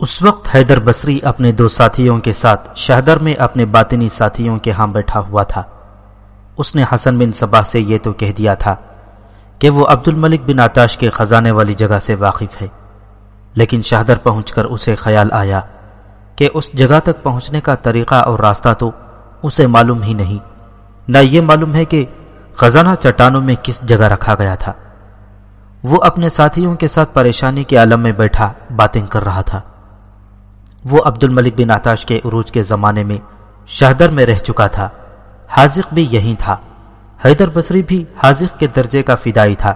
اس وقت حیدر بصری اپنے دو ساتھیوں کے ساتھ شہدر میں اپنے باطنی ساتھیوں کے ہاں بیٹھا ہوا تھا۔ اس نے حسن بن صبا سے یہ تو کہہ دیا تھا کہ وہ عبد الملک بن آتاش کے خزانے والی جگہ سے واقف ہے۔ لیکن شہدر پہنچ کر اسے خیال آیا کہ اس جگہ تک پہنچنے کا طریقہ اور راستہ تو اسے معلوم ہی نہیں۔ نہ یہ معلوم ہے کہ خزانہ چٹانوں میں کس جگہ رکھا گیا تھا۔ وہ اپنے ساتھیوں کے ساتھ پریشانی کے عالم میں بیٹھا باتیں کر رہا تھا۔ وہ عبد الملک بن آتاش کے عروج کے زمانے میں شہدر میں رہ چکا تھا۔ حاضق بھی یہی تھا۔ حیدر بصری بھی حاضق کے درجے کا فدائی تھا،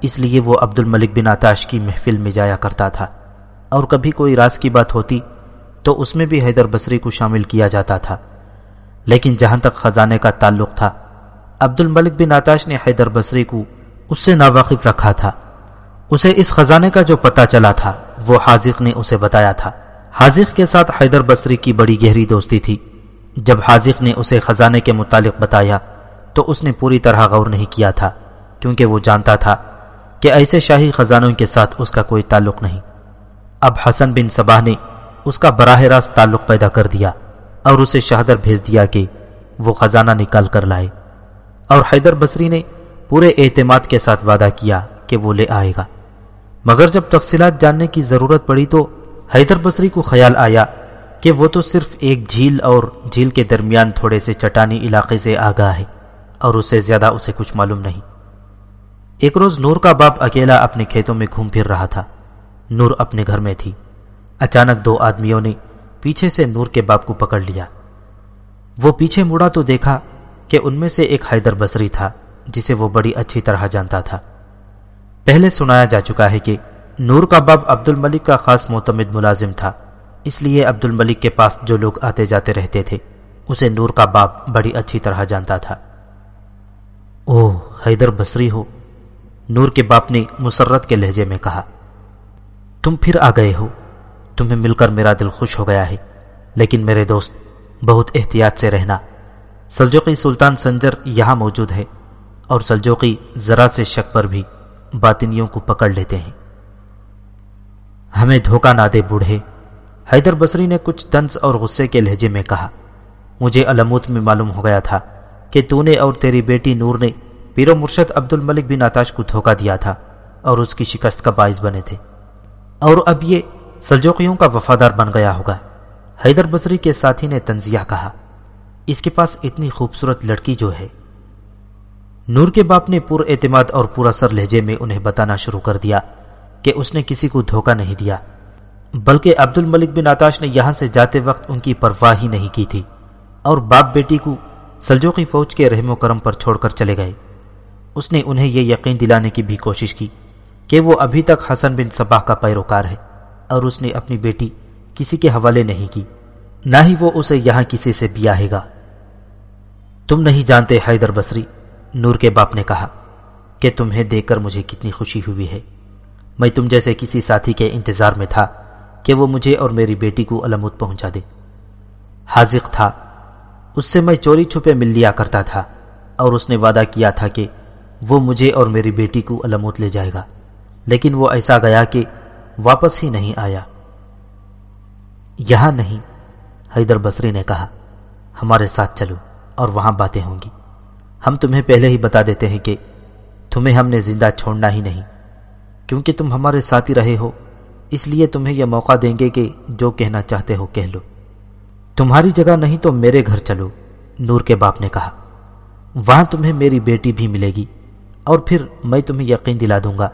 اس لیے وہ عبد الملک بن آتاش کی محفل میں جایا کرتا تھا۔ اور کبھی کوئی راز کی بات ہوتی تو اس میں بھی حیدر بصری کو شامل کیا جاتا تھا۔ لیکن جہاں تک خزانے کا تعلق تھا عبد الملک بن آتاش نے حیدر بصری کو اس سے ناواقف رکھا تھا۔ اسے اس خزانے کا جو پتہ چلا تھا، وہ حاضق نے اسے بتایا تھا۔ حاضق کے ساتھ حیدر بصری کی بڑی گہری دوستی تھی۔ جب حاضق نے اسے خزانے کے متعلق بتایا، تو اس نے پوری طرح غور نہیں کیا تھا، کیونکہ وہ جانتا تھا کہ ایسے شاہی خزانوں کے ساتھ اس کا کوئی تعلق نہیں۔ اب حسن بن صباح نے اس کا براہ راست تعلق پیدا کر دیا اور اسے شہدر بھیج دیا کہ وہ خزانہ نکال کر لائے۔ اور حیدر بصری نے پورے اعتماد کے ساتھ وعدہ کیا کہ وہ لے آئے گا۔ مگر جب تفصیلات جاننے کی ضرورت پڑی تو حیدر بصری کو خیال آیا کہ وہ تو صرف ایک جھیل اور جھیل کے درمیان تھوڑے سے چٹانی علاقے سے آگاہ ہے اور اس سے زیادہ اسے کچھ معلوم نہیں۔ ایک روز نور کا باپ اکیلا اپنے کھیتوں میں گھوم پھر رہا تھا۔ نور اپنے گھر میں تھی۔ اچانک دو آدمیوں نے پیچھے سے نور کے باپ کو پکڑ لیا۔ وہ پیچھے مڑا تو دیکھا کہ ان میں سے ایک حیدر بصری تھا جسے وہ بڑی اچھی طرح جانتا تھا۔ پہلے سنایا جا چکا ہے کہ نور کا باپ عبد الملک کا خاص معتمد ملازم تھا۔ اس لیے عبد الملک کے پاس جو لوگ آتے جاتے رہتے تھے، اسے نور کا باپ بڑی اچھی طرح جانتا تھا۔ او حیدر بصری ہو۔ نور کے باپ نے مسرت کے لہجے میں کہا، تم پھر آ گئے ہو۔ تمہیں مل کر میرا دل خوش ہو گیا ہے۔ لیکن میرے دوست، بہت احتیاط سے رہنا۔ سلجوقی سلطان سنجر یہاں موجود ہے اور سلجوقی ذرا سے شک پر بھی باطنیوں کو پکڑ لیتے ہیں۔ ہمیں دھوکہ نہ دے بوڑھے۔ حیدر بصری نے کچھ تنس اور غصے کے لہجے میں کہا، مجھے علموت میں معلوم ہو گیا تھا کہ تو نے اور تیری بیٹی نور نے پیرو مرشد عبد الملک بن آتاش کو دھوکہ دیا تھا اور اس کی شکست کا باعث بنے تھے۔ اور اب یہ سلجوقیوں کا وفادار بن گیا ہوگا۔ حیدر بصری کے ساتھی نے تنزیہ کہا، اس کے پاس اتنی خوبصورت لڑکی جو ہے۔ نور کے باپ نے پور اعتماد اور پورا سر لہجے میں انہیں بتانا شروع کر دیا۔ کہ اس نے کسی کو دھوکہ نہیں دیا، بلکہ عبد الملک بن آتاش نے یہاں سے جاتے وقت ان کی پرواہ ہی نہیں کی تھی اور باپ بیٹی کو سلجوقی فوج کے رحم و کرم پر چھوڑ کر چلے گئے۔ اس نے انہیں یہ یقین دلانے کی بھی کوشش کی کہ وہ ابھی تک حسن بن صباح کا پیروکار ہے اور اس نے اپنی بیٹی کسی کے حوالے نہیں کی، نہ ہی وہ اسے یہاں کسی سے بیاہے گا۔ تم نہیں جانتے حیدر بصری، نور کے باپ نے کہا کہ تمہیں دیکھ کر مجھے کتنی خوشی ہوئی ہے۔ میں تم جیسے کسی ساتھی کے انتظار میں تھا کہ وہ مجھے اور میری بیٹی کو علمود پہنچا دے۔ حاضق تھا۔ اس سے میں چوری چھپے مل لیا کرتا تھا اور اس نے وعدہ کیا تھا کہ وہ مجھے اور میری بیٹی کو علموت لے جائے گا، لیکن وہ ایسا گیا کہ واپس ہی نہیں آیا۔ یہاں نہیں، حیدر بصری نے کہا، ہمارے ساتھ چلو اور وہاں باتیں ہوں گی۔ ہم تمہیں پہلے ہی بتا دیتے ہیں کہ تمہیں ہم نے زندہ چھوڑنا ہی نہیں۔ کیونکہ تم ہمارے ساتھ ہی رہے ہو، اس لیے تمہیں یہ موقع دیں گے کہ جو کہنا چاہتے ہو کہہ لو۔ تمہاری جگہ نہیں تو میرے گھر چلو، نور کے باپ نے کہا۔ وہاں تمہیں میری بیٹی بھی ملے گی، اور پھر میں تمہیں یقین دلا دوں گا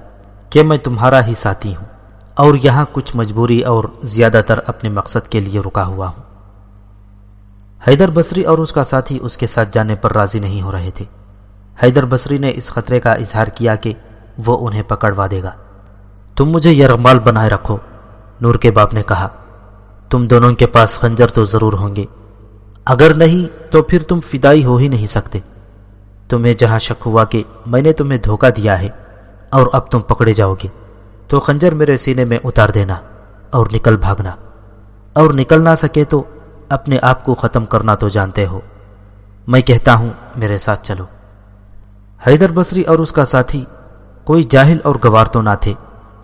کہ میں تمہارا ہی ساتھی ہوں، اور یہاں کچھ مجبوری اور زیادہ تر اپنے مقصد کے لیے رکا ہوا ہوں۔ حیدر بصری اور اس کا ساتھی اس کے ساتھ جانے پر راضی نہیں ہو رہے تھے۔ حیدر بصری نے اس خطرے کا اظہار کیا کہ وہ انہیں پکڑوا دے گا۔ تم مجھے یرغمال بنائے رکھو، نور کے باپ نے کہا۔ تم دونوں کے پاس خنجر تو ضرور ہوں گے۔ اگر نہیں تو پھر تم فدائی ہو ہی نہیں سکتے۔ تمہیں جہاں شک ہوا کہ میں نے تمہیں دھوکہ دیا ہے اور اب تم پکڑے جاؤ گے، تو خنجر میرے سینے میں اتار دینا اور نکل بھاگنا۔ اور نکل نہ سکے تو اپنے آپ کو ختم کرنا تو جانتے ہو۔ میں کہتا ہوں، میرے ساتھ چلو۔ حیدر بصری اور اس کا ساتھی کوئی جاہل اور گوار تو نہ تھے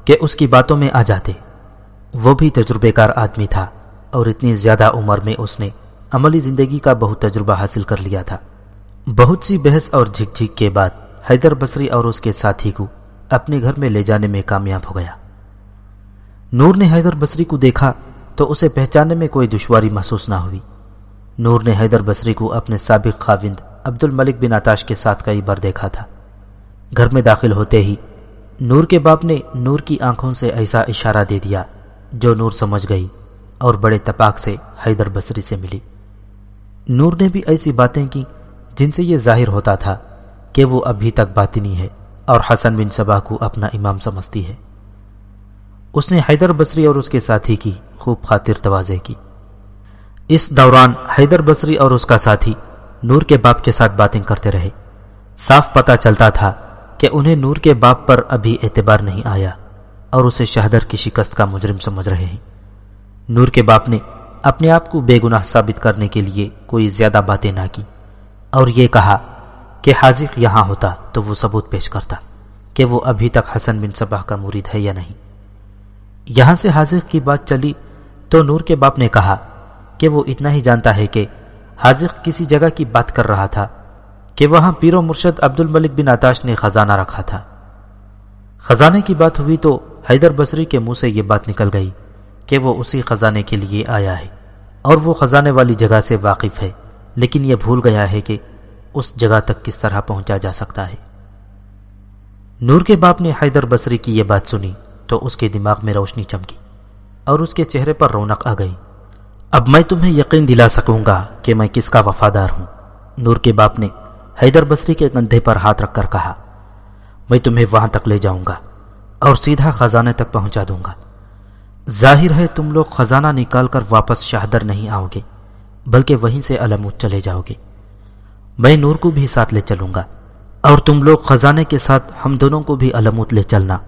کہ اس کی باتوں میں آ جاتے۔ وہ بھی تجربے کار آدمی تھا اور اتنی زیادہ عمر میں اس نے عملی زندگی کا بہت تجربہ حاصل کر لیا تھا۔ بہت سی بحث اور جھک جھک کے بعد حیدر بصری اور اس کے ساتھی کو اپنے گھر میں لے جانے میں کامیاب ہو گیا۔ نور نے حیدر بصری کو دیکھا تو اسے پہچاننے میں کوئی دشواری محسوس نہ ہوئی۔ نور نے حیدر بصری کو اپنے سابق خاوند عبد الملک بن آتاش کے ساتھ کئی بار دیکھا تھا۔ گھر میں داخل ہوتے ہی نور کے باپ نے نور کی آنکھوں سے ایسا اشارہ دے دیا جو نور سمجھ گئی اور بڑے تپاک سے حیدر بصری سے ملی۔ نور نے بھی ایسی باتیں کی جن سے یہ ظاہر ہوتا تھا کہ وہ ابھی تک باطنی ہے اور حسن بن صبا کو اپنا امام سمجھتی ہے۔ اس نے حیدر بصری اور اس کے ساتھی کی خوب خاطر توازے کی۔ اس دوران حیدر بصری اور اس کا ساتھی نور کے باپ کے ساتھ باتیں کرتے رہے۔ صاف پتا چلتا تھا کہ انہیں نور کے باپ پر ابھی اعتبار نہیں آیا اور اسے شہدر کی شکست کا مجرم سمجھ رہے ہیں۔ نور کے باپ نے اپنے آپ کو بے گناہ ثابت کرنے کے لیے کوئی زیادہ باتیں نہ کی اور یہ کہا کہ حاضق یہاں ہوتا تو وہ ثبوت پیش کرتا کہ وہ ابھی تک حسن بن صبح کا مرید ہے یا نہیں۔ یہاں سے حاضق کی بات چلی تو نور کے باپ نے کہا کہ وہ اتنا ہی جانتا ہے کہ حاضق کسی جگہ کی بات کر رہا تھا کہ وہاں پیر و مرشد عبد الملک بن آتاش نے خزانہ رکھا تھا۔ خزانے کی بات ہوئی تو حیدر بصری کے منہ سے یہ بات نکل گئی کہ وہ اسی خزانے کے لیے آیا ہے اور وہ خزانے والی جگہ سے واقف ہے، لیکن یہ بھول گیا ہے کہ اس جگہ تک کس طرح پہنچا جا سکتا ہے۔ نور کے باپ نے حیدر بصری کی یہ بات سنی تو اس کے دماغ میں روشنی چمکی اور اس کے چہرے پر رونق آ گئی۔ اب میں تمہیں یقین دلا سکوں گا کہ میں کس کا وفادار ہوں۔ نور کے باپ نے حیدر بصری کے کندھے پر ہاتھ رکھ کر کہا، میں تمہیں وہاں تک لے جاؤں گا اور سیدھا خزانے تک پہنچا دوں گا۔ ظاہر ہے تم لوگ خزانہ نکال کر واپس شہدر نہیں آؤ گے، بلکہ وہیں سے علمود چلے جاؤ گے۔ میں نور کو بھی ساتھ لے چلوں گا اور تم لوگ خزانے کے ساتھ ہم دونوں کو بھی علمود لے چلنا۔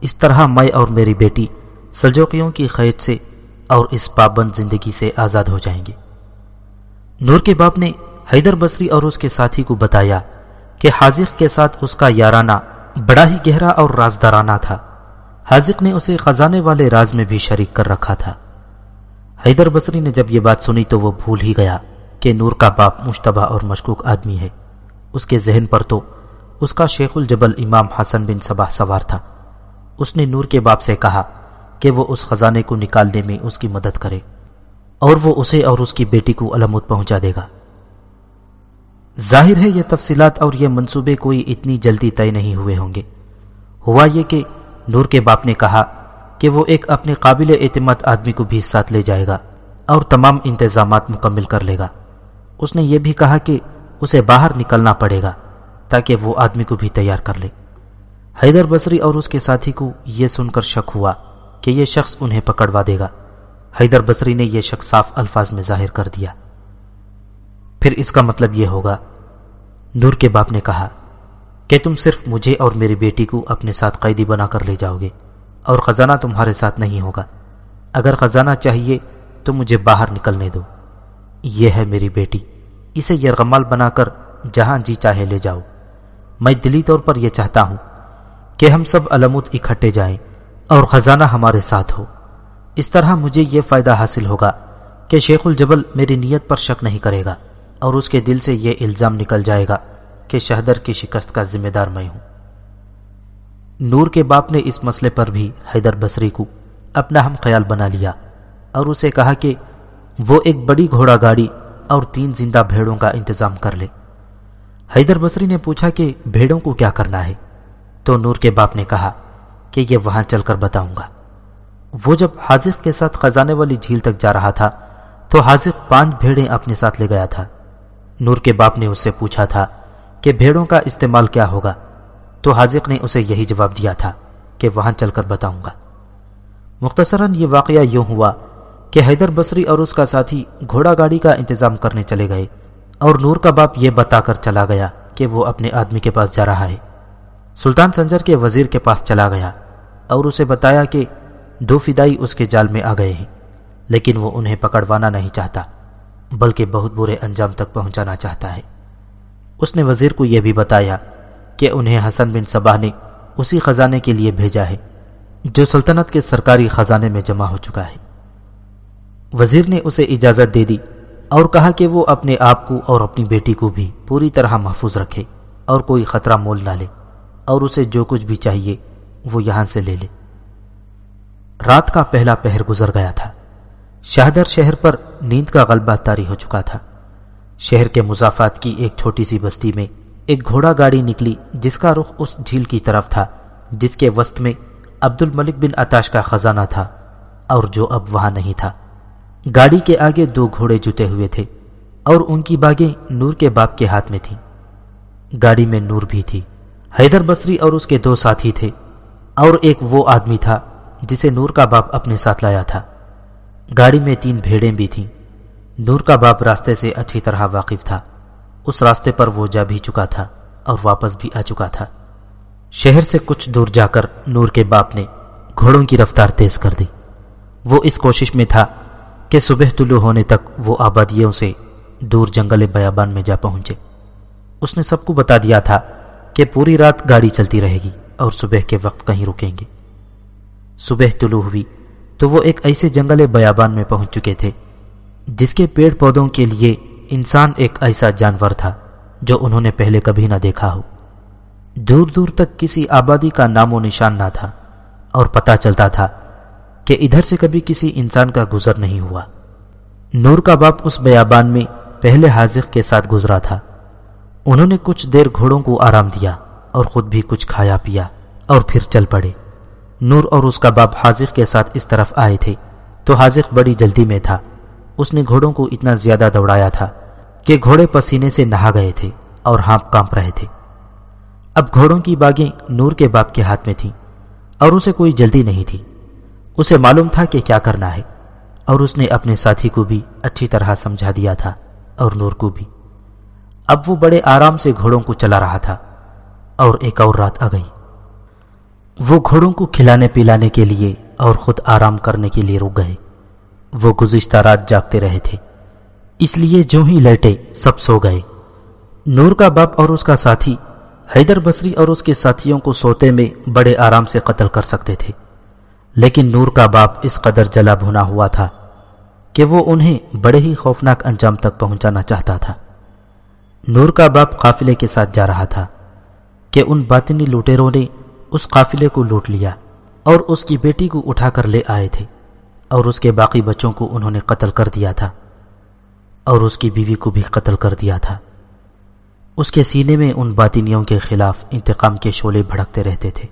اس طرح میں اور میری بیٹی سلجوکیوں کی قید سے اور اس پابند زندگی سے آزاد ہو جائیں گے۔ نور کے باپ نے حیدر بصری اور اس کے ساتھی کو بتایا کہ حاضق کے ساتھ اس کا یارانہ بڑا ہی گہرا اور رازدارانہ تھا۔ حاضق نے اسے خزانے والے راز میں بھی شریک کر رکھا تھا۔ حیدر بصری نے جب یہ بات سنی تو وہ بھول ہی گیا کہ نور کا باپ مشتبہ اور مشکوک آدمی ہے۔ اس کے ذہن پر تو اس کا شیخ الجبل امام حسن بن صباح سوار تھا۔ اس نے نور کے باپ سے کہا کہ وہ اس خزانے کو نکالنے میں اس کی مدد کرے اور وہ اسے اور اس کی بیٹی کو علمود پہنچا دے گا۔ ظاہر ہے یہ تفصیلات اور یہ منصوبے کوئی اتنی جلدی طے نہیں ہوئے ہوں گے۔ ہوا یہ کہ نور کے باپ نے کہا کہ وہ ایک اپنے قابل اعتماد آدمی کو بھی ساتھ لے جائے گا اور تمام انتظامات مکمل کر لے گا۔ اس نے یہ بھی کہا کہ اسے باہر نکلنا پڑے گا تاکہ وہ آدمی کو بھی تیار کر لے۔ حیدر بصری اور اس کے ساتھی کو یہ سن کر شک ہوا کہ یہ شخص انہیں پکڑوا دے گا۔ حیدر بصری نے یہ شک صاف الفاظ میں ظاہر کر دیا۔ پھر اس کا مطلب یہ ہوگا، نور کے باپ نے کہا، کہ تم صرف مجھے اور میری بیٹی کو اپنے ساتھ قیدی بنا کر لے جاؤ گے، اور خزانہ تمہارے ساتھ نہیں ہوگا۔ اگر خزانہ چاہیے تو مجھے باہر نکلنے دو۔ یہ ہے میری بیٹی، اسے یرغمال بنا کر جہاں جی چاہے لے جاؤ۔ میں دلی طور پر یہ چاہتا ہوں کہ ہم سب علمود اکٹھے جائیں اور خزانہ ہمارے ساتھ ہو۔ اس طرح مجھے یہ فائدہ حاصل ہوگا کہ شیخ الجبل میری نیت پر شک نہیں کرے گا۔ اور اس کے دل سے یہ الزام نکل جائے گا کہ شہدر کی شکست کا ذمہ دار میں ہوں۔ نور کے باپ نے اس مسئلے پر بھی حیدر بصری کو اپنا ہم خیال بنا لیا اور اسے کہا کہ وہ ایک بڑی گھوڑا گاڑی اور تین زندہ بھیڑوں کا انتظام کر لے۔ حیدر بصری نے پوچھا کہ بھیڑوں کو کیا کرنا ہے؟ تو نور کے باپ نے کہا کہ یہ وہاں چل کر بتاؤں گا۔ وہ جب حاضق کے ساتھ خزانے والی جھیل تک جا رہا تھا تو حاضق پانچ بھیڑیں اپنے ساتھ لے گیا تھا۔ نور کے باپ نے اس سے پوچھا تھا کہ بھیڑوں کا استعمال کیا ہوگا؟ تو حاضق نے اسے یہی جواب دیا تھا کہ وہاں چل کر بتاؤں گا۔ مختصراً یہ واقعہ یوں ہوا کہ حیدر بصری اور اس کا ساتھی گھوڑا گاڑی کا انتظام کرنے چلے گئے اور نور کا باپ یہ بتا کر چلا گیا کہ وہ اپنے آدمی کے پاس جا رہا ہے۔ سلطان سنجر کے وزیر کے پاس چلا گیا اور اسے بتایا کہ دو فدائی اس کے جال میں آ گئے ہیں، لیکن وہ انہیں پکڑوانا نہیں چاہتا۔ بلکہ بہت برے انجام تک پہنچانا چاہتا ہے۔ اس نے وزیر کو یہ بھی بتایا کہ انہیں حسن بن صباح نے اسی خزانے کے لیے بھیجا ہے، جو سلطنت کے سرکاری خزانے میں جمع ہو چکا ہے۔ وزیر نے اسے اجازت دے دی اور کہا کہ وہ اپنے آپ کو اور اپنی بیٹی کو بھی پوری طرح محفوظ رکھے اور کوئی خطرہ مول نہ لے اور اسے جو کچھ بھی چاہیے وہ یہاں سے لے لے۔ رات کا پہلا پہر گزر گیا تھا۔ شہدر شہر پر نیند کا غلبہ تاری ہو چکا تھا۔ شہر کے مضافات کی ایک چھوٹی سی بستی میں ایک گھوڑا گاڑی نکلی جس کا رخ اس جھیل کی طرف تھا، جس کے وسط میں عبد الملک بن اتاش کا خزانہ تھا اور جو اب وہاں نہیں تھا۔ گاڑی کے آگے دو گھوڑے جتے ہوئے تھے اور ان کی باغیں نور کے باپ کے ہاتھ میں تھیں۔ گاڑی میں نور بھی تھی۔ حیدر بصری اور اس کے دو ساتھی تھے اور ایک وہ آدمی تھا جسے نور کا باپ اپنے ساتھ لایا تھا۔ گاڑی میں تین بھیڑیں بھی تھیں۔ نور کا باپ راستے سے اچھی طرح واقف تھا۔ اس راستے پر وہ جا بھی چکا تھا اور واپس بھی آ چکا تھا۔ شہر سے کچھ دور جا کر نور کے باپ نے گھوڑوں کی رفتار تیز کر دی۔ وہ اس کوشش میں تھا کہ صبح طلوع ہونے تک وہ آبادیوں سے دور جنگل بیابان میں جا پہنچے۔ اس نے سب کو بتا دیا تھا کہ پوری رات گاڑی چلتی رہے گی اور صبح کے وقت کہیں رکیں گے۔ صبح طلوع ہوئی۔ تو وہ ایک ایسے جنگل بیابان میں پہنچ چکے تھے، جس کے پیڑ پودوں کے لیے انسان ایک ایسا جانور تھا جو انہوں نے پہلے کبھی نہ دیکھا ہو۔ دور دور تک کسی آبادی کا نام و نشان نہ تھا، اور پتا چلتا تھا کہ ادھر سے کبھی کسی انسان کا گزر نہیں ہوا۔ نور کا باپ اس بیابان میں پہلے حاضر کے ساتھ گزرا تھا۔ انہوں نے کچھ دیر گھوڑوں کو آرام دیا اور خود بھی کچھ کھایا پیا اور پھر چل پڑے۔ نور اور اس کا باپ حاضر کے ساتھ اس طرف آئے تھے۔ تو حاضر بڑی جلدی میں تھا۔ اس نے گھوڑوں کو اتنا زیادہ دوڑایا تھا کہ گھوڑے پسینے سے نہا گئے تھے اور ہانپ کانپ رہے تھے۔ اب گھوڑوں کی باغیں نور کے باپ کے ہاتھ میں تھیں اور اسے کوئی جلدی نہیں تھی۔ اسے معلوم تھا کہ کیا کرنا ہے اور اس نے اپنے ساتھی کو بھی اچھی طرح سمجھا دیا تھا اور نور کو بھی۔ اب وہ بڑے آرام سے گھوڑوں کو چلا رہا تھا اور ایک اور رات آ گئی۔ وہ گھوڑوں کو کھلانے پلانے کے لیے اور خود آرام کرنے کے لیے رک گئے۔ وہ گزشتہ رات جاگتے رہے تھے۔ اس لیے جو ہی لیٹے سب سو گئے۔ نور کا باپ اور اس کا ساتھی، حیدر بصری اور اس کے ساتھیوں کو سوتے میں بڑے آرام سے قتل کر سکتے تھے۔ لیکن نور کا باپ اس قدر جلا بھنا ہوا تھا کہ وہ انہیں بڑے ہی خوفناک انجام تک پہنچانا چاہتا تھا۔ نور کا باپ قافلے کے ساتھ جا رہا تھا کہ ان باطنی لوٹیروں نے اس قافلے کو لوٹ لیا اور اس کی بیٹی کو اٹھا کر لے آئے تھے اور اس کے باقی بچوں کو انہوں نے قتل کر دیا تھا اور اس کی بیوی کو بھی قتل کر دیا تھا۔ اس کے سینے میں ان باطنیوں کے خلاف انتقام کے شولے بھڑکتے رہتے تھے۔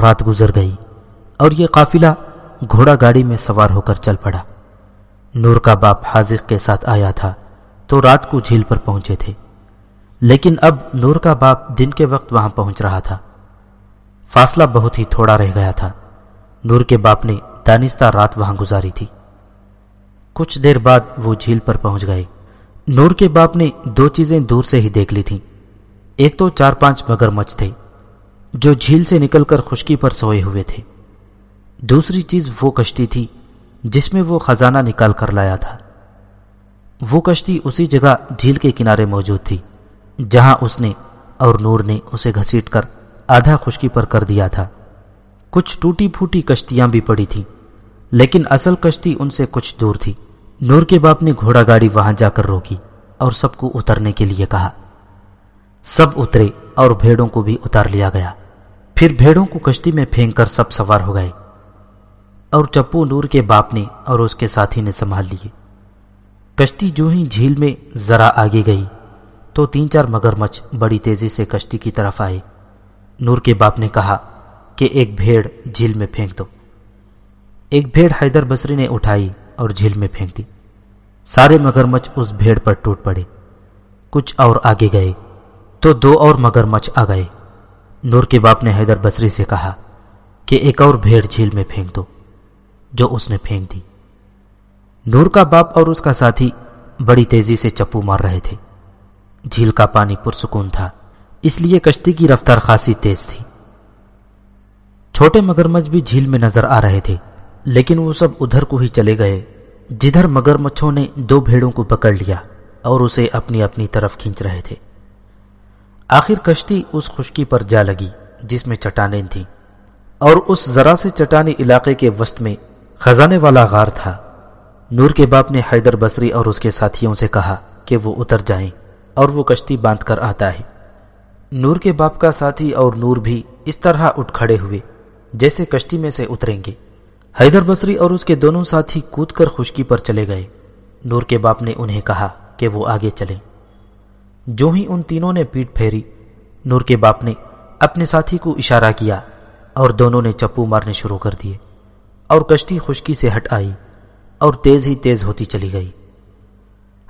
رات گزر گئی اور یہ قافلہ گھوڑا گاڑی میں سوار ہو کر چل پڑا۔ نور کا باپ حاضر کے ساتھ آیا تھا تو رات کو جھیل پر پہنچے تھے۔ لیکن اب نور کا باپ دن کے وقت وہاں پہنچ رہا تھا۔ فاصلہ بہت ہی تھوڑا رہ گیا تھا۔ نور کے باپ نے دانستہ رات وہاں گزاری تھی۔ کچھ دیر بعد وہ جھیل پر پہنچ گئے۔ نور کے باپ نے دو چیزیں دور سے ہی دیکھ لی تھیں۔ ایک تو چار پانچ مگر مچ تھے، جو جھیل سے نکل کر خشکی پر سوئے ہوئے تھے۔ دوسری چیز وہ کشتی تھی جس میں وہ خزانہ نکال کر لایا تھا۔ وہ کشتی اسی جگہ جھیل کے کنارے موجود تھی، جہاں اس نے اور نور نے اسے گھسیٹ کر آدھا خشکی پر کر دیا تھا۔ کچھ ٹوٹی پھوٹی کشتیاں بھی پڑی تھیں، لیکن اصل کشتی ان سے کچھ دور تھی۔ نور کے باپ نے گھوڑا گاڑی وہاں جا کر روکی اور سب کو اترنے کے لیے کہا۔ سب اترے اور بھیڑوں کو بھی اتار لیا گیا۔ پھر بھیڑوں کو کشتی میں پھینک کر سب سوار ہو گئے۔ اور چپو نور کے باپ نے اور اس کے ساتھی نے سنبھال لیے۔ کشتی جو ہی جھیل میں ذرا آگے گئی تو تین چار مگر مچھ بڑی تیزی سے کشتی کی طرف آئے۔ نور کے باپ نے کہا کہ ایک بھیڑ جھیل میں پھینک دو۔ ایک بھیڑ حیدر بسری نے اٹھائی اور جھیل میں پھینک دی۔ سارے مگرمچھ اس بھیڑ پر ٹوٹ پڑے۔ کچھ اور آگے گئے تو دو اور مگر مچھ آ گئے۔ نور کے باپ نے حیدر بسری سے کہا کہ ایک اور بھیڑ جھیل میں پھینک دو جو اس نے پھینک دی۔ نور کا باپ اور اس کا ساتھی بڑی تیزی سے چپو مار رہے تھے۔ جھیل کا پانی پرسکون تھا۔ اس لیے کشتی کی رفتار خاصی تیز تھی۔ چھوٹے مگرمچھ بھی جھیل میں نظر آ رہے تھے، لیکن وہ سب ادھر کو ہی چلے گئے۔ جدھر مگر مچھوں نے دو بھیڑوں کو پکڑ لیا اور اسے اپنی اپنی طرف کھینچ رہے تھے۔ آخر کشتی اس خشکی پر جا لگی، جس میں چٹانیں تھیں۔ اور اس ذرا سے چٹانی علاقے کے وسط میں خزانے والا غار تھا۔ نور کے باپ نے حیدر بصری اور اس کے ساتھیوں سے کہا کہ وہ اتر جائیں اور وہ کشتی باندھ کر آتا ہے۔ نور کے باپ کا ساتھی اور نور بھی اس طرح اٹھ کھڑے ہوئے، جیسے کشتی میں سے اتریں گے۔ حیدر بصری اور اس کے دونوں ساتھی کود کر خشکی پر چلے گئے۔ نور کے باپ نے انہیں کہا کہ وہ آگے چلیں۔ جو ہی ان تینوں نے پیٹ پھیری، نور کے باپ نے اپنے ساتھی کو اشارہ کیا اور دونوں نے چپو مارنے شروع کر دیے اور کشتی خشکی سے ہٹ آئی اور تیز ہی تیز ہوتی چلی گئی۔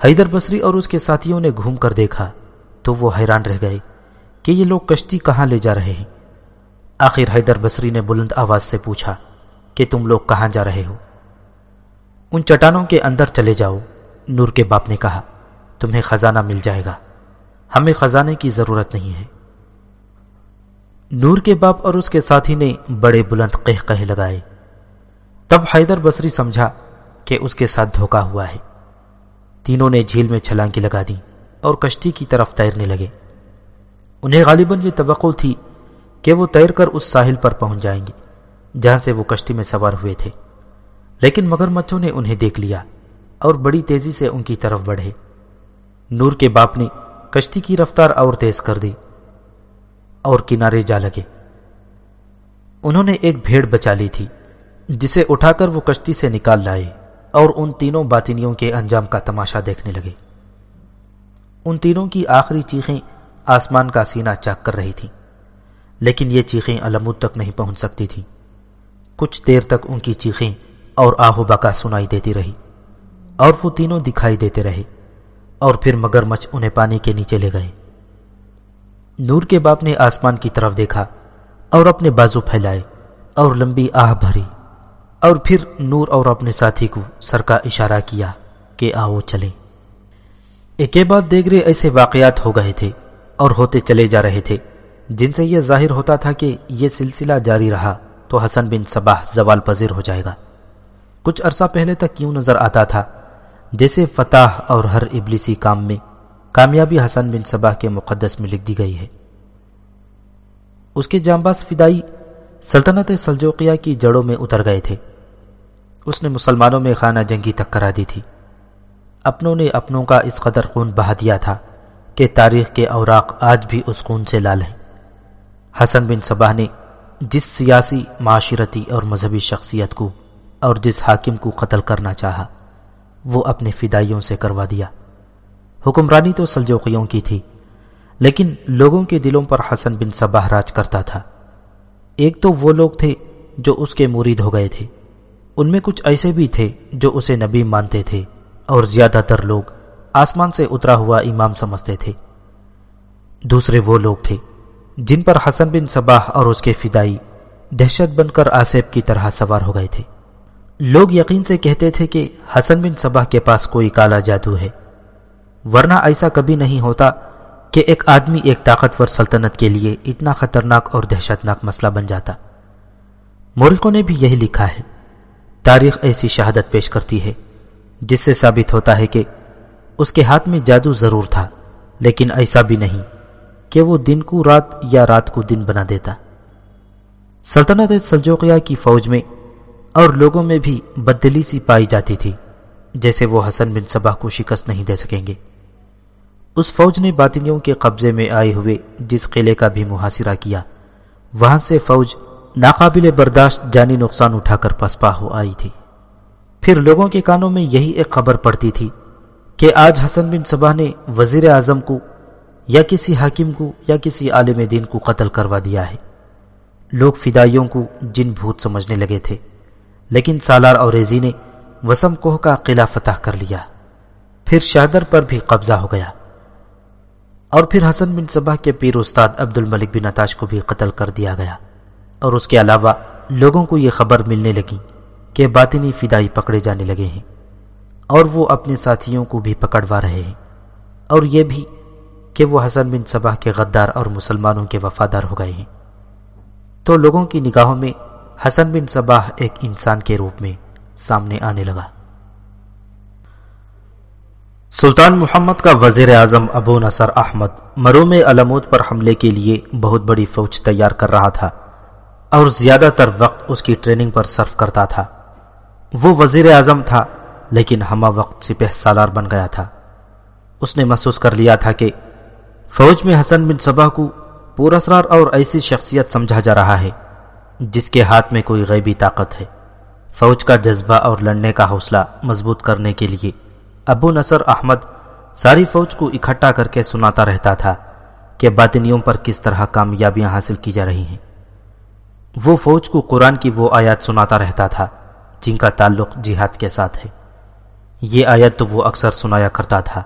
حیدر بصری اور اس کے ساتھیوں نے گھوم کر دیکھا تو وہ حیران رہ گئے۔ کہ یہ لوگ کشتی کہاں لے جا رہے ہیں؟ آخر حیدر بصری نے بلند آواز سے پوچھا کہ تم لوگ کہاں جا رہے ہو؟ ان چٹانوں کے اندر چلے جاؤ، نور کے باپ نے کہا، تمہیں خزانہ مل جائے گا۔ ہمیں خزانے کی ضرورت نہیں ہے۔ نور کے باپ اور اس کے ساتھی نے بڑے بلند قہ قہ لگائے۔ تب حیدر بصری سمجھا کہ اس کے ساتھ دھوکا ہوا ہے۔ تینوں نے جھیل میں چھلانگی لگا دی اور کشتی کی طرف تیرنے لگے۔ انہیں غالباً یہ توقع تھی کہ وہ تیر کر اس ساحل پر پہنچ جائیں گے، جہاں سے وہ کشتی میں سوار ہوئے تھے۔ لیکن مگر مچھوں نے انہیں دیکھ لیا اور بڑی تیزی سے ان کی طرف بڑھے۔ نور کے باپ نے کشتی کی رفتار اور تیز کر دی اور کنارے جا لگے۔ انہوں نے ایک بھیڑ بچا لی تھی، جسے اٹھا کر وہ کشتی سے نکال لائے اور ان تینوں باطنیوں کے انجام کا تماشا دیکھنے لگے۔ ان تینوں کی آخری چیخیں آسمان کا سینہ چاک کر رہی تھیں لیکن یہ چیخیں علمود تک نہیں پہنچ سکتی تھیں۔ کچھ دیر تک ان کی چیخیں اور آہو بکا سنائی دیتی رہی، اور وہ تینوں دکھائی دیتے رہے، اور پھر مگر مچھ انہیں پانی کے نیچے لے گئے۔ نور کے باپ نے آسمان کی طرف دیکھا اور اپنے بازو پھیلائے اور لمبی آہ بھری۔ اور پھر نور اور اپنے ساتھی کو سر کا اشارہ کیا کہ آؤ چلیں۔ ایک بعد دیگرے ایسے واقعات ہو گئے تھے اور ہوتے چلے جا رہے تھے۔ جن سے یہ ظاہر ہوتا تھا کہ یہ سلسلہ جاری رہا، تو حسن بن صباح زوال پذیر ہو جائے گا۔ کچھ عرصہ پہلے تک یوں نظر آتا تھا، جیسے فتح اور ہر ابلیسی کام میں کامیابی حسن بن صباح کے مقدس میں لکھ دی گئی ہے۔ اس کے جامباز فدائی سلطنت سلجوقیہ کی جڑوں میں اتر گئے تھے۔ اس نے مسلمانوں میں خانہ جنگی تک کرا دی تھی۔ اپنوں نے اپنوں کا اس قدر خون بہا دیا تھا۔ کہ تاریخ کے اوراق آج بھی اس خون سے لال ہیں۔ حسن بن صباح نے جس سیاسی، معاشرتی اور مذہبی شخصیت کو اور جس حاکم کو قتل کرنا چاہا، وہ اپنے فدائیوں سے کروا دیا۔ حکمرانی تو سلجوقیوں کی تھی، لیکن لوگوں کے دلوں پر حسن بن صباح راج کرتا تھا۔ ایک تو وہ لوگ تھے جو اس کے مرید ہو گئے تھے۔ ان میں کچھ ایسے بھی تھے جو اسے نبی مانتے تھے اور زیادہ تر لوگ آسمان سے اترا ہوا امام سمجھتے تھے۔ دوسرے وہ لوگ تھے جن پر حسن بن صباح اور اس کے فدائی دہشت بن کر آصف کی طرح سوار ہو گئے تھے۔ لوگ یقین سے کہتے تھے کہ حسن بن صباح کے پاس کوئی کالا جادو ہے۔ ورنہ ایسا کبھی نہیں ہوتا کہ ایک آدمی ایک طاقتور سلطنت کے لیے اتنا خطرناک اور دہشتناک مسئلہ بن جاتا۔ مورخوں نے بھی یہی لکھا ہے۔ تاریخ ایسی شہادت پیش کرتی ہے جس سے ثابت ہوتا ہے کہ اس کے ہاتھ میں جادو ضرور تھا، لیکن ایسا بھی نہیں کہ وہ دن کو رات یا رات کو دن بنا دیتا۔ سلطنت سلجوقیہ کی فوج میں اور لوگوں میں بھی بدلی سی پائی جاتی تھی، جیسے وہ حسن بن صباح کو شکست نہیں دے سکیں گے۔ اس فوج نے باطنیوں کے قبضے میں آئے ہوئے جس قلعے کا بھی محاصرہ کیا، وہاں سے فوج ناقابل برداشت جانی نقصان اٹھا کر پسپا ہو آئی تھی۔ پھر لوگوں کے کانوں میں یہی ایک خبر پڑتی تھی کہ آج حسن بن صبح نے وزیر اعظم کو یا کسی حاکم کو یا کسی عالم دین کو قتل کروا دیا ہے۔ لوگ فدائیوں کو جن بھوت سمجھنے لگے تھے، لیکن سالار اور ریزی نے وسم کوہ کا قلعہ فتح کر لیا۔ پھر شہدر پر بھی قبضہ ہو گیا۔ اور پھر حسن بن صبح کے پیر استاد عبد الملک بن اتاش کو بھی قتل کر دیا گیا۔ اور اس کے علاوہ لوگوں کو یہ خبر ملنے لگی کہ باطنی فدائی پکڑے جانے لگے ہیں۔ اور وہ اپنے ساتھیوں کو بھی پکڑوا رہے ہیں۔ اور یہ بھی کہ وہ حسن بن صبح کے غدار اور مسلمانوں کے وفادار ہو گئے ہیں۔ تو لوگوں کی نگاہوں میں حسن بن صباح ایک انسان کے روپ میں سامنے آنے لگا۔ سلطان محمد کا وزیر اعظم ابو نصر احمد مروم علمود پر حملے کے لیے بہت بڑی فوج تیار کر رہا تھا اور زیادہ تر وقت اس کی ٹریننگ پر صرف کرتا تھا۔ وہ وزیر اعظم تھا لیکن ہما وقت سپہ سالار بن گیا تھا۔ اس نے محسوس کر لیا تھا کہ فوج میں حسن بن صبح کو پوراسرار اور ایسی شخصیت سمجھا جا رہا ہے جس کے ہاتھ میں کوئی غیبی طاقت ہے۔ فوج کا جذبہ اور لڑنے کا حوصلہ مضبوط کرنے کے لیے ابو نصر احمد ساری فوج کو اکٹھا کر کے سناتا رہتا تھا کہ باطنیوں پر کس طرح کامیابیاں حاصل کی جا رہی ہیں۔ وہ فوج کو قرآن کی وہ آیات سناتا رہتا تھا جن کا تعلق جہاد کے ساتھ ہے۔ یہ آیت تو وہ اکثر سنایا کرتا تھا۔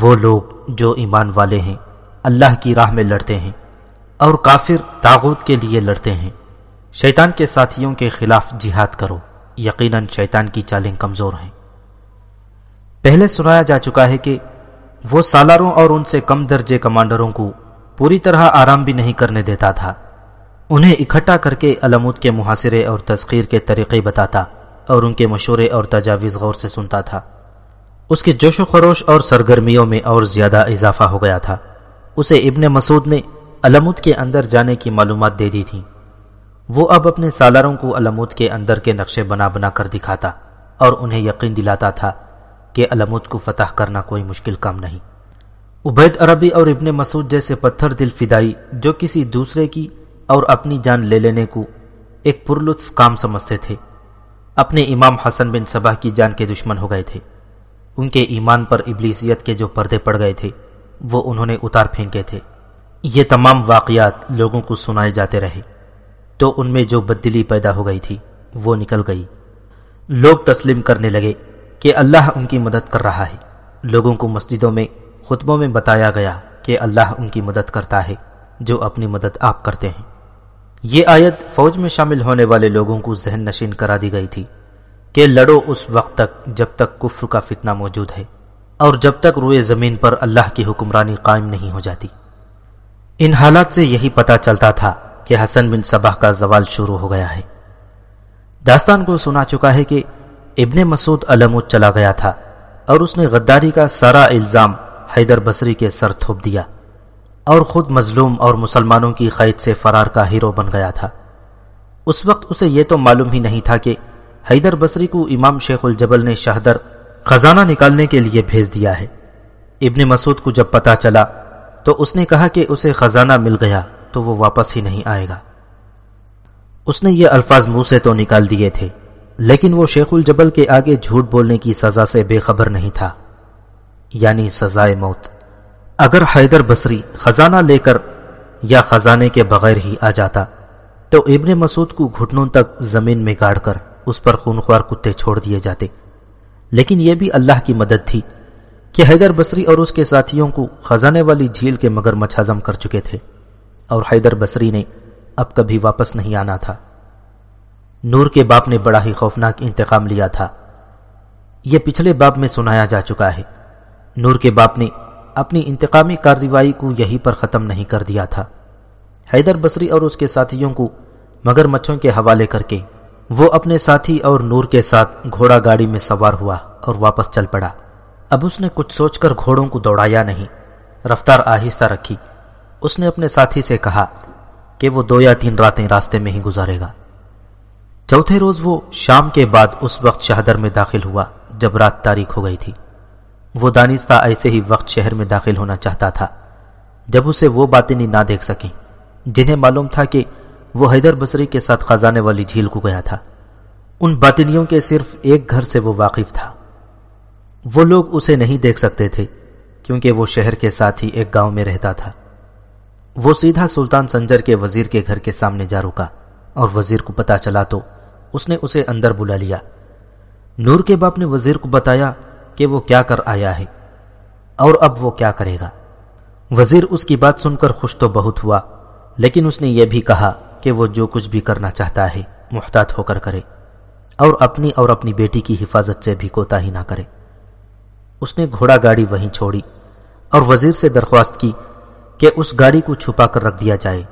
وہ لوگ جو ایمان والے ہیں، اللہ کی راہ میں لڑتے ہیں اور کافر تاغوت کے لیے لڑتے ہیں۔ شیطان کے ساتھیوں کے خلاف جہاد کرو۔ یقیناً شیطان کی چالیں کمزور ہیں۔ پہلے سنایا جا چکا ہے کہ وہ سالاروں اور ان سے کم درجے کمانڈروں کو پوری طرح آرام بھی نہیں کرنے دیتا تھا۔ انہیں اکٹھا کر کے علمود کے محاصرے اور تذکیر کے طریقے بتاتا۔ اور ان کے مشورے اور تجاویز غور سے سنتا تھا۔ اس کے جوش و خروش اور سرگرمیوں میں اور زیادہ اضافہ ہو گیا تھا۔ اسے ابن مسعود نے علمود کے اندر جانے کی معلومات دے دی تھی۔ وہ اب اپنے سالاروں کو علمود کے اندر کے نقشے بنا بنا کر دکھاتا اور انہیں یقین دلاتا تھا کہ علمود کو فتح کرنا کوئی مشکل کام نہیں۔ عبید عربی اور ابن مسعود جیسے پتھر دل فدائی جو کسی دوسرے کی اور اپنی جان لے لینے کو ایک پرلطف کام سمجھتے تھے۔ اپنے امام حسن بن صبح کی جان کے دشمن ہو گئے تھے۔ ان کے ایمان پر ابلیسیت کے جو پردے پڑ گئے تھے، وہ انہوں نے اتار پھینکے تھے۔ یہ تمام واقعات لوگوں کو سنائے جاتے رہے۔ تو ان میں جو بدلی پیدا ہو گئی تھی، وہ نکل گئی۔ لوگ تسلیم کرنے لگے کہ اللہ ان کی مدد کر رہا ہے۔ لوگوں کو مسجدوں میں، خطبوں میں بتایا گیا کہ اللہ ان کی مدد کرتا ہے جو اپنی مدد آپ کرتے ہیں۔ یہ آیت فوج میں شامل ہونے والے لوگوں کو ذہن نشین کرا دی گئی تھی کہ لڑو اس وقت تک جب تک کفر کا فتنہ موجود ہے اور جب تک روئے زمین پر اللہ کی حکمرانی قائم نہیں ہو جاتی۔ ان حالات سے یہی پتا چلتا تھا کہ حسن بن صبح کا زوال شروع ہو گیا ہے۔ داستان کو سنا چکا ہے کہ ابن مسعود علمود چلا گیا تھا اور اس نے غداری کا سارا الزام حیدر بصری کے سر تھوپ دیا۔ اور خود مظلوم اور مسلمانوں کی قید سے فرار کا ہیرو بن گیا تھا۔ اس وقت اسے یہ تو معلوم ہی نہیں تھا کہ حیدر بصری کو امام شیخ الجبل نے شہدر خزانہ نکالنے کے لیے بھیج دیا ہے۔ ابن مسعود کو جب پتا چلا تو اس نے کہا کہ اسے خزانہ مل گیا تو وہ واپس ہی نہیں آئے گا۔ اس نے یہ الفاظ منہ سے تو نکال دیے تھے، لیکن وہ شیخ الجبل کے آگے جھوٹ بولنے کی سزا سے بے خبر نہیں تھا یعنی سزائے موت۔ اگر حیدر بصری خزانہ لے کر یا خزانے کے بغیر ہی آ جاتا، تو ابن مسعود کو گھٹنوں تک زمین میں گاڑ کر اس پر خونخوار کتے چھوڑ دیے جاتے۔ لیکن یہ بھی اللہ کی مدد تھی کہ حیدر بصری اور اس کے ساتھیوں کو خزانے والی جھیل کے مگر مچھازم کر چکے تھے اور حیدر بصری نے اب کبھی واپس نہیں آنا تھا۔ نور کے باپ نے بڑا ہی خوفناک انتقام لیا تھا۔ یہ پچھلے باپ میں سنایا جا چکا ہے۔ نور کے باپ نے اپنی انتقامی کارروائی کو یہی پر ختم نہیں کر دیا تھا۔ حیدر بصری اور اس کے ساتھیوں کو مگر مچھوں کے حوالے کر کے وہ اپنے ساتھی اور نور کے ساتھ گھوڑا گاڑی میں سوار ہوا اور واپس چل پڑا۔ اب اس نے کچھ سوچ کر گھوڑوں کو دوڑایا نہیں، رفتار آہستہ رکھی۔ اس نے اپنے ساتھی سے کہا کہ وہ دو یا تین راتیں راستے میں ہی گزارے گا۔ چوتھے روز وہ شام کے بعد اس وقت شہدر میں داخل ہوا جب رات تاریخ ہو گئی تھی۔ وہ دانستہ ایسے ہی وقت شہر میں داخل ہونا چاہتا تھا، جب اسے وہ باتیں نہ دیکھ سکیں، جنہیں معلوم تھا کہ وہ حیدر بصری کے ساتھ خزانے والی جھیل کو گیا تھا۔ ان باطنیوں کے صرف ایک گھر سے وہ واقف تھا۔ وہ لوگ اسے نہیں دیکھ سکتے تھے، کیونکہ وہ شہر کے ساتھ ہی ایک گاؤں میں رہتا تھا۔ وہ سیدھا سلطان سنجر کے وزیر کے گھر کے سامنے جا رکا اور وزیر کو پتا چلا تو اس نے اسے اندر بلا لیا۔ نور کے باپ نے وزیر کو بتایا کہ وہ کیا کر آیا ہے اور اب وہ کیا کرے گا؟ وزیر اس کی بات سن کر خوش تو بہت ہوا، لیکن اس نے یہ بھی کہا کہ وہ جو کچھ بھی کرنا چاہتا ہے محتاط ہو کر کرے اور اپنی اور اپنی بیٹی کی حفاظت سے بھی کوتا ہی نہ کرے۔ اس نے گھوڑا گاڑی وہیں چھوڑی اور وزیر سے درخواست کی کہ اس گاڑی کو چھپا کر رکھ دیا جائے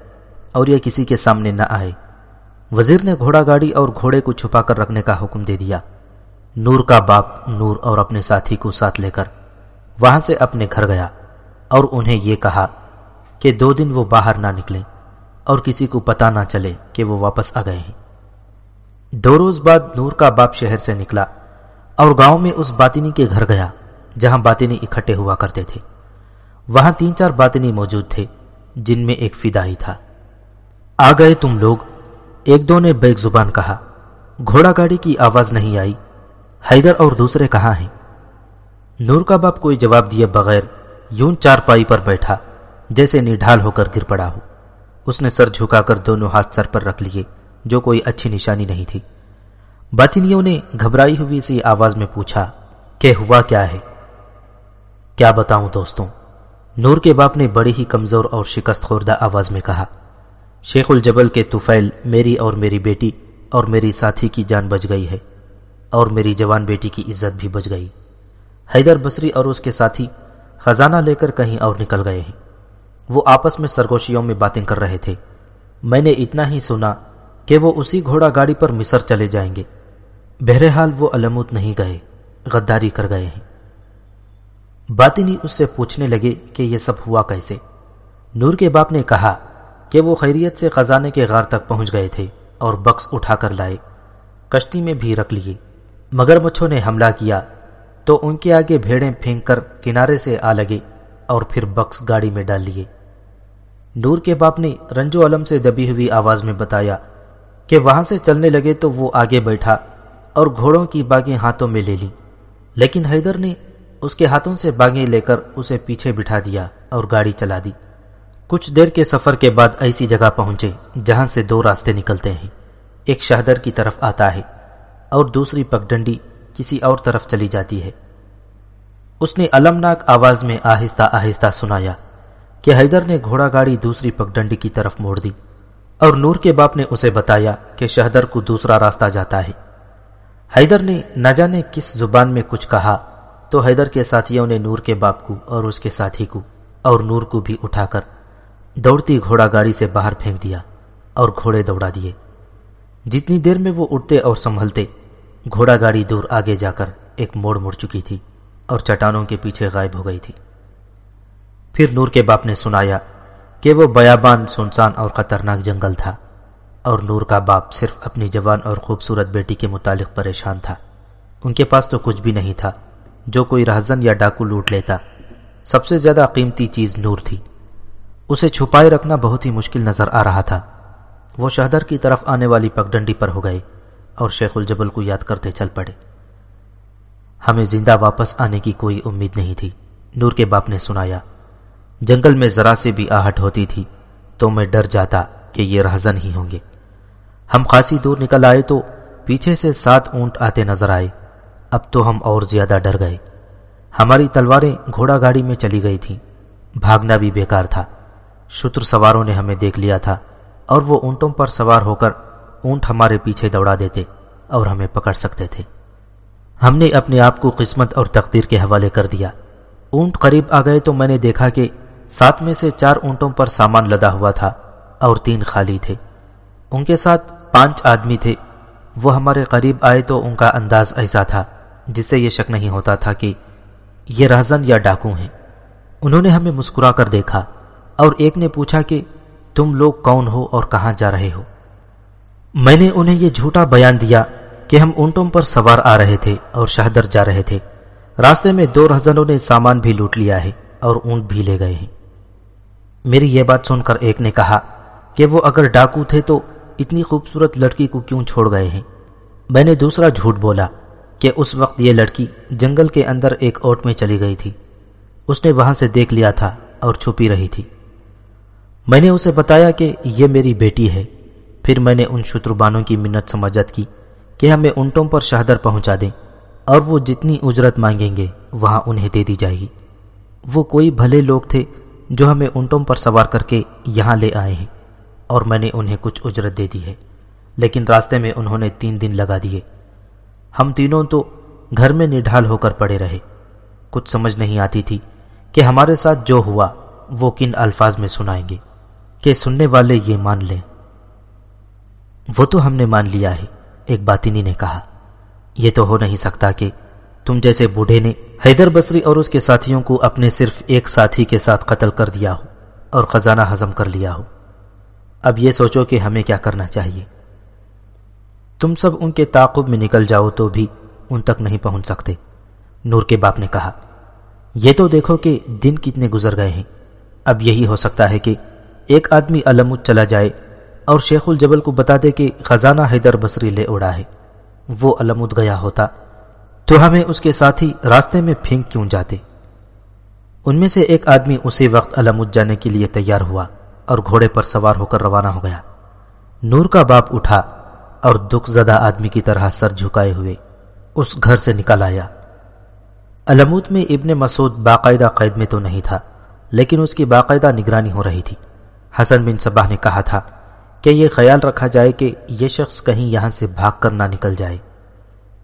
اور یہ کسی کے سامنے نہ آئے۔ وزیر نے گھوڑا گاڑی اور گھوڑے کو چھپا کر رکھنے کا حکم دے دیا۔ نور کا باپ نور اور اپنے ساتھی کو ساتھ لے کر وہاں سے اپنے گھر گیا اور انہیں یہ کہا کہ دو دن وہ باہر نہ نکلیں اور کسی کو پتا نہ چلے کہ وہ واپس آ گئے ہیں۔ دو روز بعد نور کا باپ شہر سے نکلا اور گاؤں میں اس باطنی کے گھر گیا جہاں باطنی اکٹھے ہوا کرتے تھے۔ وہاں تین چار باطنی موجود تھے جن میں ایک فدائی تھا۔ آ گئے تم لوگ، ایک دو نے بیگ زبان کہا، گھوڑا گاڑی کی آواز نہیں آئی۔ حیدر اور دوسرے کہاں ہیں؟ نور کا باپ کوئی جواب دیے بغیر یوں چار پائی پر بیٹھا، جیسے نڈھال ہو کر گر پڑا ہو۔ اس نے سر جھکا کر دونوں ہاتھ سر پر رکھ لیے، جو کوئی اچھی نشانی نہیں تھی۔ باطنیوں نے گھبرائی ہوئی سی آواز میں پوچھا، کہ ہوا کیا ہے؟ کیا بتاؤں دوستوں؟ نور کے باپ نے بڑی ہی کمزور اور شکست خوردہ آواز میں کہا، شیخ الجبل کے توفیل میری اور میری بیٹی اور میری ساتھی کی جان بچ گئی ہے۔ اور میری جوان بیٹی کی عزت بھی بچ گئی۔ حیدر بصری اور اس کے ساتھی خزانہ لے کر کہیں اور نکل گئے ہیں۔ وہ آپس میں سرگوشیوں میں باتیں کر رہے تھے۔ میں نے اتنا ہی سنا کہ وہ اسی گھوڑا گاڑی پر مصر چلے جائیں گے۔ بہرحال وہ علموت نہیں گئے، غداری کر گئے ہیں۔ باطنی اس سے پوچھنے لگے کہ یہ سب ہوا کیسے۔ نور کے باپ نے کہا کہ وہ خیریت سے خزانے کے غار تک پہنچ گئے تھے اور بکس اٹھا کر لائے۔ کشتی میں بھی رکھ لیے۔ مگر مچھوں نے حملہ کیا تو ان کے آگے بھیڑیں پھینک کر کنارے سے آ لگے اور پھر بکس گاڑی میں ڈال لیے۔ نور کے باپ نے رنجو علم سے دبی ہوئی آواز میں بتایا کہ وہاں سے چلنے لگے تو وہ آگے بیٹھا اور گھوڑوں کی باغیں ہاتھوں میں لے لی۔ لیکن حیدر نے اس کے ہاتھوں سے باغیں لے کر اسے پیچھے بٹھا دیا اور گاڑی چلا دی۔ کچھ دیر کے سفر کے بعد ایسی جگہ پہنچے جہاں سے دو راستے نکلتے ہیں۔ ایک شہدر کی طرف آتا ہے۔ اور دوسری پگڈنڈی کسی اور طرف چلی جاتی ہے۔ اس نے المناک آواز میں آہستہ آہستہ سنایا کہ حیدر نے گھوڑا گاڑی دوسری پگڈنڈی کی طرف موڑ دی اور نور کے باپ نے اسے بتایا کہ شہدر کو دوسرا راستہ جاتا ہے۔ حیدر نے نہ جانے کس زبان میں کچھ کہا تو حیدر کے ساتھیوں نے نور کے باپ کو اور اس کے ساتھی کو اور نور کو بھی اٹھا کر دوڑتی گھوڑا گاڑی سے باہر پھینک دیا اور گھوڑے دوڑا دیے۔ جتنی دیر میں وہ اٹھتے اور سنبھلتے، گھوڑا گاڑی دور آگے جا کر ایک موڑ مڑ چکی تھی اور چٹانوں کے پیچھے غائب ہو گئی تھی۔ پھر نور کے باپ نے سنایا کہ وہ بیابان، سنسان اور خطرناک جنگل تھا اور نور کا باپ صرف اپنی جوان اور خوبصورت بیٹی کے متعلق پریشان تھا۔ ان کے پاس تو کچھ بھی نہیں تھا، جو کوئی رہزن یا ڈاکو لوٹ لیتا۔ سب سے زیادہ قیمتی چیز نور تھی۔ اسے چھپائے رکھنا بہت ہی مشکل نظر آ رہا تھا۔ وہ شہدر کی طرف آنے والی پگڈنڈی پر ہو گئے اور شیخ الجبل کو یاد کرتے چل پڑے۔ ہمیں زندہ واپس آنے کی کوئی امید نہیں تھی۔ نور کے باپ نے سنایا، جنگل میں ذرا سے بھی آہٹ ہوتی تھی تو میں ڈر جاتا کہ یہ رہزن ہی ہوں گے۔ ہم خاصی دور نکل آئے تو پیچھے سے سات اونٹ آتے نظر آئے۔ اب تو ہم اور زیادہ ڈر گئے۔ ہماری تلواریں گھوڑا گاڑی میں چلی گئی تھیں۔ بھاگنا بھی بیکار تھا۔ شتر سواروں نے ہمیں دیکھ لیا تھا۔ اور وہ اونٹوں پر سوار ہو کر اونٹ ہمارے پیچھے دوڑا دیتے اور ہمیں پکڑ سکتے تھے۔ ہم نے اپنے آپ کو قسمت اور تقدیر کے حوالے کر دیا۔ اونٹ قریب آ گئے تو میں نے دیکھا کہ ساتھ میں سے چار اونٹوں پر سامان لدا ہوا تھا اور تین خالی تھے۔ ان کے ساتھ پانچ آدمی تھے۔ وہ ہمارے قریب آئے تو ان کا انداز ایسا تھا جس سے یہ شک نہیں ہوتا تھا کہ یہ رہزن یا ڈاکو ہیں۔ انہوں نے ہمیں مسکرا کر دیکھا اور ایک نے پوچھا کہ تم لوگ کون ہو اور کہاں جا رہے ہو؟ میں نے انہیں یہ جھوٹا بیان دیا کہ ہم اونٹوں پر سوار آ رہے تھے اور شہدر جا رہے تھے۔ راستے میں دو رہزنوں نے سامان بھی لوٹ لیا ہے اور اونٹ بھی لے گئے ہیں۔ میری یہ بات سن کر ایک نے کہا کہ وہ اگر ڈاکو تھے تو اتنی خوبصورت لڑکی کو کیوں چھوڑ گئے ہیں؟ میں نے دوسرا جھوٹ بولا کہ اس وقت یہ لڑکی جنگل کے اندر ایک اوٹ میں چلی گئی تھی۔ اس نے وہاں سے دیکھ لیا تھا اور چھپی رہی تھی۔ میں نے اسے بتایا کہ یہ میری بیٹی ہے۔ پھر میں نے ان شتربانوں کی منت سمجھت کی کہ ہمیں اونٹوں پر شہدر پہنچا دیں اور وہ جتنی اجرت مانگیں گے وہاں انہیں دے دی جائے گی۔ وہ کوئی بھلے لوگ تھے جو ہمیں اونٹوں پر سوار کر کے یہاں لے آئے ہیں اور میں نے انہیں کچھ اجرت دے دی ہے۔ لیکن راستے میں انہوں نے تین دن لگا دیے۔ ہم تینوں تو گھر میں نڈھال ہو کر پڑے رہے۔ کچھ سمجھ نہیں آتی تھی کہ ہمارے ساتھ جو ہوا وہ کن الفاظ میں سنائیں گے۔ کہ سننے والے یہ مان لیں۔ وہ تو ہم نے مان لیا ہے، ایک باطنی نے کہا۔ یہ تو ہو نہیں سکتا کہ تم جیسے بوڑھے نے حیدر بصری اور اس کے ساتھیوں کو اپنے صرف ایک ساتھی کے ساتھ قتل کر دیا ہو اور خزانہ ہضم کر لیا ہو۔ اب یہ سوچو کہ ہمیں کیا کرنا چاہیے۔ تم سب ان کے تعاقب میں نکل جاؤ تو بھی ان تک نہیں پہنچ سکتے۔ نور کے باپ نے کہا، یہ تو دیکھو کہ دن کتنے گزر گئے ہیں۔ اب یہی ہو سکتا ہے کہ ایک آدمی علمود چلا جائے اور شیخ الجبل کو بتا دے کہ خزانہ حیدر بصری لے اڑا ہے۔ وہ علمود گیا ہوتا۔ تو ہمیں اس کے ساتھی راستے میں پھینک کیوں جاتے؟ ان میں سے ایک آدمی اسی وقت علمود جانے کے لیے تیار ہوا اور گھوڑے پر سوار ہو کر روانہ ہو گیا۔ نور کا باپ اٹھا اور دکھ زدہ آدمی کی طرح سر جھکائے ہوئے اس گھر سے نکل آیا۔ علمود میں ابن مسعود باقاعدہ قید میں تو نہیں تھا، لیکن اس کی باقاعدہ نگرانی ہو رہی تھی۔ حسن بن صباح نے کہا تھا کہ یہ خیال رکھا جائے کہ یہ شخص کہیں یہاں سے بھاگ کر نہ نکل جائے۔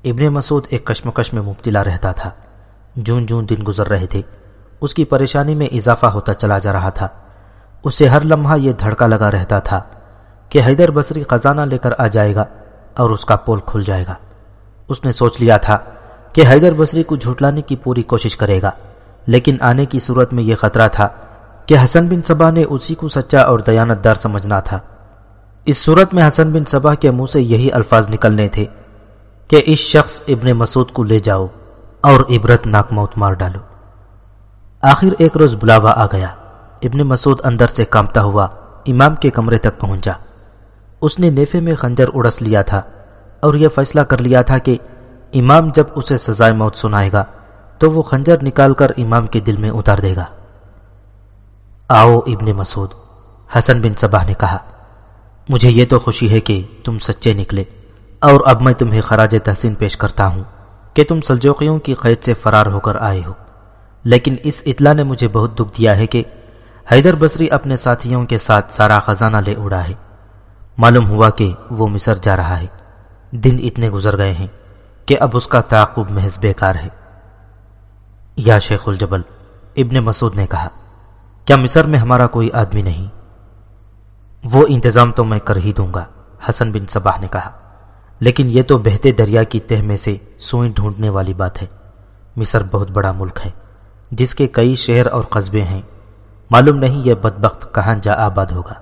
ابن مسعود ایک کشمکش میں مبتلا رہتا تھا۔ جون جون دن گزر رہے تھے۔ اس کی پریشانی میں اضافہ ہوتا چلا جا رہا تھا۔ اسے ہر لمحہ یہ دھڑکا لگا رہتا تھا کہ حیدر بصری خزانہ لے کر آ جائے گا اور اس کا پول کھل جائے گا۔ اس نے سوچ لیا تھا کہ حیدر بصری کو جھوٹلانے کی پوری کوشش کرے گا، لیکن آنے کی صورت میں یہ خطرہ تھا کہ حسن بن صبا نے اسی کو سچا اور دیانت دار سمجھنا تھا۔ اس صورت میں حسن بن صبا کے منہ سے یہی الفاظ نکلنے تھے کہ اس شخص ابن مسعود کو لے جاؤ اور عبرت ناک موت مار ڈالو۔ آخر ایک روز بلاوا آ گیا۔ ابن مسعود اندر سے کامتا ہوا امام کے کمرے تک پہنچا۔ اس نے نیفے میں خنجر اڑس لیا تھا اور یہ فیصلہ کر لیا تھا کہ امام جب اسے سزائے موت سنائے گا تو وہ خنجر نکال کر امام کے دل میں اتار دے گا۔ آؤ ابن مسعود۔ حسن بن صباح نے کہا، مجھے یہ تو خوشی ہے کہ تم سچے نکلے، اور اب میں تمہیں خراج تحسین پیش کرتا ہوں کہ تم سلجوقیوں کی قید سے فرار ہو کر آئے ہو۔ لیکن اس اطلاع نے مجھے بہت دکھ دیا ہے کہ حیدر بصری اپنے ساتھیوں کے ساتھ سارا خزانہ لے اڑا ہے۔ معلوم ہوا کہ وہ مصر جا رہا ہے۔ دن اتنے گزر گئے ہیں کہ اب اس کا تعاقب محض بیکار ہے۔ یا شیخ الجبل، ابن مسعود نے کہا کیا مصر میں ہمارا کوئی آدمی نہیں؟ وہ انتظام تو میں کر ہی دوں گا، حسن بن صباح نے کہا۔ لیکن یہ تو بہتے دریا کی تہ میں سے سوئی ڈھونڈنے والی بات ہے۔ مصر بہت بڑا ملک ہے، جس کے کئی شہر اور قصبے ہیں۔ معلوم نہیں یہ بدبخت کہاں جا آباد ہوگا۔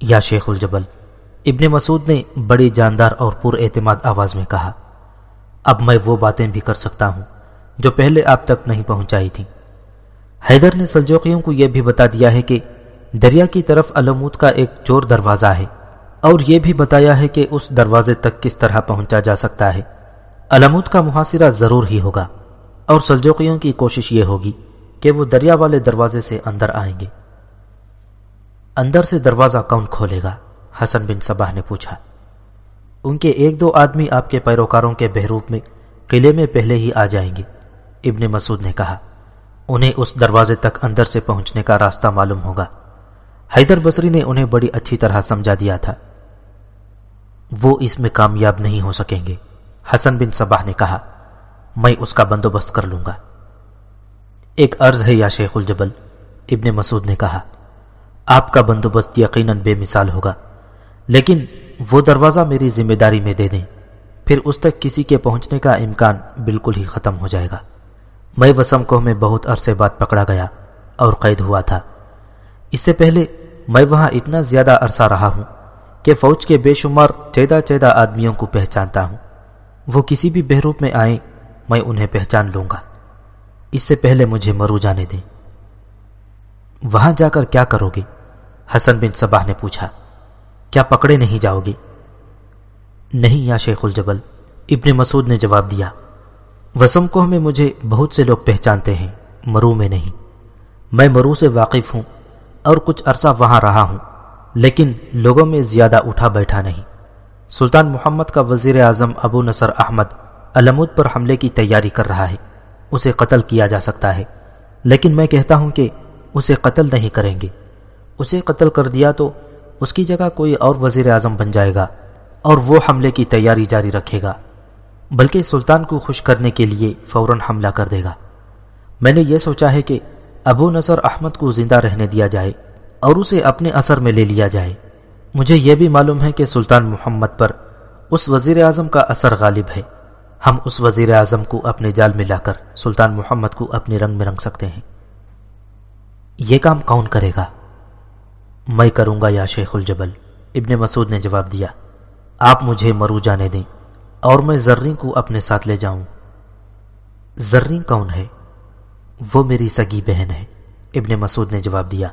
یا شیخ الجبل، ابن مسعود نے بڑی جاندار اور پر اعتماد آواز میں کہا، اب میں وہ باتیں بھی کر سکتا ہوں جو پہلے آپ تک نہیں پہنچائی تھیں۔ حیدر نے سلجوقیوں کو یہ بھی بتا دیا ہے کہ دریا کی طرف علمود کا ایک چور دروازہ ہے اور یہ بھی بتایا ہے کہ اس دروازے تک کس طرح پہنچا جا سکتا ہے۔ علمود کا محاصرہ ضرور ہی ہوگا اور سلجوقیوں کی کوشش یہ ہوگی کہ وہ دریا والے دروازے سے اندر آئیں گے۔ اندر سے دروازہ کون کھولے گا؟ حسن بن صباح نے پوچھا۔ ان کے ایک دو آدمی آپ کے پیروکاروں کے بہروپ میں قلعے میں پہلے ہی آ جائیں گے، ابن مسعود نے کہا۔ انہیں اس دروازے تک اندر سے پہنچنے کا راستہ معلوم ہوگا۔ حیدر بصری نے انہیں بڑی اچھی طرح سمجھا دیا تھا۔ وہ اس میں کامیاب نہیں ہو سکیں گے، حسن بن صباح نے کہا۔ میں اس کا بندوبست کر لوں گا۔ ایک عرض ہے یا شیخ الجبل، ابن مسعود نے کہا۔ آپ کا بندوبست یقیناً بے مثال ہوگا، لیکن وہ دروازہ میری ذمہ داری میں دے دیں، پھر اس تک کسی کے پہنچنے کا امکان بالکل ہی ختم ہو جائے گا۔ میں وسم کوہ میں بہت عرصے بعد پکڑا گیا اور قید ہوا تھا۔ اس سے پہلے میں وہاں اتنا زیادہ عرصہ رہا ہوں کہ فوج کے بے شمار چیدہ چیدہ آدمیوں کو پہچانتا ہوں۔ وہ کسی بھی بہروپ میں آئیں، میں انہیں پہچان لوں گا۔ اس سے پہلے مجھے مرو جانے دیں۔ وہاں جا کر کیا کرو گے؟ حسن بن صباح نے پوچھا۔ کیا پکڑے نہیں جاؤ گے؟ نہیں، یا شیخ الجبل، ابن مسعود نے جواب دیا۔ وسم کوہ میں مجھے بہت سے لوگ پہچانتے ہیں، مرو میں نہیں۔ میں مرو سے واقف ہوں اور کچھ عرصہ وہاں رہا ہوں، لیکن لوگوں میں زیادہ اٹھا بیٹھا نہیں۔ سلطان محمد کا وزیر اعظم ابو نصر احمد علمود پر حملے کی تیاری کر رہا ہے۔ اسے قتل کیا جا سکتا ہے، لیکن میں کہتا ہوں کہ اسے قتل نہیں کریں گے۔ اسے قتل کر دیا تو اس کی جگہ کوئی اور وزیر اعظم بن جائے گا اور وہ حملے کی تیاری جاری رکھے گا۔ بلکہ سلطان کو خوش کرنے کے لیے فوراً حملہ کر دے گا۔ میں نے یہ سوچا ہے کہ ابو نصر احمد کو زندہ رہنے دیا جائے اور اسے اپنے اثر میں لے لیا جائے۔ مجھے یہ بھی معلوم ہے کہ سلطان محمد پر اس وزیر اعظم کا اثر غالب ہے۔ ہم اس وزیر اعظم کو اپنے جال میں لا کر سلطان محمد کو اپنے رنگ میں رنگ سکتے ہیں۔ یہ کام کون کرے گا؟ میں کروں گا یا شیخ الجبل، ابن مسعود نے جواب دیا۔ آپ مجھے مرو جانے دیں۔ اور میں زرین کو اپنے ساتھ لے جاؤں۔ زرین کون ہے؟ وہ میری سگی بہن ہے۔ ابن مسعود نے جواب دیا،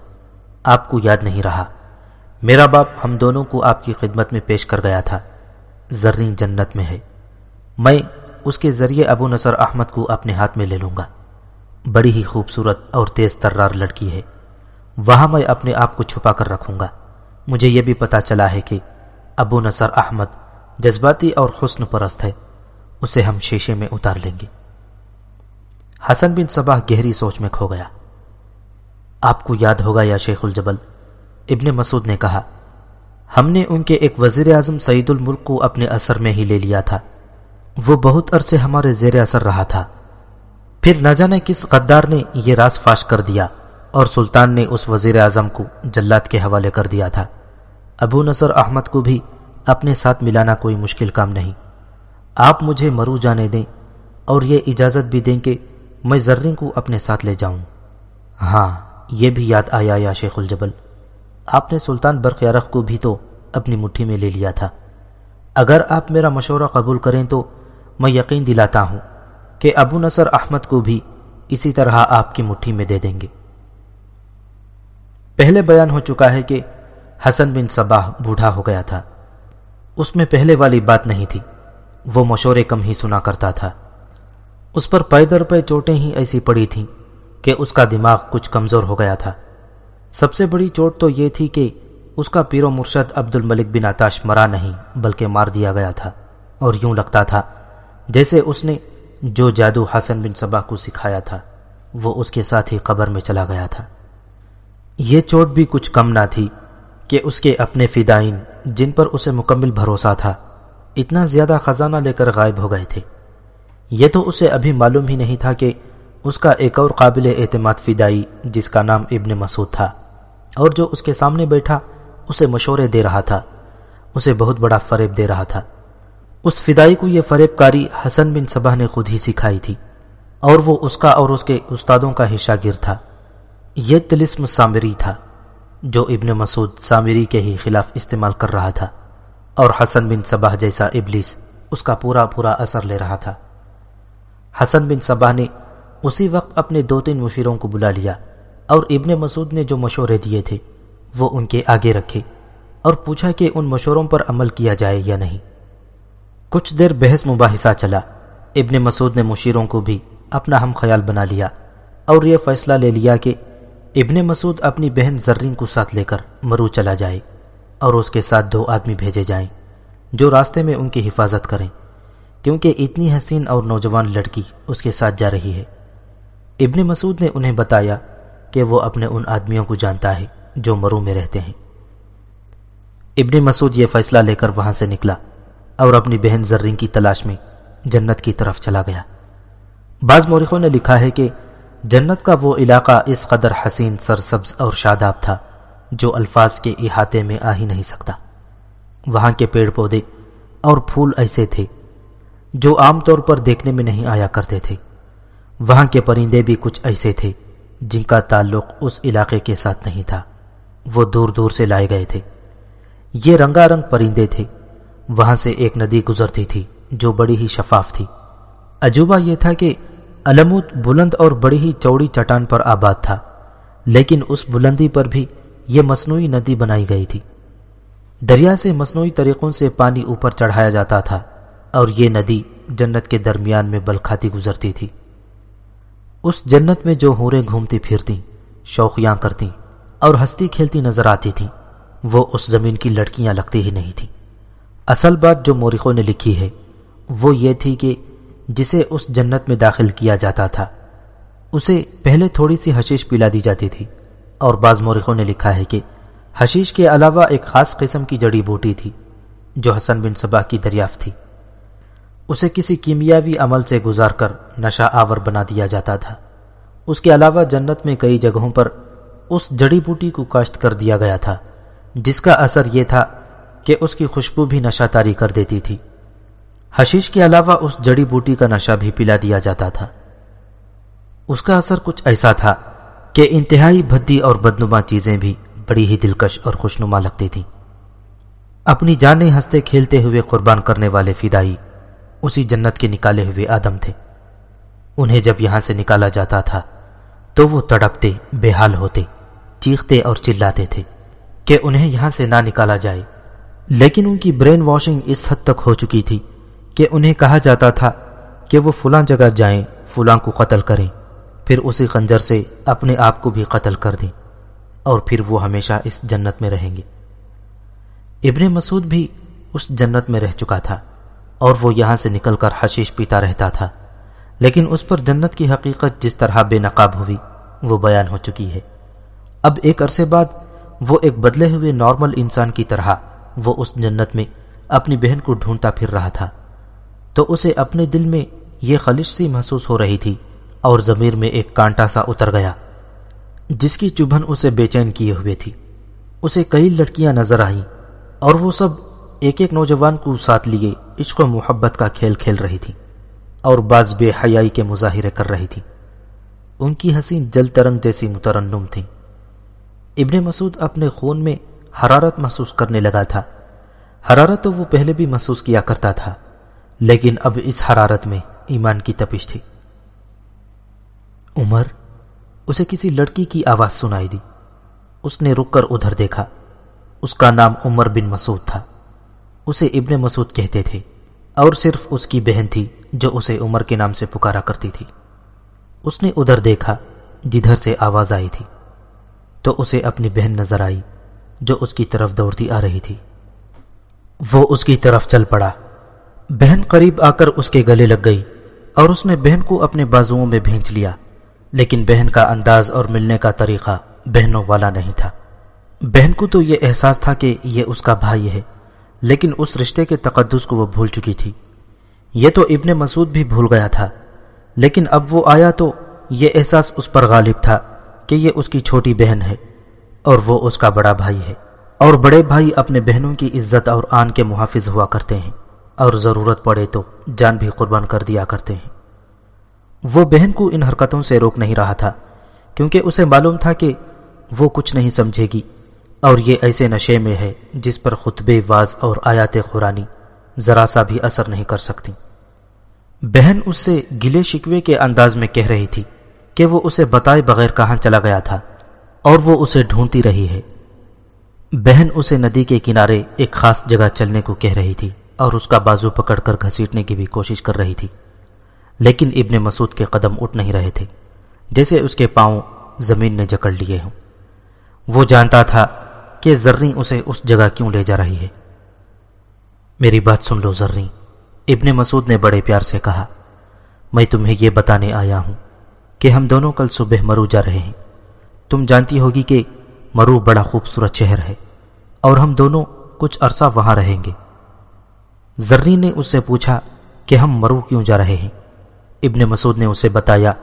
آپ کو یاد نہیں رہا۔ میرا باپ ہم دونوں کو آپ کی خدمت میں پیش کر گیا تھا۔ زرین جنت میں ہے۔ میں اس کے ذریعے ابو نصر احمد کو اپنے ہاتھ میں لے لوں گا۔ بڑی ہی خوبصورت اور تیز ترار لڑکی ہے۔ وہاں میں اپنے آپ کو چھپا کر رکھوں گا۔ مجھے یہ بھی پتا چلا ہے کہ ابو نصر احمد جذباتی اور حسن پرست ہے، اسے ہم شیشے میں اتار لیں گے۔ حسن بن صباح گہری سوچ میں کھو گیا۔ آپ کو یاد ہوگا یا شیخ الجبل، ابن مسعود نے کہا، ہم نے ان کے ایک وزیر اعظم سعید الملک کو اپنے اثر میں ہی لے لیا تھا۔ وہ بہت عرصے ہمارے زیر اثر رہا تھا۔ پھر نہ جانے کس غدار نے یہ راز فاش کر دیا اور سلطان نے اس وزیر اعظم کو جلات کے حوالے کر دیا تھا۔ ابو نصر احمد کو بھی اپنے ساتھ ملانا کوئی مشکل کام نہیں۔ آپ مجھے مرو جانے دیں اور یہ اجازت بھی دیں کہ میں زرین کو اپنے ساتھ لے جاؤں۔ ہاں یہ بھی یاد آیا یا شیخ الجبل۔ آپ نے سلطان برقیارخ کو بھی تو اپنی مٹھی میں لے لیا تھا۔ اگر آپ میرا مشورہ قبول کریں تو میں یقین دلاتا ہوں کہ ابو نصر احمد کو بھی اسی طرح آپ کی مٹھی میں دے دیں گے۔ پہلے بیان ہو چکا ہے کہ حسن بن صباح بوڑھا ہو گیا تھا۔ اس میں پہلے والی بات نہیں تھی۔ وہ مشورے کم ہی سنا کرتا تھا۔ اس پر پے در پہ چوٹیں ہی ایسی پڑی تھیں کہ اس کا دماغ کچھ کمزور ہو گیا تھا۔ سب سے بڑی چوٹ تو یہ تھی کہ اس کا پیر و مرشد عبد الملک بن آتاش مرا نہیں، بلکہ مار دیا گیا تھا۔ اور یوں لگتا تھا جیسے اس نے جو جادو حسن بن صبا کو سکھایا تھا، وہ اس کے ساتھ ہی قبر میں چلا گیا تھا۔ یہ چوٹ بھی کچھ کم نہ تھی کہ اس کے اپنے فدائین جن پر اسے مکمل بھروسہ تھا۔ اتنا زیادہ خزانہ لے کر غائب ہو گئے تھے۔ یہ تو اسے ابھی معلوم ہی نہیں تھا کہ اس کا ایک اور قابل اعتماد فدائی، جس کا نام ابن مسعود تھا، اور جو اس کے سامنے بیٹھا، اسے مشورے دے رہا تھا۔ اسے بہت بڑا فریب دے رہا تھا۔ اس فدائی کو یہ فریب کاری حسن بن صبح نے خود ہی سکھائی تھی، اور وہ اس کا اور اس کے استادوں کا ہی شاگرد تھا۔ یہ تلسم سامری تھا۔ جو ابن مسعود سامری کے ہی خلاف استعمال کر رہا تھا اور حسن بن صبح جیسا ابلیس اس کا پورا پورا اثر لے رہا تھا۔ حسن بن صبح نے اسی وقت اپنے دو تین مشیروں کو بلا لیا اور ابن مسعود نے جو مشورے دیے تھے وہ ان کے آگے رکھے اور پوچھا کہ ان مشوروں پر عمل کیا جائے یا نہیں۔ کچھ دیر بحث مباحثہ چلا۔ ابن مسعود نے مشیروں کو بھی اپنا ہم خیال بنا لیا اور یہ فیصلہ لے لیا کہ ابن مسعود اپنی بہن زرین کو ساتھ لے کر مرو چلا جائے اور اس کے ساتھ دو آدمی بھیجے جائیں جو راستے میں ان کی حفاظت کریں، کیونکہ اتنی حسین اور نوجوان لڑکی اس کے ساتھ جا رہی ہے۔ ابن مسعود نے انہیں بتایا کہ وہ اپنے ان آدمیوں کو جانتا ہے جو مرو میں رہتے ہیں۔ ابن مسعود یہ فیصلہ لے کر وہاں سے نکلا اور اپنی بہن زرین کی تلاش میں جنت کی طرف چلا گیا۔ بعض مورخوں نے لکھا ہے کہ جنت کا وہ علاقہ اس قدر حسین، سرسبز اور شاداب تھا جو الفاظ کے احاطے میں آ ہی نہیں سکتا۔ وہاں کے پیڑ پودے اور پھول ایسے تھے جو عام طور پر دیکھنے میں نہیں آیا کرتے تھے۔ وہاں کے پرندے بھی کچھ ایسے تھے جن کا تعلق اس علاقے کے ساتھ نہیں تھا۔ وہ دور دور سے لائے گئے تھے۔ یہ رنگا رنگ پرندے تھے۔ وہاں سے ایک ندی گزرتی تھی جو بڑی ہی شفاف تھی۔ عجوبہ یہ تھا کہ علموت بلند اور بڑی ہی چوڑی چٹان پر آباد تھا، لیکن اس بلندی پر بھی یہ مصنوعی ندی بنائی گئی تھی۔ دریا سے مصنوعی طریقوں سے پانی اوپر چڑھایا جاتا تھا اور یہ ندی جنت کے درمیان میں بلکھاتی گزرتی تھی۔ اس جنت میں جو ہورے گھومتی پھرتی شوقیاں کرتی اور ہستی کھیلتی نظر آتی تھیں، وہ اس زمین کی لڑکیاں لگتی ہی نہیں تھیں۔ اصل بات جو مورخوں نے لکھی ہے، وہ یہ تھی کہ جسے اس جنت میں داخل کیا جاتا تھا۔ اسے پہلے تھوڑی سی حشیش پلا دی جاتی تھی اور بعض مورخوں نے لکھا ہے کہ حشیش کے علاوہ ایک خاص قسم کی جڑی بوٹی تھی جو حسن بن صبا کی دریافت تھی۔ اسے کسی کیمیاوی عمل سے گزار کر نشہ آور بنا دیا جاتا تھا۔ اس کے علاوہ جنت میں کئی جگہوں پر اس جڑی بوٹی کو کاشت کر دیا گیا تھا، جس کا اثر یہ تھا کہ اس کی خوشبو بھی نشہ تاری کر دیتی تھی۔ حشیش کے علاوہ اس جڑی بوٹی کا نشہ بھی پلا دیا جاتا تھا۔ اس کا اثر کچھ ایسا تھا کہ انتہائی بھدی اور بدنما چیزیں بھی بڑی ہی دلکش اور خوشنما لگتی تھیں۔ اپنی جانیں ہنستے کھیلتے ہوئے قربان کرنے والے فدائی اسی جنت کے نکالے ہوئے آدم تھے۔ انہیں جب یہاں سے نکالا جاتا تھا تو وہ تڑپتے بے حال ہوتے، چیختے اور چلاتے تھے کہ انہیں یہاں سے نہ نکالا جائے۔ لیکن ان کی برین واشنگ اس حد تک ہو چکی تھی کہ انہیں کہا جاتا تھا کہ وہ فلاں جگہ جائیں، فلاں کو قتل کریں۔ پھر اسی خنجر سے اپنے آپ کو بھی قتل کر دیں اور پھر وہ ہمیشہ اس جنت میں رہیں گے۔ ابن مسعود بھی اس جنت میں رہ چکا تھا اور وہ یہاں سے نکل کر حشیش پیتا رہتا تھا۔ لیکن اس پر جنت کی حقیقت جس طرح بے نقاب ہوئی، وہ بیان ہو چکی ہے۔ اب ایک عرصے بعد وہ ایک بدلے ہوئے نارمل انسان کی طرح وہ اس جنت میں اپنی بہن کو ڈھونڈتا پھر رہا تھا۔ تو اسے اپنے دل میں یہ خلش سی محسوس ہو رہی تھی اور ضمیر میں ایک کانٹا سا اتر گیا، جس کی چبھن اسے بے چین کیے ہوئے تھی۔ اسے کئی لڑکیاں نظر آئیں اور وہ سب ایک ایک نوجوان کو ساتھ لیے عشق و محبت کا کھیل کھیل رہی تھی اور بعض بے حیائی کے مظاہرے کر رہی تھی۔ ان کی حسین جل ترنگ جیسی مترنم تھی ابن مسعود اپنے خون میں حرارت محسوس کرنے لگا تھا۔ حرارت تو وہ پہلے بھی محسوس کیا کرتا تھا۔ لیکن اب اس حرارت میں ایمان کی تپش تھی۔ عمر، اسے کسی لڑکی کی آواز سنائی دی۔ اس نے رک کر ادھر دیکھا۔ اس کا نام عمر بن مسعود تھا۔ اسے ابن مسعود کہتے تھے اور صرف اس کی بہن تھی جو اسے عمر کے نام سے پکارا کرتی تھی۔ اس نے ادھر دیکھا جدھر سے آواز آئی تھی۔ تو اسے اپنی بہن نظر آئی جو اس کی طرف دوڑتی آ رہی تھی۔ وہ اس کی طرف چل پڑا۔ بہن قریب آ کر اس کے گلے لگ گئی اور اس نے بہن کو اپنے بازوؤں میں بھینچ لیا، لیکن بہن کا انداز اور ملنے کا طریقہ بہنوں والا نہیں تھا۔ بہن کو تو یہ احساس تھا کہ یہ اس کا بھائی ہے، لیکن اس رشتے کے تقدس کو وہ بھول چکی تھی۔ یہ تو ابن مسعود بھی بھول گیا تھا، لیکن اب وہ آیا تو یہ احساس اس پر غالب تھا کہ یہ اس کی چھوٹی بہن ہے اور وہ اس کا بڑا بھائی ہے۔ اور بڑے بھائی اپنے بہنوں کی عزت اور آن کے محافظ ہوا کرتے ہیں۔ اور ضرورت پڑے تو جان بھی قربان کر دیا کرتے ہیں۔ وہ بہن کو ان حرکتوں سے روک نہیں رہا تھا، کیونکہ اسے معلوم تھا کہ وہ کچھ نہیں سمجھے گی۔ اور یہ ایسے نشے میں ہے جس پر خطبے واز اور آیات قرآنی ذرا سا بھی اثر نہیں کر سکتی۔ بہن اس سے گلے شکوے کے انداز میں کہہ رہی تھی کہ وہ اسے بتائے بغیر کہاں چلا گیا تھا، اور وہ اسے ڈھونڈتی رہی ہے۔ بہن اسے ندی کے کنارے ایک خاص جگہ چلنے کو کہہ رہی تھی۔ اور اس کا بازو پکڑ کر گھسیٹنے کی بھی کوشش کر رہی تھی، لیکن ابن مسعود کے قدم اٹھ نہیں رہے تھے، جیسے اس کے پاؤں زمین نے جکڑ لیے ہوں۔ وہ جانتا تھا کہ زرنی اسے اس جگہ کیوں لے جا رہی ہے۔ میری بات سن لو زرنی ابن مسعود نے بڑے پیار سے کہا، میں تمہیں یہ بتانے آیا ہوں کہ ہم دونوں کل صبح مرو جا رہے ہیں۔ تم جانتی ہوگی کہ مرو بڑا خوبصورت شہر ہے اور ہم دونوں کچھ عرصہ وہاں رہیں گے۔ زرنی نے اس سے پوچھا کہ ہم مرو کیوں جا رہے ہیں؟ ابن مسعود نے اسے بتایا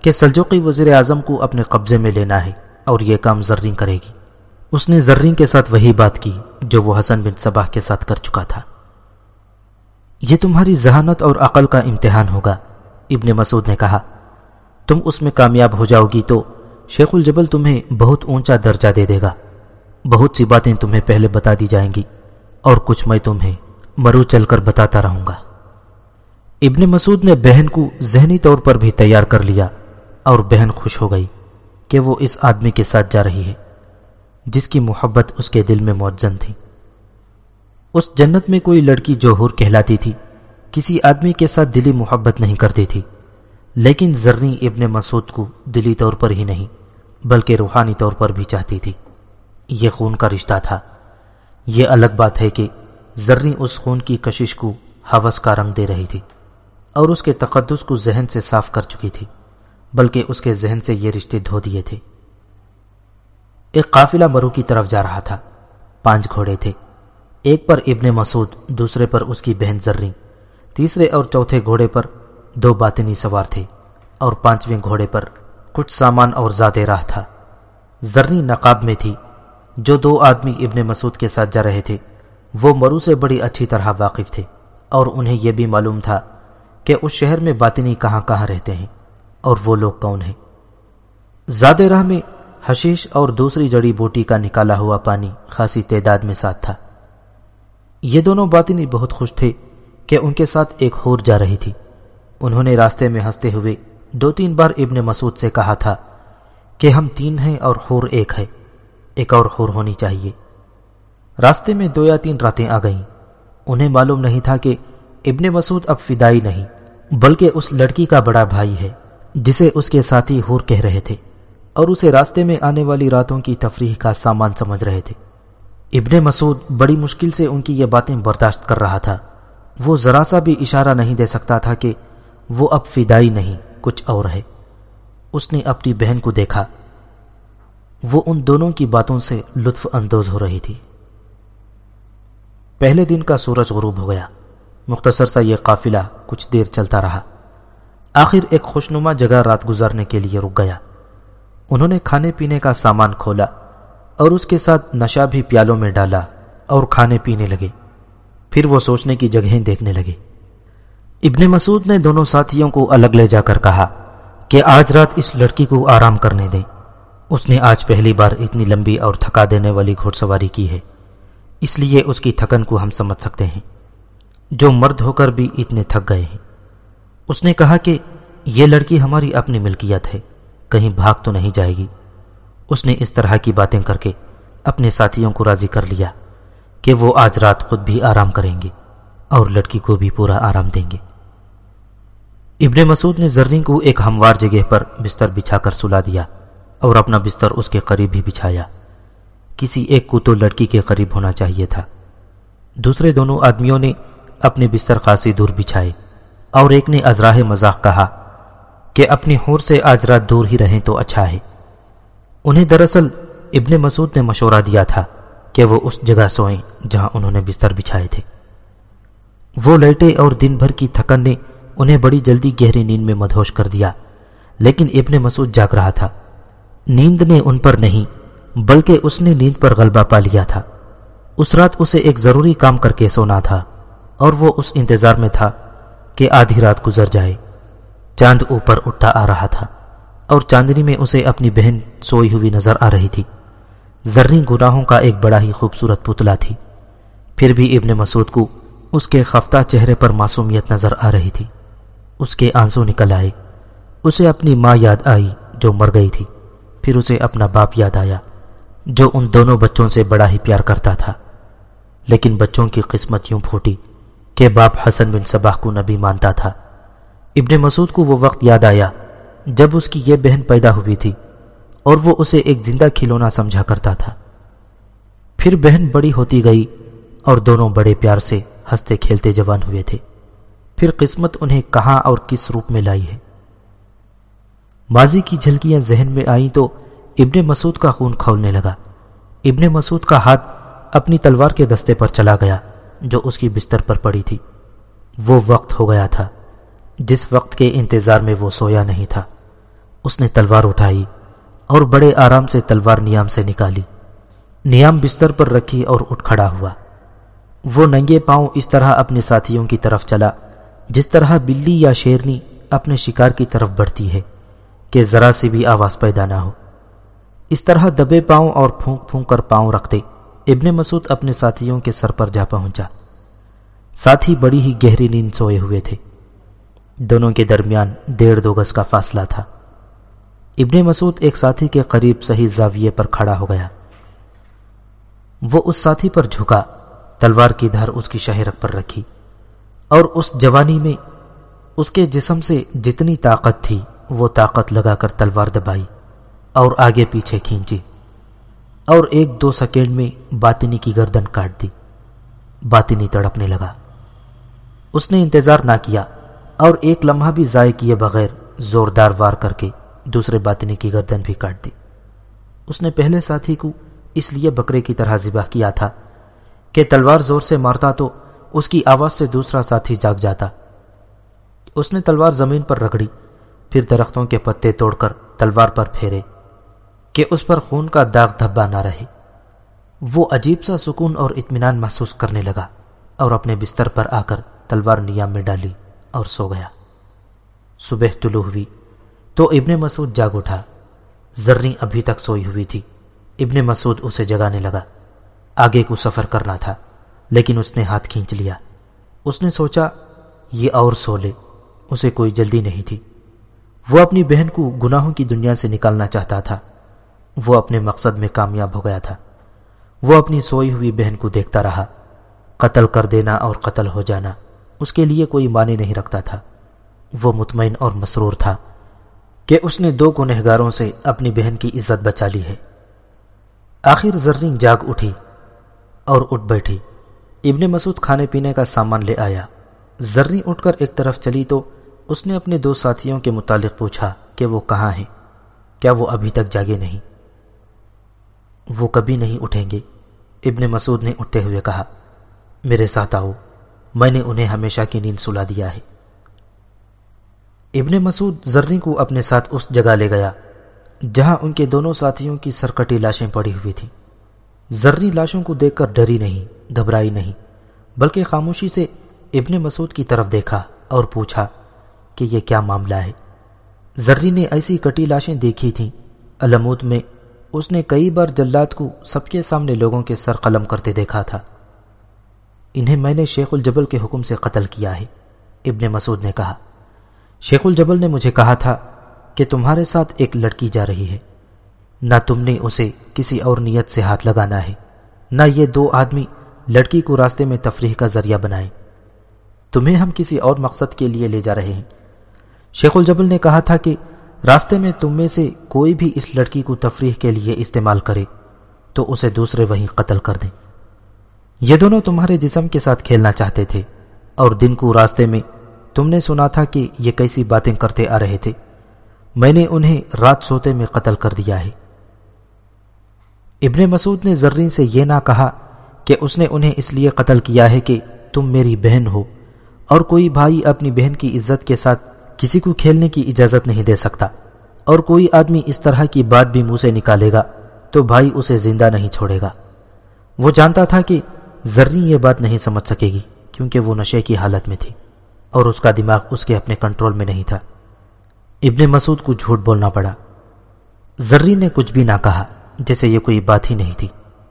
کہ سلجوقی وزیر اعظم کو اپنے قبضے میں لینا ہے اور یہ کام زرین کرے گی۔ اس نے زرین کے ساتھ وہی بات کی جو وہ حسن بن صباح کے ساتھ کر چکا تھا۔ یہ تمہاری ذہانت اور عقل کا امتحان ہوگا، ابن مسعود نے کہا۔ تم اس میں کامیاب ہو جاؤ گی تو شیخ الجبل تمہیں بہت اونچا درجہ دے دے گا۔ بہت سی باتیں تمہیں پہلے بتا دی جائیں گی اور کچھ میں تمہیں مرو چل کر بتاتا رہوں گا۔ ابن مسعود نے بہن کو ذہنی طور پر بھی تیار کر لیا اور بہن خوش ہو گئی کہ وہ اس آدمی کے ساتھ جا رہی ہے، جس کی محبت اس کے دل میں موجن تھی۔ اس جنت میں کوئی لڑکی جوہر کہلاتی تھی، کسی آدمی کے ساتھ دلی محبت نہیں کرتی تھی۔ لیکن زرنی ابن مسعود کو دلی طور پر ہی نہیں، بلکہ روحانی طور پر بھی چاہتی تھی۔ یہ خون کا رشتہ تھا۔ یہ الگ بات ہے کہ زرنی اس خون کی کشش کو حوث کا رنگ دے رہی تھی اور اس کے تقدس کو ذہن سے صاف کر چکی تھی، بلکہ اس کے ذہن سے یہ رشتے دھو دیے تھے۔ ایک قافلہ مرو کی طرف جا رہا تھا۔ پانچ گھوڑے تھے۔ ایک پر ابن مسعود، دوسرے پر اس کی بہن زرنی، تیسرے اور چوتھے گھوڑے پر دو باطنی سوار تھے اور پانچویں گھوڑے پر کچھ سامان اور زیادہ راہ تھا۔ زرنی نقاب میں تھی، جو دو آدمی ابن مسعود کے ساتھ جا رہے تھے۔ وہ مرو سے بڑی اچھی طرح واقف تھے اور انہیں یہ بھی معلوم تھا کہ اس شہر میں باطنی کہاں کہاں رہتے ہیں اور وہ لوگ کون ہیں۔ زیادہ راہ میں حشیش اور دوسری جڑی بوٹی کا نکالا ہوا پانی خاصی تعداد میں ساتھ تھا۔ یہ دونوں باطنی بہت خوش تھے کہ ان کے ساتھ ایک ہور جا رہی تھی۔ انہوں نے راستے میں ہنستے ہوئے دو تین بار ابن مسعود سے کہا تھا کہ ہم تین ہیں اور ہور ایک ہے، ایک اور ہور ہونی چاہیے۔ راستے میں دو یا تین راتیں آ گئیں۔ انہیں معلوم نہیں تھا کہ ابن مسعود اب فدائی نہیں، بلکہ اس لڑکی کا بڑا بھائی ہے، جسے اس کے ساتھی ہور کہہ رہے تھے اور اسے راستے میں آنے والی راتوں کی تفریح کا سامان سمجھ رہے تھے۔ ابن مسعود بڑی مشکل سے ان کی یہ باتیں برداشت کر رہا تھا۔ وہ ذرا سا بھی اشارہ نہیں دے سکتا تھا کہ وہ اب فدائی نہیں، کچھ اور ہے۔ اس نے اپنی بہن کو دیکھا۔ وہ ان دونوں کی باتوں سے لطف اندوز ہو رہی تھی۔ پہلے دن کا سورج غروب ہو گیا۔ مختصر سا یہ قافلہ کچھ دیر چلتا رہا۔ آخر ایک خوشنما جگہ رات گزارنے کے لیے رک گیا۔ انہوں نے کھانے پینے کا سامان کھولا اور اس کے ساتھ نشہ بھی پیالوں میں ڈالا اور کھانے پینے لگے۔ پھر وہ سوچنے کی جگہیں دیکھنے لگے۔ ابن مسعود نے دونوں ساتھیوں کو الگ لے جا کر کہا کہ آج رات اس لڑکی کو آرام کرنے دیں۔ اس نے آج پہلی بار اتنی لمبی اور تھکا دینے والی گھوڑ سواری کی ہے۔ اس لیے اس کی تھکن کو ہم سمجھ سکتے ہیں۔ جو مرد ہو کر بھی اتنے تھک گئے ہیں۔ اس نے کہا کہ یہ لڑکی ہماری اپنی ملکیت ہے، کہیں بھاگ تو نہیں جائے گی۔ اس نے اس طرح کی باتیں کر کے اپنے ساتھیوں کو راضی کر لیا کہ وہ آج رات خود بھی آرام کریں گے اور لڑکی کو بھی پورا آرام دیں گے۔ ابن مسعود نے زرنی کو ایک ہموار جگہ پر بستر بچھا کر سلا دیا اور اپنا بستر اس کے قریب بھی بچھایا۔ کسی ایک کو تو لڑکی کے قریب ہونا چاہیے تھا۔ دوسرے دونوں آدمیوں نے اپنے بستر خاصی دور بچھائے اور ایک نے ازراہ مذاق کہا کہ اپنی ہور سے آج رات دور ہی رہیں تو اچھا ہے۔ انہیں دراصل ابن مسعود نے مشورہ دیا تھا کہ وہ اس جگہ سوئیں جہاں انہوں نے بستر بچھائے تھے۔ وہ لیٹے اور دن بھر کی تھکن نے انہیں بڑی جلدی گہری نیند میں مدہوش کر دیا، لیکن ابن مسعود جاگ رہا تھا۔ نیند نے ان پر نہیں بلکہ اس نے نیند پر غلبہ پا لیا تھا۔ اس رات اسے ایک ضروری کام کر کے سونا تھا اور وہ اس انتظار میں تھا کہ آدھی رات گزر جائے۔ چاند اوپر اٹھا آ رہا تھا اور چاندنی میں اسے اپنی بہن سوئی ہوئی نظر آ رہی تھی۔ زرنی گناہوں کا ایک بڑا ہی خوبصورت پتلا تھی۔ پھر بھی ابن مسعود کو اس کے خفتہ چہرے پر معصومیت نظر آ رہی تھی۔ اس کے آنسو نکل آئے۔ اسے اپنی ماں یاد آئی جو مر گئی تھی۔ پھر اسے اپنا باپ یاد آیا۔ جو ان دونوں بچوں سے بڑا ہی پیار کرتا تھا۔ لیکن بچوں کی قسمت یوں پھوٹی کہ باپ حسن بن صباح کو نبی مانتا تھا۔ ابن مسعود کو وہ وقت یاد آیا جب اس کی یہ بہن پیدا ہوئی تھی اور وہ اسے ایک زندہ کھلونا سمجھا کرتا تھا۔ پھر بہن بڑی ہوتی گئی اور دونوں بڑے پیار سے ہنستے کھیلتے جوان ہوئے تھے۔ پھر قسمت انہیں کہاں اور کس روپ میں لائی ہے؟ ماضی کی جھلکیاں ذہن میں آئیں تو ابن مسعود کا خون کھولنے لگا۔ ابن مسعود کا ہاتھ اپنی تلوار کے دستے پر چلا گیا، جو اس کی بستر پر پڑی تھی۔ وہ وقت ہو گیا تھا، جس وقت کے انتظار میں وہ سویا نہیں تھا۔ اس نے تلوار اٹھائی اور بڑے آرام سے تلوار نیام سے نکالی۔ نیام بستر پر رکھی اور اٹھ کھڑا ہوا۔ وہ ننگے پاؤں اس طرح اپنے ساتھیوں کی طرف چلا، جس طرح بلی یا شیرنی اپنے شکار کی طرف بڑھتی ہے، کہ ذرا سی بھی آواز پیدا نہ ہو۔ اس طرح دبے پاؤں اور پھونک پھونک کر پاؤں رکھتے، ابن مسعود اپنے ساتھیوں کے سر پر جا پہنچا۔ ساتھی بڑی ہی گہری نیند سوئے ہوئے تھے۔ دونوں کے درمیان ڈیڑھ دو گز کا فاصلہ تھا۔ ابن مسعود ایک ساتھی کے قریب صحیح زاویے پر کھڑا ہو گیا۔ وہ اس ساتھی پر جھکا، تلوار کی دھر اس کی شہرک پر رکھی۔ اور اس جوانی میں اس کے جسم سے جتنی طاقت تھی، وہ طاقت لگا کر تلوار دبائی۔ اور آگے پیچھے کھینچی اور ایک دو سیکنڈ میں باطنی کی گردن کاٹ دی۔ باطنی تڑپنے لگا۔ اس نے انتظار نہ کیا اور ایک لمحہ بھی ضائع کیے بغیر زوردار وار کر کے دوسرے باطنی کی گردن بھی کاٹ دی۔ اس نے پہلے ساتھی کو اس لیے بکرے کی طرح ذبح کیا تھا کہ تلوار زور سے مارتا تو اس کی آواز سے دوسرا ساتھی جاگ جاتا۔ اس نے تلوار زمین پر رگڑی، پھر درختوں کے پتے توڑ کر تلوار پر پھیرے۔ کہ اس پر خون کا داغ دھبا نہ رہے۔ وہ عجیب سا سکون اور اطمینان محسوس کرنے لگا اور اپنے بستر پر آ کر تلوار نیام میں ڈالی اور سو گیا۔ صبح طلوع ہوئی تو ابن مسعود جاگ اٹھا۔ زرنی ابھی تک سوئی ہوئی تھی۔ ابن مسعود اسے جگانے لگا۔ آگے کو سفر کرنا تھا، لیکن اس نے ہاتھ کھینچ لیا۔ اس نے سوچا، یہ اور سو لے، اسے کوئی جلدی نہیں تھی۔ وہ اپنی بہن کو گناہوں کی دنیا سے نکالنا چاہتا تھا۔ وہ اپنے مقصد میں کامیاب ہو گیا تھا۔ وہ اپنی سوئی ہوئی بہن کو دیکھتا رہا۔ قتل کر دینا اور قتل ہو جانا اس کے لیے کوئی معنی نہیں رکھتا تھا۔ وہ مطمئن اور مسرور تھا کہ اس نے دو گنہگاروں سے اپنی بہن کی عزت بچا لی ہے۔ آخر زرنگ جاگ اٹھی اور اٹھ بیٹھی۔ ابن مسعود کھانے پینے کا سامان لے آیا۔ زرنی اٹھ کر ایک طرف چلی تو اس نے اپنے دو ساتھیوں کے متعلق پوچھا کہ وہ کہاں ہیں؟ کیا وہ ابھی تک جاگے نہیں؟ وہ کبھی نہیں اٹھیں گے۔ ابن مسعود نے اٹھتے ہوئے کہا، میرے ساتھ آؤ، میں نے انہیں ہمیشہ کی نیند سلا دیا ہے۔ ابن مسعود زرنی کو اپنے ساتھ اس جگہ لے گیا، جہاں ان کے دونوں ساتھیوں کی سرکٹی لاشیں پڑی ہوئی تھیں۔ زرنی لاشوں کو دیکھ کر ڈری نہیں، گھبرائی نہیں، بلکہ خاموشی سے ابن مسعود کی طرف دیکھا اور پوچھا کہ یہ کیا معاملہ ہے۔ زرری نے ایسی کٹی لاشیں دیکھی تھیں علمود میں اس نے کئی بار جلات کو سب کے سامنے لوگوں کے سر قلم کرتے دیکھا تھا۔ انہیں میں نے شیخ الجبل کے حکم سے قتل کیا ہے، ابن مسعود نے کہا۔ شیخ الجبل نے مجھے کہا تھا کہ تمہارے ساتھ ایک لڑکی جا رہی ہے۔ نہ تم نے اسے کسی اور نیت سے ہاتھ لگانا ہے، نہ یہ دو آدمی لڑکی کو راستے میں تفریح کا ذریعہ بنائیں۔ تمہیں ہم کسی اور مقصد کے لیے لے جا رہے ہیں۔ شیخ الجبل نے کہا تھا کہ راستے میں تم میں سے کوئی بھی اس لڑکی کو تفریح کے لیے استعمال کرے، تو اسے دوسرے وہیں قتل کر دیں۔ یہ دونوں تمہارے جسم کے ساتھ کھیلنا چاہتے تھے، اور دن کو راستے میں تم نے سنا تھا کہ یہ کیسی باتیں کرتے آ رہے تھے۔ میں نے انہیں رات سوتے میں قتل کر دیا ہے۔ ابن مسعود نے زرین سے یہ نہ کہا کہ اس نے انہیں اس لیے قتل کیا ہے کہ تم میری بہن ہو، اور کوئی بھائی اپنی بہن کی عزت کے ساتھ کسی کو کھیلنے کی اجازت نہیں دے سکتا۔ اور کوئی آدمی اس طرح کی بات بھی منہ سے نکالے گا تو بھائی اسے زندہ نہیں چھوڑے گا۔ وہ جانتا تھا کہ ذری یہ بات نہیں سمجھ سکے گی کیونکہ وہ نشے کی حالت میں تھی اور اس کا دماغ اس کے اپنے کنٹرول میں نہیں تھا۔ ابن مسعود کو جھوٹ بولنا پڑا۔ ذری نے کچھ بھی نہ کہا، جیسے یہ کوئی بات ہی نہیں تھی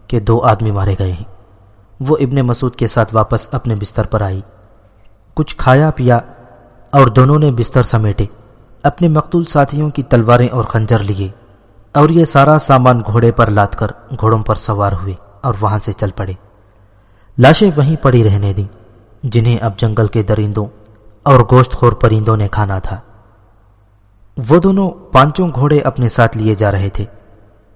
کہ دو آدمی مارے گئے ہیں۔ وہ ابن مسعود کے ساتھ واپس اپنے بستر پر آئی۔ کچھ کھایا پیا اور دونوں نے بستر سمیٹے۔ اپنے مقتول ساتھیوں کی تلواریں اور خنجر لیے۔ اور یہ سارا سامان گھوڑے پر لاد کر گھوڑوں پر سوار ہوئے اور وہاں سے چل پڑے۔ لاشیں وہیں پڑی رہنے دیں، جنہیں اب جنگل کے درندوں اور گوشت خور پرندوں نے کھانا تھا۔ وہ دونوں پانچوں گھوڑے اپنے ساتھ لیے جا رہے تھے۔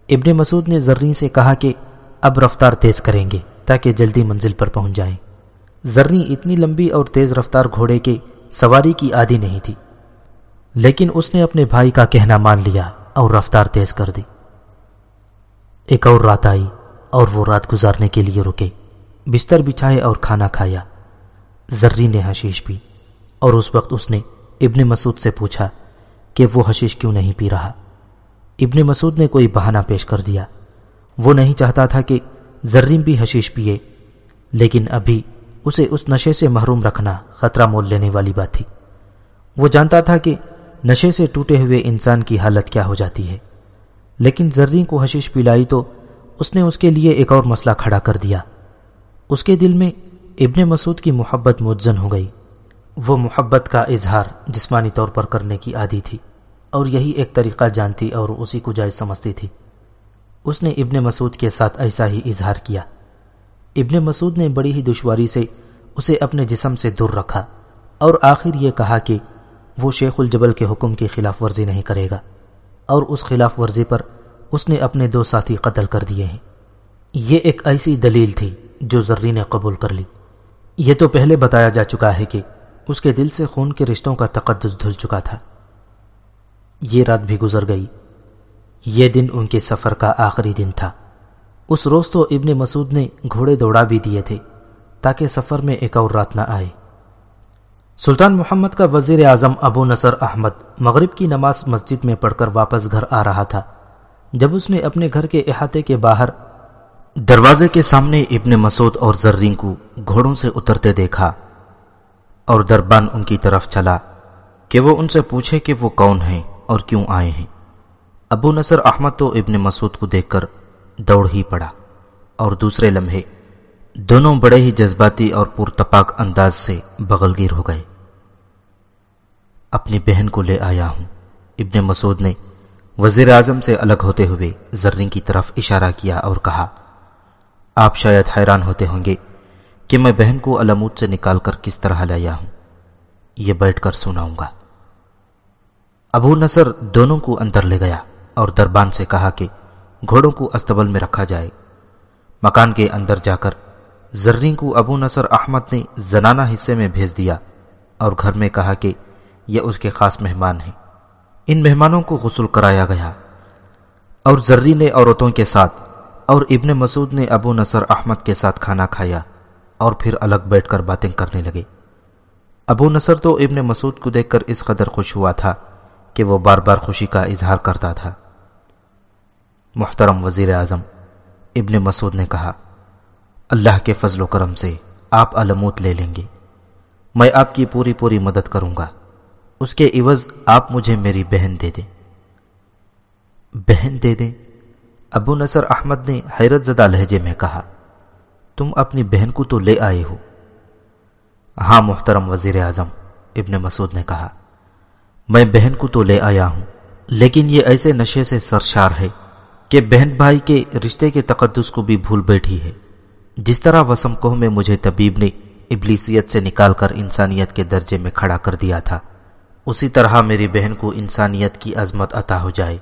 ابن مسعود نے زرین سے کہا کہ اب رفتار تیز کریں گے تاکہ جلدی منزل پر پہنچ جائیں۔ زرنی اتنی لمبی اور تیز رفتار گھوڑے کے سواری کی عادی نہیں تھی۔ لیکن اس نے اپنے بھائی کا کہنا مان لیا اور رفتار تیز کر دی۔ ایک اور رات آئی اور وہ رات گزارنے کے لیے رکے۔ بستر بچھائے اور کھانا کھایا۔ زرری نے حشیش پی اور اس وقت اس نے ابن مسعود سے پوچھا کہ وہ حشیش کیوں نہیں پی رہا۔ ابن مسعود نے کوئی بہانہ پیش کر دیا۔ وہ نہیں چاہتا تھا کہ زریم بھی حشیش پیے، لیکن ابھی اسے اس نشے سے محروم رکھنا خطرہ مول لینے والی بات تھی۔ وہ جانتا تھا کہ نشے سے ٹوٹے ہوئے انسان کی حالت کیا ہو جاتی ہے۔ لیکن زرین کو حشیش پلائی تو اس نے اس کے لیے ایک اور مسئلہ کھڑا کر دیا۔ اس کے دل میں ابن مسعود کی محبت مجزن ہو گئی۔ وہ محبت کا اظہار جسمانی طور پر کرنے کی عادی تھی اور یہی ایک طریقہ جانتی اور اسی کو جائز سمجھتی تھی۔ اس نے ابن مسعود کے ساتھ ایسا ہی اظہار کیا۔ ابن مسعود نے بڑی ہی دشواری سے اسے اپنے جسم سے دور رکھا اور آخر یہ کہا کہ وہ شیخ الجبل کے حکم کی خلاف ورزی نہیں کرے گا اور اس خلاف ورزی پر اس نے اپنے دو ساتھی قتل کر دیے ہیں۔ یہ ایک ایسی دلیل تھی جو ذری نے قبول کر لی۔ یہ تو پہلے بتایا جا چکا ہے کہ اس کے دل سے خون کے رشتوں کا تقدس دھل چکا تھا۔ یہ رات بھی گزر گئی۔ یہ دن ان کے سفر کا آخری دن تھا۔ اس روز تو ابن مسعود نے گھوڑے دوڑا بھی دیے تھے تاکہ سفر میں ایک اور رات نہ آئے۔ سلطان محمد کا وزیر اعظم ابو نصر احمد مغرب کی نماز مسجد میں پڑھ کر واپس گھر آ رہا تھا۔ جب اس نے اپنے گھر کے احاطے کے باہر دروازے کے سامنے ابن مسعود اور زرین کو گھوڑوں سے اترتے دیکھا اور دربان ان کی طرف چلا کہ وہ ان سے پوچھے کہ وہ کون ہیں اور کیوں آئے ہیں۔ ابو نصر احمد تو ابن مسعود کو دیکھ کر دوڑ ہی پڑا اور دوسرے لمحے دونوں بڑے ہی جذباتی اور پرتپاک انداز سے بغل گیر ہو گئے۔ اپنی بہن کو لے آیا ہوں۔ ابن مسعود نے وزیر اعظم سے الگ ہوتے ہوئے زرنگ کی طرف اشارہ کیا اور کہا، آپ شاید حیران ہوتے ہوں گے کہ میں بہن کو علمود سے نکال کر کس طرح لایا ہوں۔ یہ بیٹھ کر سناؤں گا۔ ابو نصر دونوں کو اندر لے گیا اور دربان سے کہا کہ گھوڑوں کو استبل میں رکھا جائے۔ مکان کے اندر جا کر زرین کو ابو نصر احمد نے زنانہ حصے میں بھیج دیا اور گھر میں کہا کہ یہ اس کے خاص مہمان ہیں۔ ان مہمانوں کو غسل کرایا گیا اور زرری نے عورتوں کے ساتھ اور ابن مسعود نے ابو نصر احمد کے ساتھ کھانا کھایا اور پھر الگ بیٹھ کر باتیں کرنے لگے۔ ابو نصر تو ابن مسعود کو دیکھ کر اس قدر خوش ہوا تھا کہ وہ بار بار خوشی کا اظہار کرتا تھا۔ محترم وزیر اعظم، ابن مسعود نے کہا، اللہ کے فضل و کرم سے آپ علموت لے لیں گے۔ میں آپ کی پوری پوری مدد کروں گا۔ اس کے عوض آپ مجھے میری بہن دے دیں۔ بہن دے دیں؟ ابو نصر احمد نے حیرت زدہ لہجے میں کہا، تم اپنی بہن کو تو لے آئے ہو۔ ہاں محترم وزیر اعظم، ابن مسعود نے کہا، میں بہن کو تو لے آیا ہوں، لیکن یہ ایسے نشے سے سرشار ہے۔ کہ بہن بھائی کے رشتے کے تقدس کو بھی بھول بیٹھی ہے۔ جس طرح وسم کوہ میں مجھے طبیب نے ابلیسیت سے نکال کر انسانیت کے درجے میں کھڑا کر دیا تھا، اسی طرح میری بہن کو انسانیت کی عظمت عطا ہو جائے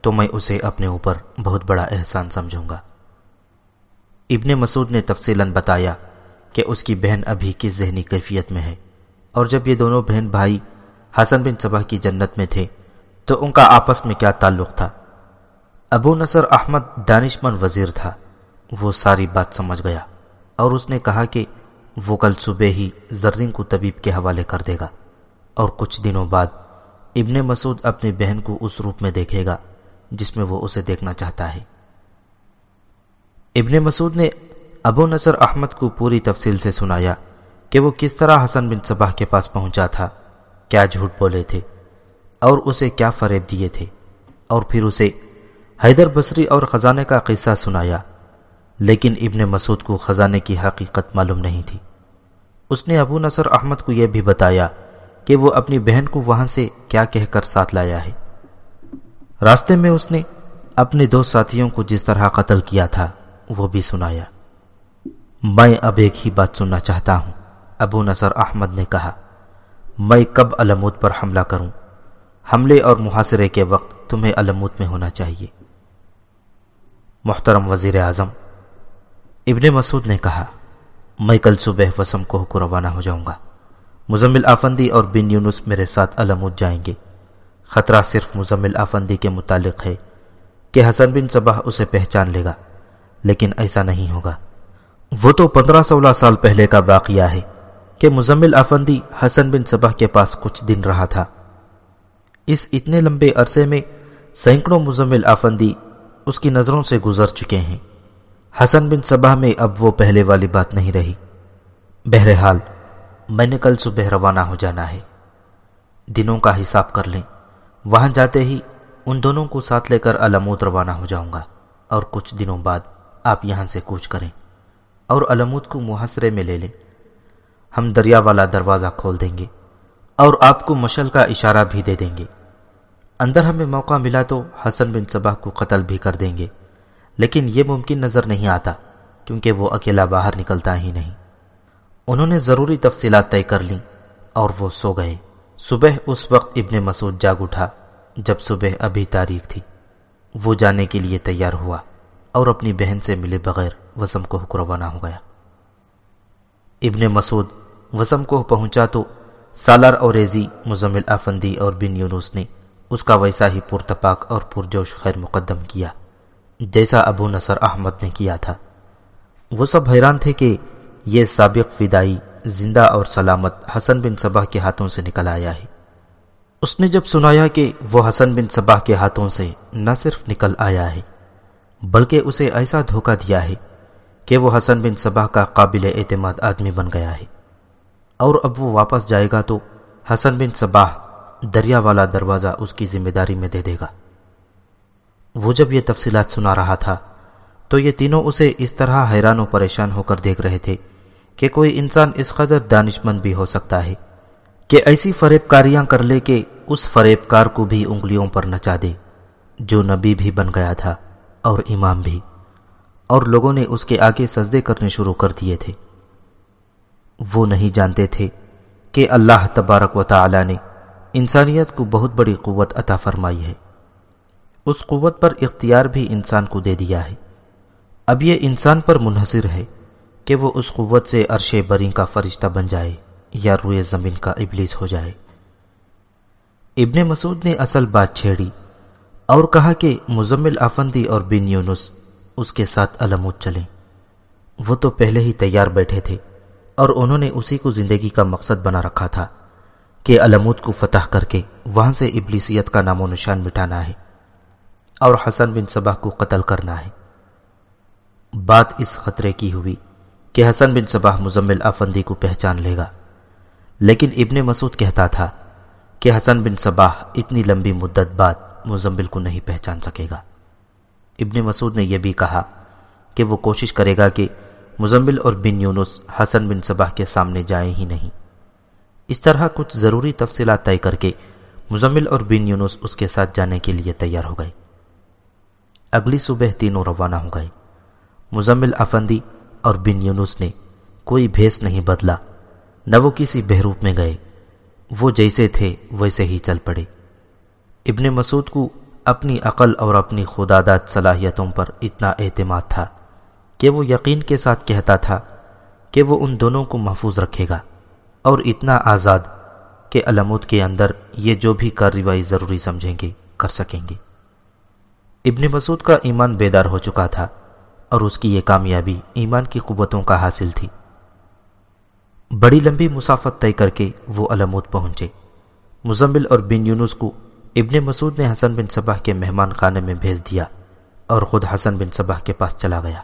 تو میں اسے اپنے اوپر بہت بڑا احسان سمجھوں گا۔ ابن مسعود نے تفصیل بتایا کہ اس کی بہن ابھی کس ذہنی کیفیت میں ہے۔ اور جب یہ دونوں بہن بھائی حسن بن صبح کی جنت میں تھے تو ان کا آپس میں کیا تعلق تھا؟ ابو نصر احمد دانش وزیر تھا۔ وہ ساری بات سمجھ گیا اور اس نے کہا کہ وہ کل صبح ہی زرین کو طبیب کے حوالے کر دے گا اور کچھ دنوں بعد ابن مسعود اپنی بہن کو اس روپ میں دیکھے گا جس میں وہ اسے دیکھنا چاہتا ہے۔ ابن مسعود نے ابو نصر احمد کو پوری تفصیل سے سنایا کہ وہ کس طرح حسن بن صباح کے پاس پہنچا تھا، کیا جھوٹ بولے تھے اور اسے کیا فریب دیے تھے اور پھر اسے حیدر بصری اور خزانے کا قصہ سنایا، لیکن ابن مسعود کو خزانے کی حقیقت معلوم نہیں تھی۔ اس نے ابو نصر احمد کو یہ بھی بتایا کہ وہ اپنی بہن کو وہاں سے کیا کہہ کر ساتھ لایا ہے۔ راستے میں اس نے اپنے دو ساتھیوں کو جس طرح قتل کیا تھا، وہ بھی سنایا۔ میں اب ایک ہی بات سننا چاہتا ہوں، ابو نصر احمد نے کہا، میں کب علمود پر حملہ کروں؟ حملے اور محاصرے کے وقت تمہیں علمود میں ہونا چاہیے۔ محترم وزیر اعظم۔ ابن مسعود نے کہا، میں کل صبح وسم کوہ کو روانہ ہو جاؤں گا۔ مزمل آفندی اور بن یونس میرے ساتھ علمود جائیں گے۔ خطرہ صرف مزمل آفندی کے متعلق ہے کہ حسن بن صبح اسے پہچان لے گا، لیکن ایسا نہیں ہوگا۔ وہ تو پندرہ سولہ سال پہلے کا واقعہ ہے کہ مزمل آفندی حسن بن صبح کے پاس کچھ دن رہا تھا۔ اس اتنے لمبے عرصے میں سینکڑوں مزمل آفندی اس کی نظروں سے گزر چکے ہیں۔ حسن بن صبح میں اب وہ پہلے والی بات نہیں رہی۔ بہرحال، میں نے کل صبح روانہ ہو جانا ہے۔ دنوں کا حساب کر لیں۔ وہاں جاتے ہی ان دونوں کو ساتھ لے کر علمود روانہ ہو جاؤں گا۔ اور کچھ دنوں بعد آپ یہاں سے کوچ کریں۔ اور علمود کو محاصرے میں لے لیں۔ ہم دریا والا دروازہ کھول دیں گے۔ اور آپ کو مشل کا اشارہ بھی دے دیں گے۔ اندر ہمیں موقع ملا تو حسن بن صبح کو قتل بھی کر دیں گے۔ لیکن یہ ممکن نظر نہیں آتا، کیونکہ وہ اکیلا باہر نکلتا ہی نہیں۔ انہوں نے ضروری تفصیلات طے کر لیں اور وہ سو گئے۔ صبح اس وقت ابن مسعود جاگ اٹھا، جب صبح ابھی تاریخ تھی۔ وہ جانے کے لیے تیار ہوا اور اپنی بہن سے ملے بغیر وسم کو روانہ ہو گیا۔ ابن مسعود وسم کو پہنچا تو سالار اور ریزی مزمل آفندی اور بن یونس نے اس کا ویسا ہی پرتپاک اور پرجوش خیر مقدم کیا، جیسا ابو نصر احمد نے کیا تھا۔ وہ سب حیران تھے کہ یہ سابق فدائی زندہ اور سلامت حسن بن صبح کے ہاتھوں سے نکل آیا ہے۔ اس نے جب سنایا کہ وہ حسن بن صبح کے ہاتھوں سے نہ صرف نکل آیا ہے، بلکہ اسے ایسا دھوکہ دیا ہے کہ وہ حسن بن صبح کا قابل اعتماد آدمی بن گیا ہے۔ اور اب وہ واپس جائے گا تو حسن بن صباح دریا والا دروازہ اس کی ذمہ داری میں دے دے گا۔ وہ جب یہ تفصیلات سنا رہا تھا، تو یہ تینوں اسے اس طرح حیران و پریشان ہو کر دیکھ رہے تھے کہ کوئی انسان اس قدر دانش مند بھی ہو سکتا ہے کہ ایسی فریب کاریاں کر لے کہ اس فریب کار کو بھی انگلیوں پر نچا دے، جو نبی بھی بن گیا تھا اور امام بھی۔ اور لوگوں نے اس کے آگے سجدے کرنے شروع کر دیے تھے۔ وہ نہیں جانتے تھے کہ اللہ تبارک و تعالی نے انسانیت کو بہت بڑی قوت عطا فرمائی ہے۔ اس قوت پر اختیار بھی انسان کو دے دیا ہے۔ اب یہ انسان پر منحصر ہے کہ وہ اس قوت سے عرش بری کا فرشتہ بن جائے یا روئے زمین کا ابلیس ہو جائے۔ ابن مسعود نے اصل بات چھیڑی اور کہا کہ مزمل آفندی اور بن یونس اس کے ساتھ علمود چلیں۔ وہ تو پہلے ہی تیار بیٹھے تھے اور انہوں نے اسی کو زندگی کا مقصد بنا رکھا تھا۔ کہ علمود کو فتح کر کے وہاں سے ابلیسیت کا نام و نشان مٹانا ہے اور حسن بن صبح کو قتل کرنا ہے۔ بات اس خطرے کی ہوئی کہ حسن بن صبح مزمل آفندی کو پہچان لے گا۔ لیکن ابن مسعود کہتا تھا کہ حسن بن صباح اتنی لمبی مدت بعد مزمل کو نہیں پہچان سکے گا۔ ابن مسعود نے یہ بھی کہا کہ وہ کوشش کرے گا کہ مزمل اور بن یونس حسن بن صباح کے سامنے جائیں ہی نہیں۔ اس طرح کچھ ضروری تفصیلات طے کر کے مزمل اور بن یونس اس کے ساتھ جانے کے لیے تیار ہو گئے۔ اگلی صبح تینوں روانہ ہو گئے۔ مزمل افندی اور بن یونس نے کوئی بھیس نہیں بدلا۔ نہ وہ کسی بہروپ میں گئے۔ وہ جیسے تھے، ویسے ہی چل پڑے۔ ابن مسعود کو اپنی عقل اور اپنی خدادات صلاحیتوں پر اتنا اعتماد تھا کہ وہ یقین کے ساتھ کہتا تھا کہ وہ ان دونوں کو محفوظ رکھے گا۔ اور اتنا آزاد کہ علمود کے اندر یہ جو بھی کارروائی ضروری سمجھیں گے، کر سکیں گے۔ ابن مسعود کا ایمان بیدار ہو چکا تھا اور اس کی یہ کامیابی ایمان کی قوتوں کا حاصل تھی۔ بڑی لمبی مسافت طے کر کے وہ علمود پہنچے۔ مزمل اور بن یونس کو ابن مسعود نے حسن بن صبح کے مہمان خانے میں بھیج دیا اور خود حسن بن صبح کے پاس چلا گیا۔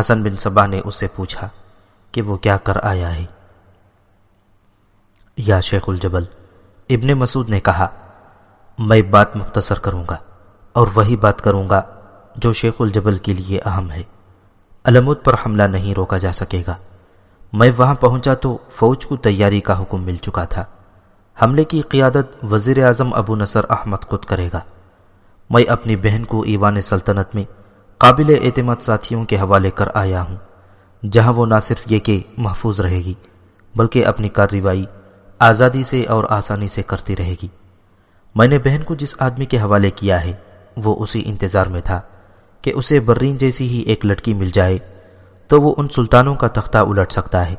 حسن بن صبح نے اس سے پوچھا کہ وہ کیا کر آیا ہے؟ یا شیخ الجبل، ابن مسعود نے کہا، میں بات مختصر کروں گا اور وہی بات کروں گا جو شیخ الجبل کے لیے اہم ہے۔ علمود پر حملہ نہیں روکا جا سکے گا۔ میں وہاں پہنچا تو فوج کو تیاری کا حکم مل چکا تھا۔ حملے کی قیادت وزیر اعظم ابو نصر احمد خود کرے گا۔ میں اپنی بہن کو ایوان سلطنت میں قابل اعتماد ساتھیوں کے حوالے کر آیا ہوں، جہاں وہ نہ صرف یہ کہ محفوظ رہے گی، بلکہ اپنی کارروائی آزادی سے اور آسانی سے کرتی رہے گی۔ میں نے بہن کو جس آدمی کے حوالے کیا ہے، وہ اسی انتظار میں تھا کہ اسے برین جیسی ہی ایک لڑکی مل جائے تو وہ ان سلطانوں کا تختہ الٹ سکتا ہے۔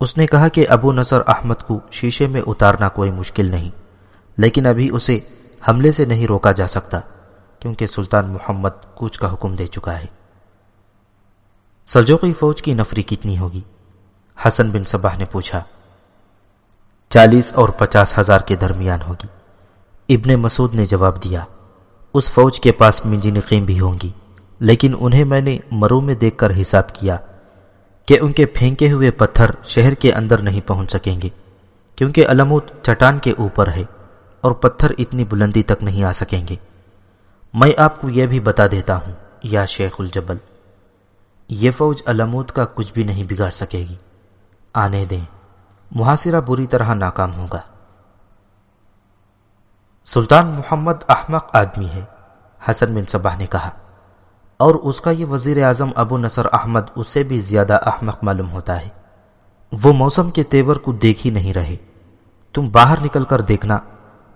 اس نے کہا کہ ابو نصر احمد کو شیشے میں اتارنا کوئی مشکل نہیں، لیکن ابھی اسے حملے سے نہیں روکا جا سکتا کیونکہ سلطان محمد کوچ کا حکم دے چکا ہے۔ سلجوقی فوج کی نفری کتنی ہوگی؟ حسن بن صباح نے پوچھا۔ چالیس اور پچاس ہزار کے درمیان ہوگی۔ ابن مسعود نے جواب دیا، اس فوج کے پاس منجنقیں بھی ہوں گی، لیکن انہیں میں نے مرو میں دیکھ کر حساب کیا کہ ان کے پھینکے ہوئے پتھر شہر کے اندر نہیں پہنچ سکیں گے، کیونکہ علمود چٹان کے اوپر ہے اور پتھر اتنی بلندی تک نہیں آ سکیں گے۔ میں آپ کو یہ بھی بتا دیتا ہوں، یا شیخ الجبل، یہ فوج علمود کا کچھ بھی نہیں بگاڑ سکے گی۔ آنے دیں۔ محاصرہ بری طرح ناکام ہوگا۔ سلطان محمد احمق آدمی ہے، حسن بن صباح نے کہا۔ اور اس کا یہ وزیر اعظم ابو نصر احمد اس سے بھی زیادہ احمق معلوم ہوتا ہے۔ وہ موسم کے تیور کو دیکھ ہی نہیں رہے۔ تم باہر نکل کر دیکھنا،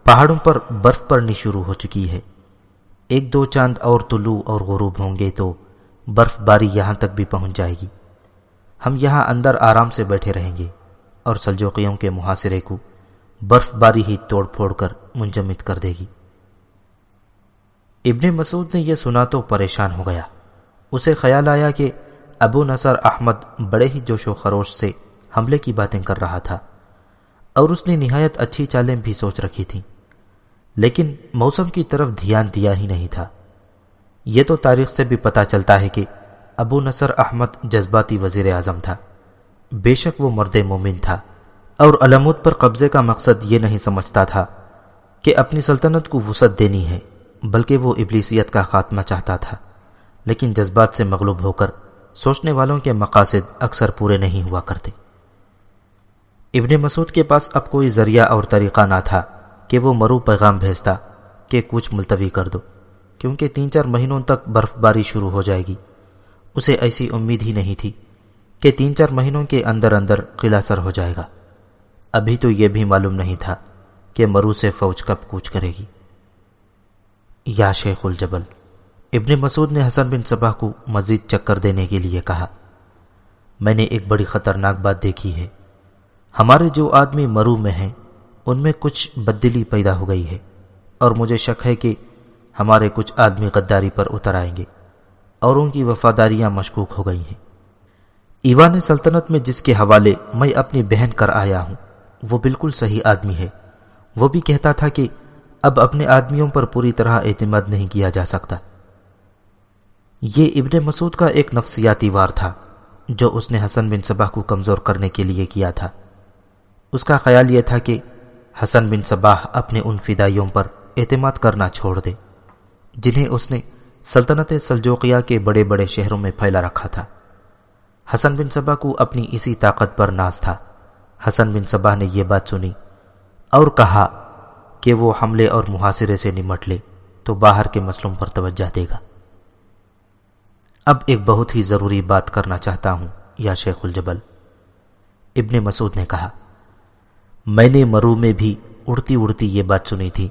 پہاڑوں پر برف پڑنی شروع ہو چکی ہے۔ ایک دو چاند اور طلوع اور غروب ہوں گے تو برف باری یہاں تک بھی پہنچ جائے گی۔ ہم یہاں اندر آرام سے بیٹھے رہیں گے۔ اور سلجوقیوں کے محاصرے کو برف باری ہی توڑ پھوڑ کر منجمد کر دے گی۔ ابن مسعود نے یہ سنا تو پریشان ہو گیا۔ اسے خیال آیا کہ ابو نصر احمد بڑے ہی جوش و خروش سے حملے کی باتیں کر رہا تھا اور اس نے نہایت اچھی چالیں بھی سوچ رکھی تھیں۔ لیکن موسم کی طرف دھیان دیا ہی نہیں تھا۔ یہ تو تاریخ سے بھی پتا چلتا ہے کہ ابو نصر احمد جذباتی وزیر اعظم تھا۔ بے شک وہ مرد مومن تھا اور علمود پر قبضے کا مقصد یہ نہیں سمجھتا تھا کہ اپنی سلطنت کو وسعت دینی ہے، بلکہ وہ ابلیسیت کا خاتمہ چاہتا تھا۔ لیکن جذبات سے مغلوب ہو کر سوچنے والوں کے مقاصد اکثر پورے نہیں ہوا کرتے۔ ابن مسعود کے پاس اب کوئی ذریعہ اور طریقہ نہ تھا کہ وہ مرو پیغام بھیجتا کہ کچھ ملتوی کر دو، کیونکہ تین چار مہینوں تک برف باری شروع ہو جائے گی۔ اسے ایسی امید ہی نہیں تھی کہ تین چار مہینوں کے اندر اندر قلعہ سر ہو جائے گا۔ ابھی تو یہ بھی معلوم نہیں تھا کہ مرو سے فوج کب کوچ کرے گی۔ یا شیخ الجبل، ابن مسعود نے حسن بن صبح کو مزید چکر دینے کے لیے کہا، میں نے ایک بڑی خطرناک بات دیکھی ہے۔ ہمارے جو آدمی مرو میں ہیں، ان میں کچھ بدلی پیدا ہو گئی ہے اور مجھے شک ہے کہ ہمارے کچھ آدمی غداری پر اتر آئیں گے اور ان کی وفاداریاں مشکوک ہو گئی ہیں۔ ایوان سلطنت میں جس کے حوالے میں اپنی بہن کر آیا ہوں، وہ بالکل صحیح آدمی ہے۔ وہ بھی کہتا تھا کہ اب اپنے آدمیوں پر پوری طرح اعتماد نہیں کیا جا سکتا۔ یہ ابن مسعود کا ایک نفسیاتی وار تھا، جو اس نے حسن بن صباح کو کمزور کرنے کے لیے کیا تھا۔ اس کا خیال یہ تھا کہ حسن بن صباح اپنے ان فدائیوں پر اعتماد کرنا چھوڑ دے، جنہیں اس نے سلطنت سلجوقیہ کے بڑے بڑے شہروں میں پھیلا رکھا تھا۔ حسن بن صبا کو اپنی اسی طاقت پر ناز تھا۔ حسن بن صبا نے یہ بات سنی اور کہا کہ وہ حملے اور محاصرے سے نمٹ لے تو باہر کے مسلوں پر توجہ دے گا۔ اب ایک بہت ہی ضروری بات کرنا چاہتا ہوں، یا شیخ الجبل۔ ابن مسعود نے کہا، میں نے مرو میں بھی اڑتی اڑتی یہ بات سنی تھی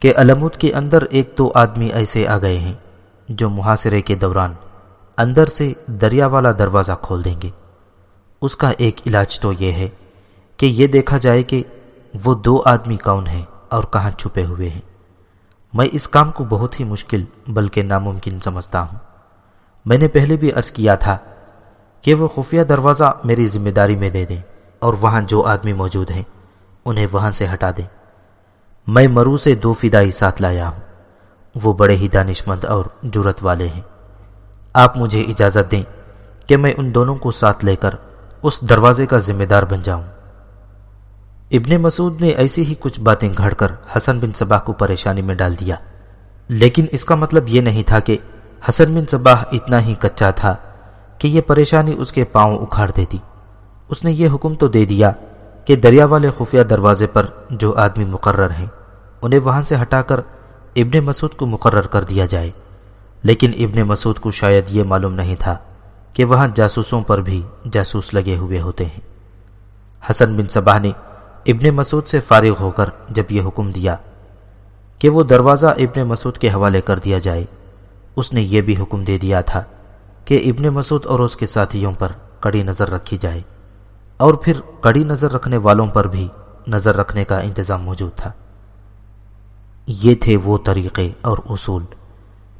کہ علمود کے اندر ایک دو آدمی ایسے آ گئے ہیں جو محاصرے کے دوران اندر سے دریا والا دروازہ کھول دیں گے۔ اس کا ایک علاج تو یہ ہے کہ یہ دیکھا جائے کہ وہ دو آدمی کون ہیں اور کہاں چھپے ہوئے ہیں۔ میں اس کام کو بہت ہی مشکل بلکہ ناممکن سمجھتا ہوں۔ میں نے پہلے بھی عرض کیا تھا کہ وہ خفیہ دروازہ میری ذمہ داری میں دے دیں اور وہاں جو آدمی موجود ہیں انہیں وہاں سے ہٹا دیں۔ میں مرو سے دو فدائی ساتھ لایا ہوں۔ وہ بڑے ہی دانش مند اور جرت والے ہیں۔ آپ مجھے اجازت دیں کہ میں ان دونوں کو ساتھ لے کر اس دروازے کا ذمہ دار بن جاؤں۔ ابن مسعود نے ایسی ہی کچھ باتیں گھڑ کر حسن بن صباح کو پریشانی میں ڈال دیا۔ لیکن اس کا مطلب یہ نہیں تھا کہ حسن بن صباح اتنا ہی کچا تھا کہ یہ پریشانی اس کے پاؤں اکھاڑ دیتی۔ اس نے یہ حکم تو دے دیا کہ دریا والے خفیہ دروازے پر جو آدمی مقرر ہیں، انہیں وہاں سے ہٹا کر ابن مسعود کو مقرر کر دیا جائے۔ لیکن ابن مسعود کو شاید یہ معلوم نہیں تھا کہ وہاں جاسوسوں پر بھی جاسوس لگے ہوئے ہوتے ہیں۔ حسن بن صباح نے ابن مسعود سے فارغ ہو کر جب یہ حکم دیا کہ وہ دروازہ ابن مسعود کے حوالے کر دیا جائے، اس نے یہ بھی حکم دے دیا تھا کہ ابن مسعود اور اس کے ساتھیوں پر کڑی نظر رکھی جائے اور پھر کڑی نظر رکھنے والوں پر بھی نظر رکھنے کا انتظام موجود تھا۔ یہ تھے وہ طریقے اور اصول۔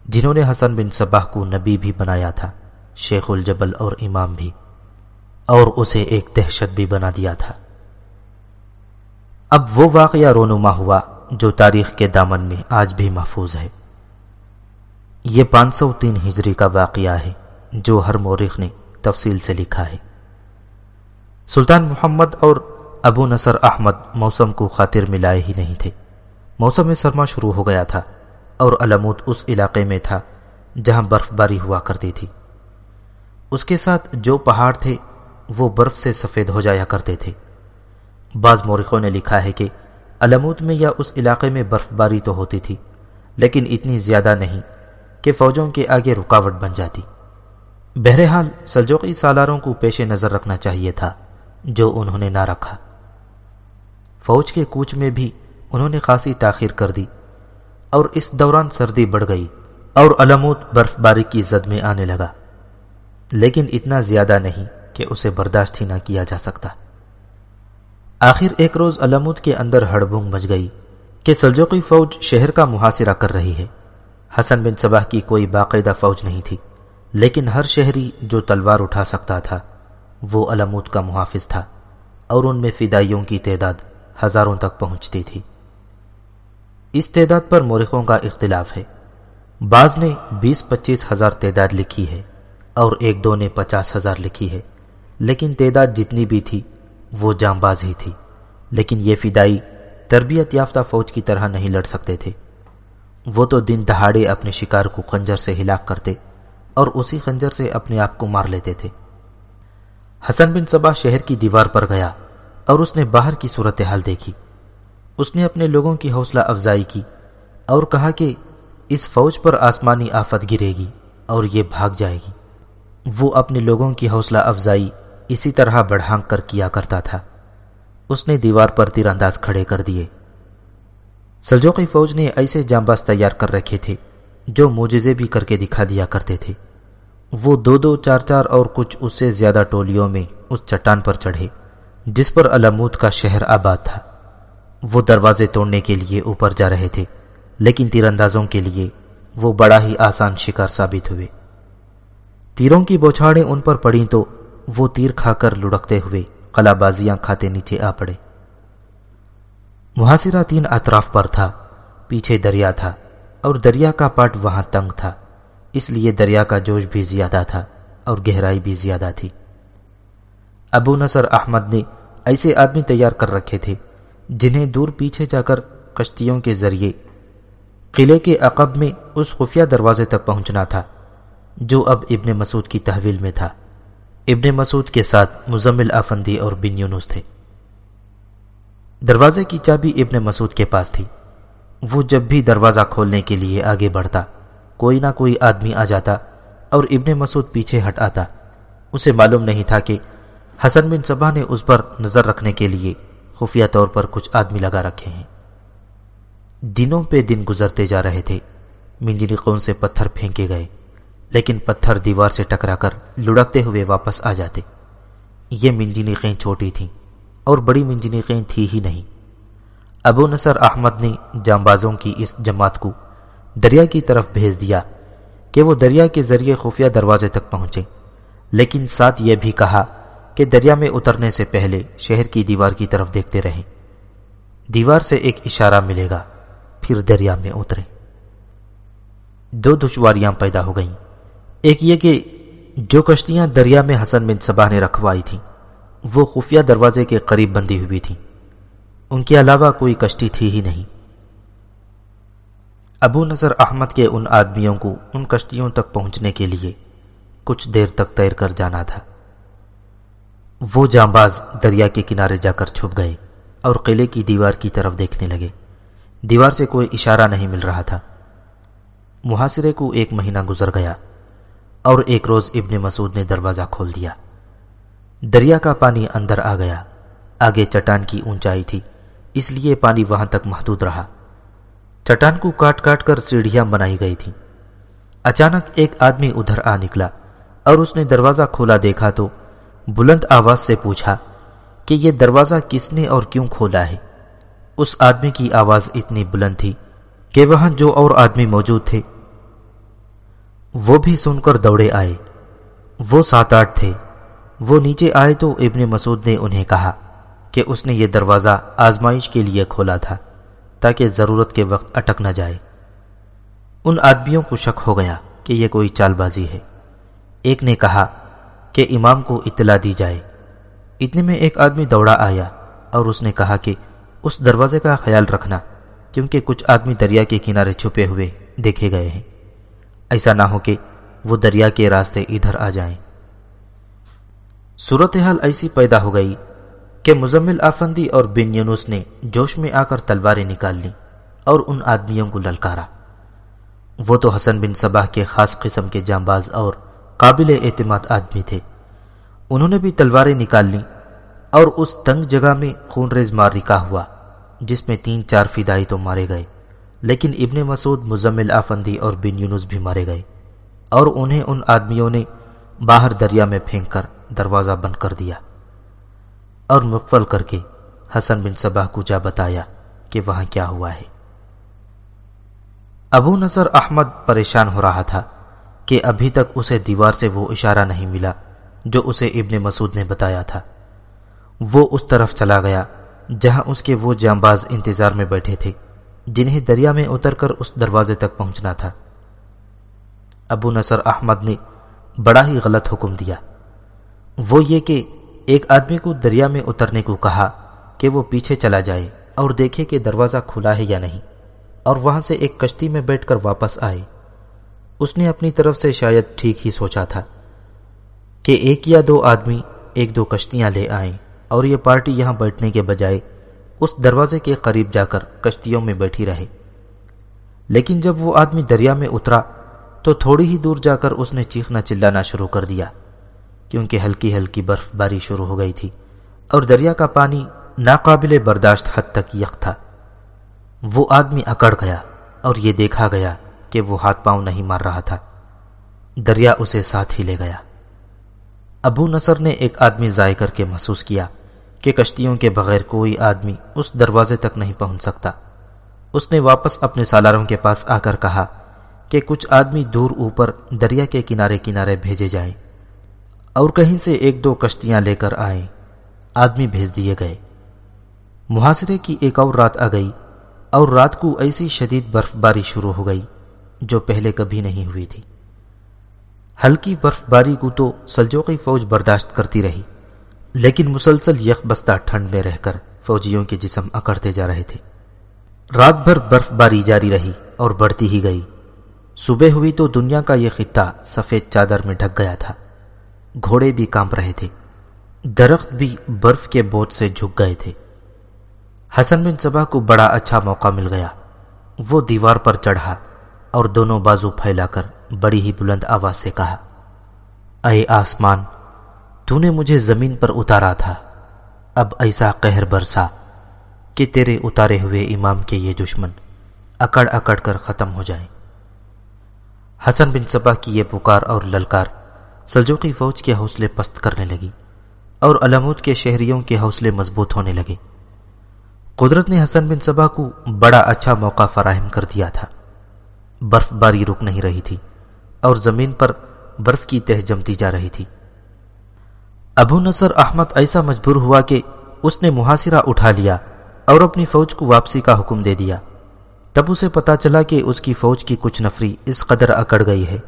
جنہوں نے حسن بن صباح کو نبی بھی بنایا تھا، شیخ الجبل اور امام بھی، اور اسے ایک دہشت بھی بنا دیا تھا۔ اب وہ واقعہ رونما ہوا جو تاریخ کے دامن میں آج بھی محفوظ ہے۔ یہ پانچ سو تین ہجری کا واقعہ ہے جو ہر مورخ نے تفصیل سے لکھا ہے۔ سلطان محمد اور ابو نصر احمد موسم کو خاطر ملائے ہی نہیں تھے۔ موسم سرما شروع ہو گیا تھا۔ اور علموت اس علاقے میں تھا جہاں برف باری ہوا کرتی تھی۔ اس کے ساتھ جو پہاڑ تھے، وہ برف سے سفید ہو جایا کرتے تھے۔ بعض مورخوں نے لکھا ہے کہ علموت میں یا اس علاقے میں برف باری تو ہوتی تھی، لیکن اتنی زیادہ نہیں کہ فوجوں کے آگے رکاوٹ بن جاتی۔ بہرحال، سلجوقی سالاروں کو پیش نظر رکھنا چاہیے تھا، جو انہوں نے نہ رکھا۔ فوج کے کوچ میں بھی انہوں نے خاصی تاخیر کر دی۔ اور اس دوران سردی بڑھ گئی اور علموت برف باری کی زد میں آنے لگا۔ لیکن اتنا زیادہ نہیں کہ اسے برداشت ہی نہ کیا جا سکتا۔ آخر ایک روز علموت کے اندر ہڑبونگ مچ گئی کہ سلجوقی فوج شہر کا محاصرہ کر رہی ہے۔ حسن بن صباح کی کوئی باقاعدہ فوج نہیں تھی، لیکن ہر شہری جو تلوار اٹھا سکتا تھا، وہ علموت کا محافظ تھا اور ان میں فدائیوں کی تعداد ہزاروں تک پہنچتی تھی۔ اس تعداد پر مورخوں کا اختلاف ہے۔ بعض نے بیس پچیس ہزار تعداد لکھی ہے اور ایک دو نے پچاس ہزار لکھی ہے۔ لیکن تعداد جتنی بھی تھی، وہ جام باز ہی تھی۔ لیکن یہ فدائی تربیت یافتہ فوج کی طرح نہیں لڑ سکتے تھے۔ وہ تو دن دہاڑے اپنے شکار کو خنجر سے ہلاک کرتے اور اسی خنجر سے اپنے آپ کو مار لیتے تھے۔ حسن بن صبا شہر کی دیوار پر گیا اور اس نے باہر کی صورتحال دیکھی۔ اس نے اپنے لوگوں کی حوصلہ افزائی کی اور کہا کہ اس فوج پر آسمانی آفت گرے گی اور یہ بھاگ جائے گی۔ وہ اپنے لوگوں کی حوصلہ افزائی اسی طرح بڑھانگ کر کیا کرتا تھا۔ اس نے دیوار پر تیر انداز کھڑے کر دیے۔ سلجوقی فوج نے ایسے جامباز تیار کر رکھے تھے جو موجزے بھی کر کے دکھا دیا کرتے تھے۔ وہ دو دو چار چار اور کچھ اس سے زیادہ ٹولیوں میں اس چٹان پر چڑھے جس پر علمود کا شہر آباد تھا۔ وہ دروازے توڑنے کے لیے اوپر جا رہے تھے، لیکن تیر اندازوں کے لیے وہ بڑا ہی آسان شکار ثابت ہوئے۔ تیروں کی بوچھاڑیں ان پر پڑیں تو وہ تیر کھا کر لڑکتے ہوئے قلع بازیاں کھاتے نیچے آ پڑے۔ محاصرہ تین اطراف پر تھا، پیچھے دریا تھا اور دریا کا پاٹ وہاں تنگ تھا، اس لیے دریا کا جوش بھی زیادہ تھا اور گہرائی بھی زیادہ تھی۔ ابو نصر احمد نے ایسے آدمی تیار کر رکھے تھے جنہیں دور پیچھے جا کر کشتیوں کے ذریعے۔ قلعے کے عقب میں اس خفیہ دروازے تک پہنچنا تھا، جو اب ابن مسعود کی تحویل میں تھا۔ ابن مسعود کے ساتھ مزمل آفندی اور بن یونس تھے۔ دروازے کی چابی ابن مسعود کے پاس تھی۔ وہ جب بھی دروازہ کھولنے کے لیے آگے بڑھتا، کوئی نہ کوئی آدمی آ جاتا اور ابن مسعود پیچھے ہٹ آتا۔ اسے معلوم نہیں تھا کہ حسن بن صبا نے اس پر نظر رکھنے کے لیے خفیہ طور پر کچھ آدمی لگا رکھے ہیں۔ دنوں پہ دن گزرتے جا رہے تھے۔ منجنی قون سے پتھر پھینکے گئے، لیکن پتھر دیوار سے ٹکرا کر لڑکتے ہوئے واپس آ جاتے۔ یہ منجنیقیں چھوٹی تھیں اور بڑی منجنیقیں تھی ہی نہیں۔ ابو نصر احمد نے جامبازوں کی اس جماعت کو دریا کی طرف بھیج دیا کہ وہ دریا کے ذریعے خفیہ دروازے تک پہنچے، لیکن ساتھ یہ بھی کہا کہ دریا میں اترنے سے پہلے شہر کی دیوار کی طرف دیکھتے رہیں۔ دیوار سے ایک اشارہ ملے گا، پھر دریا میں اترے دو دشواریاں پیدا ہو گئیں۔ ایک یہ کہ جو کشتیاں دریا میں حسن بن صبا نے رکھوائی تھیں، وہ خفیہ دروازے کے قریب بندی ہوئی تھیں۔ ان کے علاوہ کوئی کشتی تھی ہی نہیں۔ ابو نصر احمد کے ان آدمیوں کو ان کشتیوں تک پہنچنے کے لیے کچھ دیر تک تیر کر جانا تھا۔ وہ جامباز دریا کے کنارے جا کر چھپ گئے اور قلعے کی دیوار کی طرف دیکھنے لگے۔ دیوار سے کوئی اشارہ نہیں مل رہا تھا۔ محاصرے کو ایک مہینہ گزر گیا اور ایک روز ابن مسعود نے دروازہ کھول دیا۔ دریا کا پانی اندر آ گیا۔ آگے چٹان کی اونچائی تھی، اس لیے پانی وہاں تک محدود رہا۔ چٹان کو کاٹ کاٹ کر سیڑھیاں بنائی گئی تھی اچانک ایک آدمی ادھر آ نکلا اور اس نے دروازہ کھولا دیکھا تو بلند آواز سے پوچھا کہ یہ دروازہ کس نے اور کیوں کھولا ہے؟ اس آدمی کی آواز اتنی بلند تھی کہ وہاں جو اور آدمی موجود تھے، وہ بھی سن کر دوڑے آئے۔ وہ سات آٹھ تھے۔ وہ نیچے آئے تو ابن مسعود نے انہیں کہا کہ اس نے یہ دروازہ آزمائش کے لیے کھولا تھا تاکہ ضرورت کے وقت اٹک نہ جائے۔ ان آدمیوں کو شک ہو گیا کہ یہ کوئی چال بازی ہے۔ ایک نے کہا کہ امام کو اطلاع دی جائے۔ اتنے میں ایک آدمی دوڑا آیا اور اس نے کہا کہ اس دروازے کا خیال رکھنا، کیونکہ کچھ آدمی دریا کے کنارے چھپے ہوئے دیکھے گئے ہیں۔ ایسا نہ ہو کہ وہ دریا کے راستے ادھر آ جائیں۔ صورتحال ایسی پیدا ہو گئی کہ مزمل آفندی اور بن یونس نے جوش میں آ کر تلواریں نکال لیں اور ان آدمیوں کو للکارا۔ وہ تو حسن بن صباح کے خاص قسم کے جانباز اور قابل اعتماد آدمی تھے۔ انہوں نے بھی تلواریں نکال لیں اور اس تنگ جگہ میں خون ریز مار رکا ہوا، جس میں تین چار فدائی تو مارے گئے، لیکن ابن مسعود مزمل آفندی اور بن یونس بھی مارے گئے اور انہیں ان آدمیوں نے باہر دریا میں پھینک کر دروازہ بند کر دیا اور مقفل کر کے حسن بن صبح کو جا بتایا کہ وہاں کیا ہوا ہے۔ ابو نصر احمد پریشان ہو رہا تھا۔ کہ ابھی تک اسے دیوار سے وہ اشارہ نہیں ملا جو اسے ابن مسعود نے بتایا تھا۔ وہ اس طرف چلا گیا جہاں اس کے وہ جامباز انتظار میں بیٹھے تھے، جنہیں دریا میں اتر کر اس دروازے تک پہنچنا تھا۔ ابو نصر احمد نے بڑا ہی غلط حکم دیا۔ وہ یہ کہ ایک آدمی کو دریا میں اترنے کو کہا کہ وہ پیچھے چلا جائے اور دیکھے کہ دروازہ کھلا ہے یا نہیں اور وہاں سے ایک کشتی میں بیٹھ کر واپس آئے۔ اس نے اپنی طرف سے شاید ٹھیک ہی سوچا تھا کہ ایک یا دو آدمی ایک دو کشتیاں لے آئیں اور یہ پارٹی یہاں بیٹھنے کے بجائے اس دروازے کے قریب جا کر کشتیوں میں بیٹھی رہے۔ لیکن جب وہ آدمی دریا میں اترا تو تھوڑی ہی دور جا کر اس نے چیخنا چلانا شروع کر دیا، کیونکہ ہلکی ہلکی برف باری شروع ہو گئی تھی اور دریا کا پانی ناقابل برداشت حد تک یک تھا وہ آدمی اکڑ گیا اور یہ دیکھا گیا کہ وہ ہاتھ پاؤں نہیں مار رہا تھا۔ دریا اسے ساتھ ہی لے گیا۔ ابو نصر نے ایک آدمی ضائع کر کے محسوس کیا کہ کشتیوں کے بغیر کوئی آدمی اس دروازے تک نہیں پہنچ سکتا۔ اس نے واپس اپنے سالاروں کے پاس آ کر کہا کہ کچھ آدمی دور اوپر دریا کے کنارے کنارے بھیجے جائیں۔ اور کہیں سے ایک دو کشتیاں لے کر آئیں۔ آدمی بھیج دیے گئے۔ محاصرے کی ایک اور رات آ گئی اور رات کو ایسی شدید برف باری شروع ہو گئی۔ جو پہلے کبھی نہیں ہوئی تھی۔ ہلکی برف باری کو تو سلجوقی فوج برداشت کرتی رہی، لیکن مسلسل یک بستہ ٹھنڈ میں رہ کر فوجیوں کے جسم اکڑتے جا رہے تھے۔ رات بھر برف باری جاری رہی اور بڑھتی ہی گئی۔ صبح ہوئی تو دنیا کا یہ خطہ سفید چادر میں ڈھک گیا تھا۔ گھوڑے بھی کانپ رہے تھے۔ درخت بھی برف کے بوجھ سے جھک گئے تھے۔ حسن بن صبح کو بڑا اچھا موقع مل گیا۔ وہ دیوار پر چڑھا۔ اور دونوں بازو پھیلا کر بڑی ہی بلند آواز سے کہا، اے آسمان، تو نے مجھے زمین پر اتارا تھا۔ اب ایسا قہر برسا کہ تیرے اتارے ہوئے امام کے یہ دشمن اکڑ اکڑ کر ختم ہو جائیں۔ حسن بن صبا کی یہ پکار اور للکار سلجوقی فوج کے حوصلے پست کرنے لگی اور علمود کے شہریوں کے حوصلے مضبوط ہونے لگے۔ قدرت نے حسن بن صبا کو بڑا اچھا موقع فراہم کر دیا تھا۔ برف باری رک نہیں رہی تھی اور زمین پر برف کی تہ جمتی جا رہی تھی۔ ابو نصر احمد ایسا مجبور ہوا کہ اس نے محاصرہ اٹھا لیا اور اپنی فوج کو واپسی کا حکم دے دیا۔ تب اسے پتا چلا کہ اس کی فوج کی کچھ نفری اس قدر اکڑ گئی ہے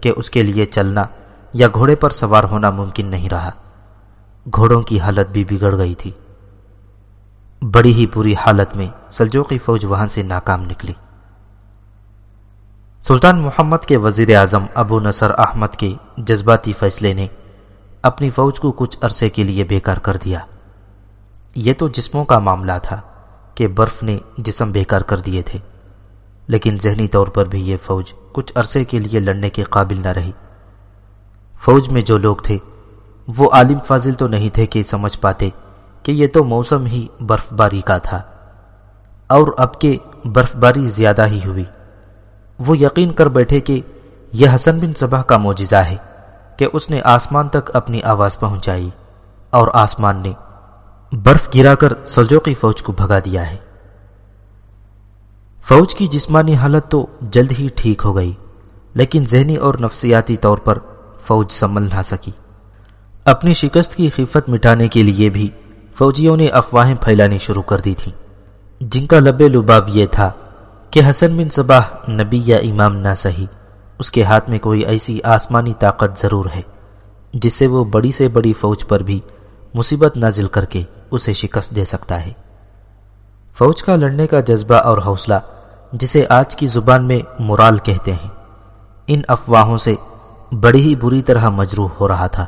کہ اس کے لیے چلنا یا گھوڑے پر سوار ہونا ممکن نہیں رہا۔ گھوڑوں کی حالت بھی بگڑ گئی تھی۔ بڑی ہی بری حالت میں سلجوقی فوج وہاں سے ناکام نکلی۔ سلطان محمد کے وزیر اعظم ابو نصر احمد کے جذباتی فیصلے نے اپنی فوج کو کچھ عرصے کے لیے بیکار کر دیا۔ یہ تو جسموں کا معاملہ تھا کہ برف نے جسم بیکار کر دیے تھے، لیکن ذہنی طور پر بھی یہ فوج کچھ عرصے کے لیے لڑنے کے قابل نہ رہی۔ فوج میں جو لوگ تھے، وہ عالم فاضل تو نہیں تھے کہ سمجھ پاتے کہ یہ تو موسم ہی برف باری کا تھا، اور اب کہ برف باری زیادہ ہی ہوئی۔ وہ یقین کر بیٹھے کہ یہ حسن بن صبح کا معجزہ ہے کہ اس نے آسمان تک اپنی آواز پہنچائی اور آسمان نے برف گرا کر سلجوقی فوج کو بھگا دیا ہے۔ فوج کی جسمانی حالت تو جلد ہی ٹھیک ہو گئی، لیکن ذہنی اور نفسیاتی طور پر فوج سنبھل نہ سکی۔ اپنی شکست کی خفت مٹانے کے لیے بھی فوجیوں نے افواہیں پھیلانی شروع کر دی تھیں۔ جن کا لبے لباب یہ تھا کہ حسن بن صباح نبی یا امام نہ سہی اس کے ہاتھ میں کوئی ایسی آسمانی طاقت ضرور ہے، جس سے وہ بڑی سے بڑی فوج پر بھی مصیبت نازل کر کے اسے شکست دے سکتا ہے۔ فوج کا لڑنے کا جذبہ اور حوصلہ، جسے آج کی زبان میں مرال کہتے ہیں، ان افواہوں سے بڑی ہی بری طرح مجروح ہو رہا تھا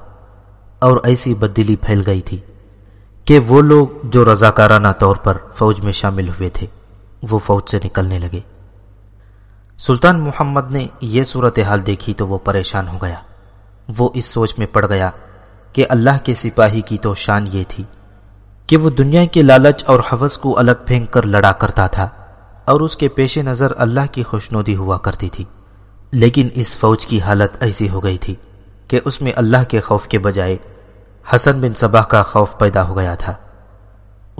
اور ایسی بدلی پھیل گئی تھی کہ وہ لوگ جو رضاکارانہ طور پر فوج میں شامل ہوئے تھے۔ وہ فوج سے نکلنے لگے۔ سلطان محمد نے یہ صورتحال دیکھی تو وہ پریشان ہو گیا۔ وہ اس سوچ میں پڑ گیا کہ اللہ کے سپاہی کی تو شان یہ تھی کہ وہ دنیا کے لالچ اور حوث کو الگ پھینک کر لڑا کرتا تھا اور اس کے پیش نظر اللہ کی خوشنودی ہوا کرتی تھی۔ لیکن اس فوج کی حالت ایسی ہو گئی تھی کہ اس میں اللہ کے خوف کے بجائے حسن بن صباح کا خوف پیدا ہو گیا تھا۔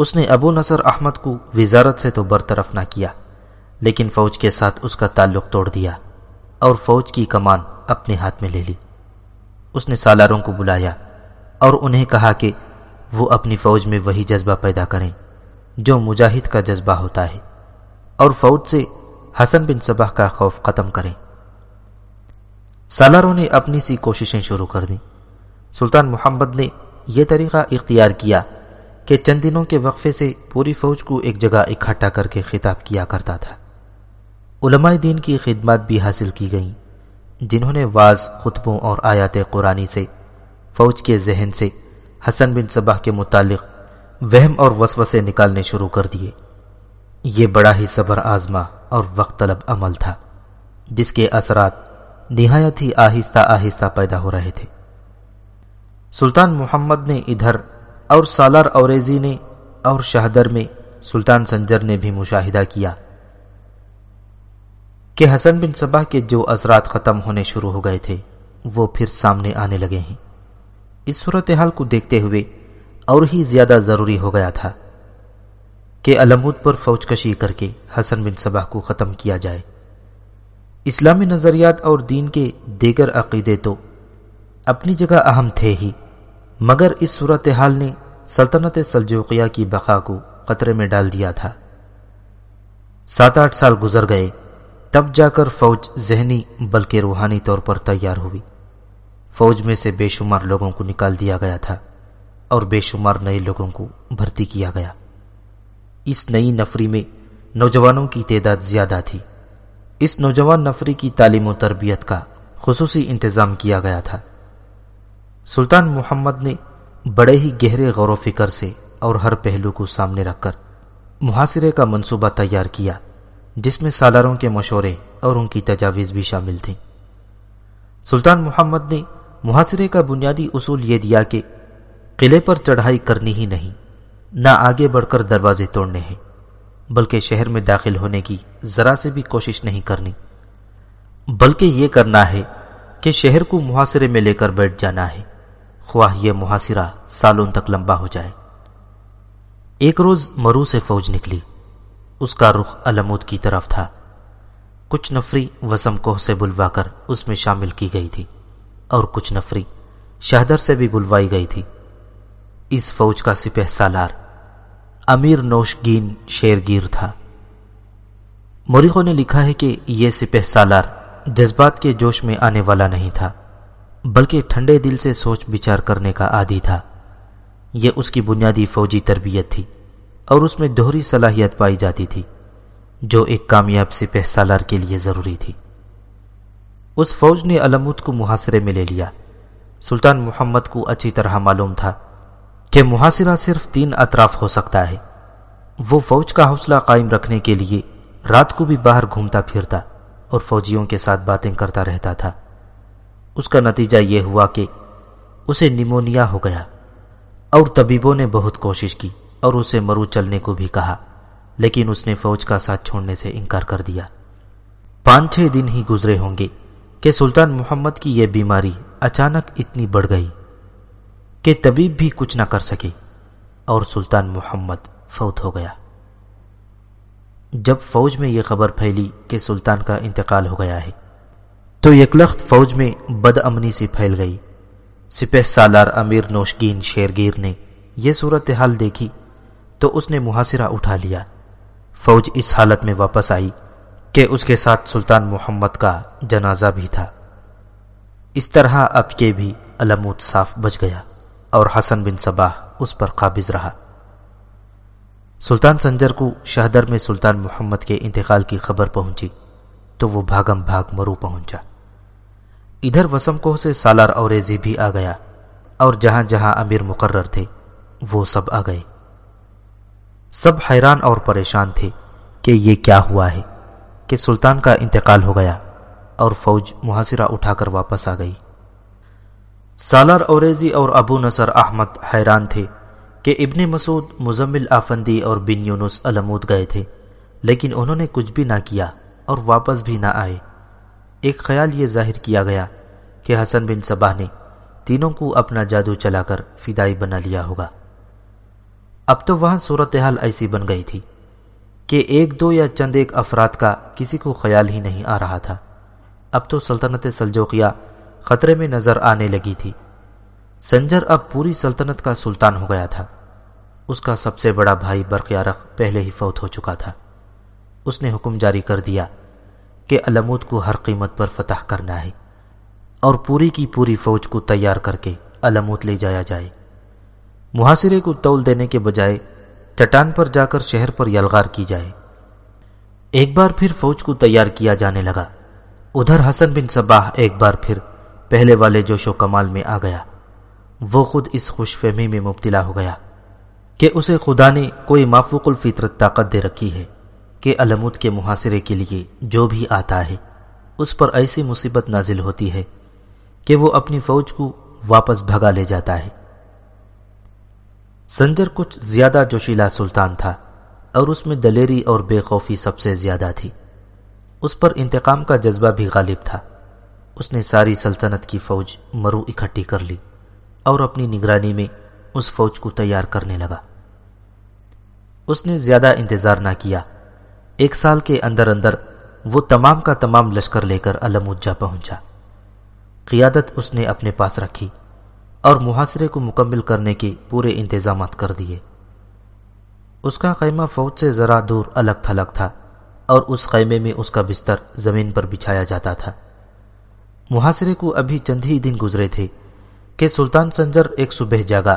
اس نے ابو نصر احمد کو وزارت سے تو برطرف نہ کیا، لیکن فوج کے ساتھ اس کا تعلق توڑ دیا اور فوج کی کمان اپنے ہاتھ میں لے لی۔ اس نے سالاروں کو بلایا اور انہیں کہا کہ وہ اپنی فوج میں وہی جذبہ پیدا کریں جو مجاہد کا جذبہ ہوتا ہے اور فوج سے حسن بن صبح کا خوف ختم کریں۔ سالاروں نے اپنی سی کوششیں شروع کر دیں۔ سلطان محمد نے یہ طریقہ اختیار کیا کہ چند دنوں کے وقفے سے پوری فوج کو ایک جگہ اکٹھا کر کے خطاب کیا کرتا تھا۔ علماء دین کی خدمات بھی حاصل کی گئیں، جنہوں نے واز، خطبوں اور آیات قرآنی سے، فوج کے ذہن سے، حسن بن صبح کے متعلق وہم اور وسوسے نکالنے شروع کر دیے۔ یہ بڑا ہی صبر آزما اور وقت طلب عمل تھا، جس کے اثرات نہایت ہی آہستہ آہستہ پیدا ہو رہے تھے۔ سلطان محمد نے ادھر اور سالار اوریزی نے اور شہدر میں سلطان سنجر نے بھی مشاہدہ کیا کہ حسن بن صبا کے جو اثرات ختم ہونے شروع ہو گئے تھے، وہ پھر سامنے آنے لگے ہیں۔ اس صورتحال کو دیکھتے ہوئے اور ہی زیادہ ضروری ہو گیا تھا کہ علمود پر فوج کشی کر کے حسن بن صبا کو ختم کیا جائے۔ اسلامی نظریات اور دین کے دیگر عقیدے تو اپنی جگہ اہم تھے ہی۔ مگر اس صورتحال نے سلطنت سلجوقیہ کی بقا کو قطرے میں ڈال دیا تھا۔ سات آٹھ سال گزر گئے، تب جا کر فوج ذہنی بلکہ روحانی طور پر تیار ہوئی۔ فوج میں سے بے شمار لوگوں کو نکال دیا گیا تھا اور بے شمار نئے لوگوں کو بھرتی کیا گیا۔ اس نئی نفری میں نوجوانوں کی تعداد زیادہ تھی۔ اس نوجوان نفری کی تعلیم و تربیت کا خصوصی انتظام کیا گیا تھا۔ سلطان محمد نے بڑے ہی گہرے غور و فکر سے اور ہر پہلو کو سامنے رکھ کر محاصرے کا منصوبہ تیار کیا، جس میں سالاروں کے مشورے اور ان کی تجاویز بھی شامل تھیں۔ سلطان محمد نے محاصرے کا بنیادی اصول یہ دیا کہ قلعے پر چڑھائی کرنی ہی نہیں، نہ آگے بڑھ کر دروازے توڑنے ہیں، بلکہ شہر میں داخل ہونے کی ذرا سے بھی کوشش نہیں کرنی۔ بلکہ یہ کرنا ہے کہ شہر کو محاصرے میں لے کر بیٹھ جانا ہے۔ خواہ یہ محاصرہ سالوں تک لمبا ہو جائے۔ ایک روز مرو سے فوج نکلی۔ اس کا رخ علمود کی طرف تھا۔ کچھ نفری وسم کوہ سے بلوا کر اس میں شامل کی گئی تھی اور کچھ نفری شہدر سے بھی بلوائی گئی تھی۔ اس فوج کا سپہ سالار امیر نوشگین شیرگیر تھا۔ موریخوں نے لکھا ہے کہ یہ سپہ سالار جذبات کے جوش میں آنے والا نہیں تھا۔ بلکہ ٹھنڈے دل سے سوچ بچار کرنے کا عادی تھا۔ یہ اس کی بنیادی فوجی تربیت تھی اور اس میں دوہری صلاحیت پائی جاتی تھی، جو ایک کامیاب سپہ سالار کے لیے ضروری تھی۔ اس فوج نے علمود کو محاصرے میں لے لیا۔ سلطان محمد کو اچھی طرح معلوم تھا کہ محاصرہ صرف تین اطراف ہو سکتا ہے۔ وہ فوج کا حوصلہ قائم رکھنے کے لیے رات کو بھی باہر گھومتا پھرتا اور فوجیوں کے ساتھ باتیں کرتا رہتا تھا۔ اس کا نتیجہ یہ ہوا کہ اسے نیمونیا ہو گیا اور طبیبوں نے بہت کوشش کی اور اسے مرو چلنے کو بھی کہا، لیکن اس نے فوج کا ساتھ چھوڑنے سے انکار کر دیا۔ پانچ چھ دن ہی گزرے ہوں گے کہ سلطان محمد کی یہ بیماری اچانک اتنی بڑھ گئی کہ طبیب بھی کچھ نہ کر سکے اور سلطان محمد فوت ہو گیا۔ جب فوج میں یہ خبر پھیلی کہ سلطان کا انتقال ہو گیا ہے تو یکلخت فوج میں بد امنی سی پھیل گئی۔ سپہ سالار امیر نوشگین شیرگیر نے یہ صورتحال دیکھی تو اس نے محاصرہ اٹھا لیا۔ فوج اس حالت میں واپس آئی کہ اس کے ساتھ سلطان محمد کا جنازہ بھی تھا۔ اس طرح اب کے بھی علمود صاف بچ گیا اور حسن بن صباح اس پر قابض رہا۔ سلطان سنجر کو شہدر میں سلطان محمد کے انتقال کی خبر پہنچی تو وہ بھاگم بھاگ مرو پہنچا۔ ادھر وسم کوہ سے سالار اوریزی بھی آ گیا اور جہاں جہاں امیر مقرر تھے، وہ سب آ گئے۔ سب حیران اور پریشان تھے کہ یہ کیا ہوا ہے، کہ سلطان کا انتقال ہو گیا اور فوج محاصرہ اٹھا کر واپس آ گئی۔ سالار اوریزی اور ابو نصر احمد حیران تھے کہ ابن مسعود مزمل آفندی اور بن یونس علمود گئے تھے، لیکن انہوں نے کچھ بھی نہ کیا اور واپس بھی نہ آئے۔ ایک خیال یہ ظاہر کیا گیا کہ حسن بن صباح نے تینوں کو اپنا جادو چلا کر فدائی بنا لیا ہوگا۔ اب تو وہاں صورتحال ایسی بن گئی تھی کہ ایک دو یا چند ایک افراد کا کسی کو خیال ہی نہیں آ رہا تھا۔ اب تو سلطنت سلجوقیہ خطرے میں نظر آنے لگی تھی۔ سنجر اب پوری سلطنت کا سلطان ہو گیا تھا۔ اس کا سب سے بڑا بھائی برقیارق پہلے ہی فوت ہو چکا تھا۔ اس نے حکم جاری کر دیا کہ علمود کو ہر قیمت پر فتح کرنا ہے اور پوری کی پوری فوج کو تیار کر کے علمود لے جایا جائے۔ محاصرے کو تول دینے کے بجائے چٹان پر جا کر شہر پر یلغار کی جائے۔ ایک بار پھر فوج کو تیار کیا جانے لگا۔ ادھر حسن بن صباح ایک بار پھر پہلے والے جوش و کمال میں آ گیا۔ وہ خود اس خوش فہمی میں مبتلا ہو گیا کہ اسے خدا نے کوئی مافوق الفطرت طاقت دے رکھی ہے۔ کہ علمود کے محاصرے کے لیے جو بھی آتا ہے، اس پر ایسی مصیبت نازل ہوتی ہے کہ وہ اپنی فوج کو واپس بھگا لے جاتا ہے۔ سنجر کچھ زیادہ جوشیلا سلطان تھا اور اس میں دلیری اور بے خوفی سب سے زیادہ تھی۔ اس پر انتقام کا جذبہ بھی غالب تھا۔ اس نے ساری سلطنت کی فوج مرو اکٹھی کر لی اور اپنی نگرانی میں اس فوج کو تیار کرنے لگا۔ اس نے زیادہ انتظار نہ کیا۔ ایک سال کے اندر اندر وہ تمام کا تمام لشکر لے کر علمجا پہنچا۔ قیادت اس نے اپنے پاس رکھی اور محاصرے کو مکمل کرنے کے پورے انتظامات کر دیے۔ اس کا خیمہ فوج سے ذرا دور الگ تھلگ تھا اور اس خیمے میں اس کا بستر زمین پر بچھایا جاتا تھا۔ محاصرے کو ابھی چند ہی دن گزرے تھے کہ سلطان سنجر ایک صبح جاگا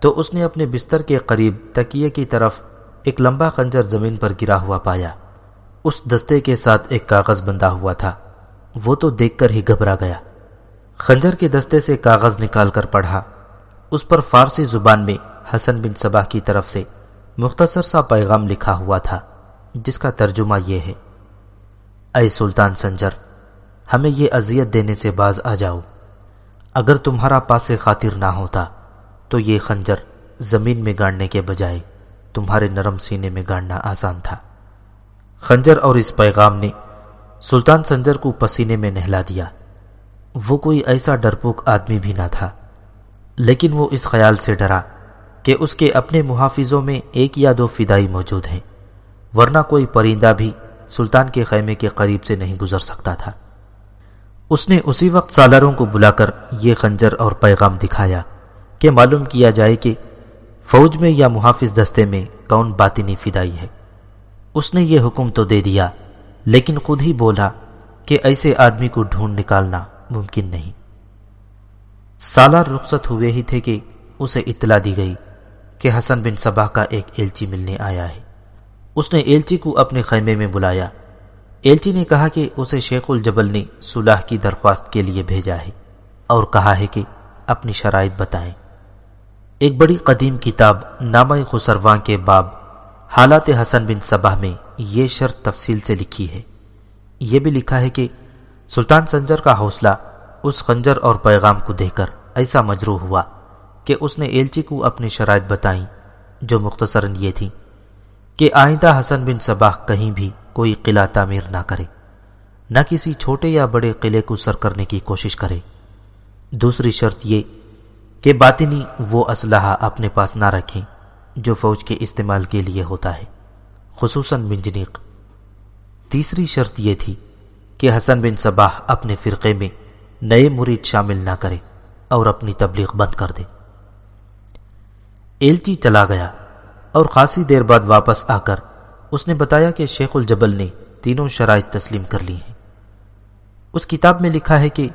تو اس نے اپنے بستر کے قریب تکیے کی طرف ایک لمبا خنجر زمین پر گرا ہوا پایا۔ اس دستے کے ساتھ ایک کاغذ بندھا ہوا تھا۔ وہ تو دیکھ کر ہی گھبرا گیا۔ خنجر کے دستے سے کاغذ نکال کر پڑھا۔ اس پر فارسی زبان میں حسن بن صباح کی طرف سے مختصر سا پیغام لکھا ہوا تھا، جس کا ترجمہ یہ ہے۔ اے سلطان سنجر، ہمیں یہ اذیت دینے سے باز آ جاؤ۔ اگر تمہارا پاس خاطر نہ ہوتا تو یہ خنجر زمین میں گاڑنے کے بجائے تمہارے نرم سینے میں گاڑنا آسان تھا۔ خنجر اور اس پیغام نے سلطان سنجر کو پسینے میں نہلا دیا۔ وہ کوئی ایسا ڈرپوک آدمی بھی نہ تھا۔ لیکن وہ اس خیال سے ڈرا کہ اس کے اپنے محافظوں میں ایک یا دو فدائی موجود ہیں، ورنہ کوئی پرندہ بھی سلطان کے خیمے کے قریب سے نہیں گزر سکتا تھا۔ اس نے اسی وقت سالاروں کو بلا کر یہ خنجر اور پیغام دکھایا کہ معلوم کیا جائے کہ فوج میں یا محافظ دستے میں کون باطنی فدائی ہے؟ اس نے یہ حکم تو دے دیا، لیکن خود ہی بولا کہ ایسے آدمی کو ڈھونڈ نکالنا ممکن نہیں۔ سالار رخصت ہوئے ہی تھے کہ اسے اطلاع دی گئی کہ حسن بن صبا کا ایک ایلچی ملنے آیا ہے۔ اس نے ایلچی کو اپنے خیمے میں بلایا۔ ایلچی نے کہا کہ اسے شیخ الجبل نے صلح کی درخواست کے لیے بھیجا ہے اور کہا ہے کہ اپنی شرائط بتائیں۔ ایک بڑی قدیم کتاب نامہ خسرواں کے باب حالات حسن بن صبح میں یہ شرط تفصیل سے لکھی ہے۔ یہ بھی لکھا ہے کہ سلطان سنجر کا حوصلہ اس خنجر اور پیغام کو دیکھ کر ایسا مجروح ہوا کہ اس نے ایلچی کو اپنی شرائط بتائیں جو مختصراً یہ تھی کہ آئندہ حسن بن صباح کہیں بھی کوئی قلعہ تعمیر نہ کرے، نہ کسی چھوٹے یا بڑے قلعے کو سر کرنے کی کوشش کرے۔ دوسری شرط یہ کہ باطنی وہ اسلحہ اپنے پاس نہ رکھیں جو فوج کے استعمال کے لیے ہوتا ہے، خصوصاً منجنیق۔ تیسری شرط یہ تھی کہ حسن بن صباح اپنے فرقے میں نئے مرید شامل نہ کرے اور اپنی تبلیغ بند کر دے۔ ایلچی چلا گیا اور خاصی دیر بعد واپس آ کر اس نے بتایا کہ شیخ الجبل نے تینوں شرائط تسلیم کر لی ہیں۔ اس کتاب میں لکھا ہے کہ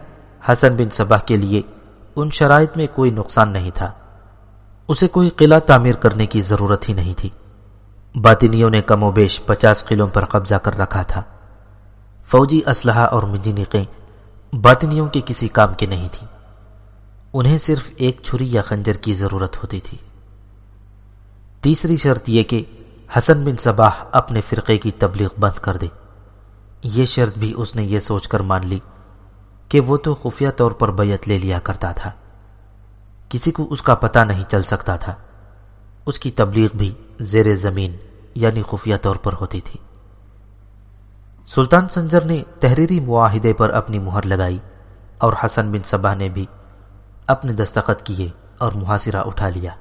حسن بن صباح کے لیے ان شرائط میں کوئی نقصان نہیں تھا۔ اسے کوئی قلعہ تعمیر کرنے کی ضرورت ہی نہیں تھی۔ باطنیوں نے کم و بیش پچاس قلعوں پر قبضہ کر رکھا تھا۔ فوجی اسلحہ اور منجنیقیں باطنیوں کے کسی کام کے نہیں تھی انہیں صرف ایک چھری یا خنجر کی ضرورت ہوتی تھی۔ تیسری شرط یہ کہ حسن بن صباح اپنے فرقے کی تبلیغ بند کر دے۔ یہ شرط بھی اس نے یہ سوچ کر مان لی۔ کہ وہ تو خفیہ طور پر بیعت لے لیا کرتا تھا۔ کسی کو اس کا پتہ نہیں چل سکتا تھا۔ اس کی تبلیغ بھی زیر زمین یعنی خفیہ طور پر ہوتی تھی۔ سلطان سنجر نے تحریری معاہدے پر اپنی مہر لگائی اور حسن بن صبا نے بھی اپنے دستخط کیے اور محاصرہ اٹھا لیا۔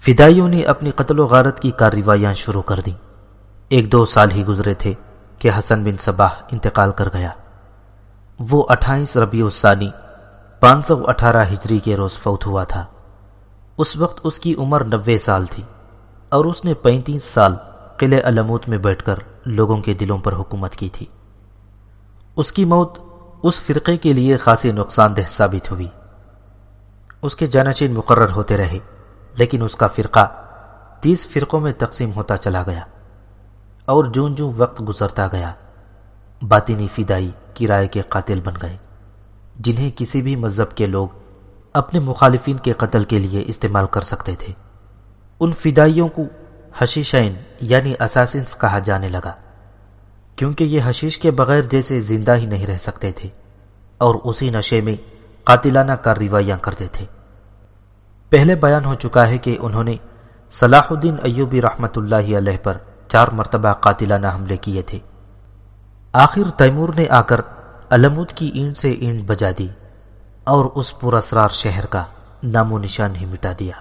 فدائیوں نے اپنی قتل و غارت کی کارروائیاں شروع کر دیں۔ ایک دو سال ہی گزرے تھے کہ حسن بن صباح انتقال کر گیا۔ وہ اٹھائیس ربیع الثانی، پانچ سو اٹھارہ ہجری کے روز فوت ہوا تھا۔ اس وقت اس کی عمر نوے سال تھی اور اس نے پینتیس سال قلعہ علموت میں بیٹھ کر لوگوں کے دلوں پر حکومت کی تھی۔ اس کی موت اس فرقے کے لیے خاصی نقصان دہ ثابت ہوئی۔ اس کے جانچین مقرر ہوتے رہے، لیکن اس کا فرقہ تیس فرقوں میں تقسیم ہوتا چلا گیا اور جون جون وقت گزرتا گیا۔ باطنی فدائی کرائے کے قاتل بن گئے۔ جنہیں کسی بھی مذہب کے لوگ اپنے مخالفین کے قتل کے لیے استعمال کر سکتے تھے۔ ان فدائیوں کو حشیشین یعنی اساسنس کہا جانے لگا، کیونکہ یہ حشیش کے بغیر جیسے زندہ ہی نہیں رہ سکتے تھے اور اسی نشے میں قاتلانہ کارروائیاں کرتے تھے۔ پہلے بیان ہو چکا ہے کہ انہوں نے صلاح الدین ایوبی رحمت اللہ علیہ پر چار مرتبہ قاتلانہ حملے کیے تھے۔ آخر تیمور نے آ کر علمود کی اینٹ سے اینٹ بجا دی اور اس پورا اسرار شہر کا نام و نشان ہی مٹا دیا۔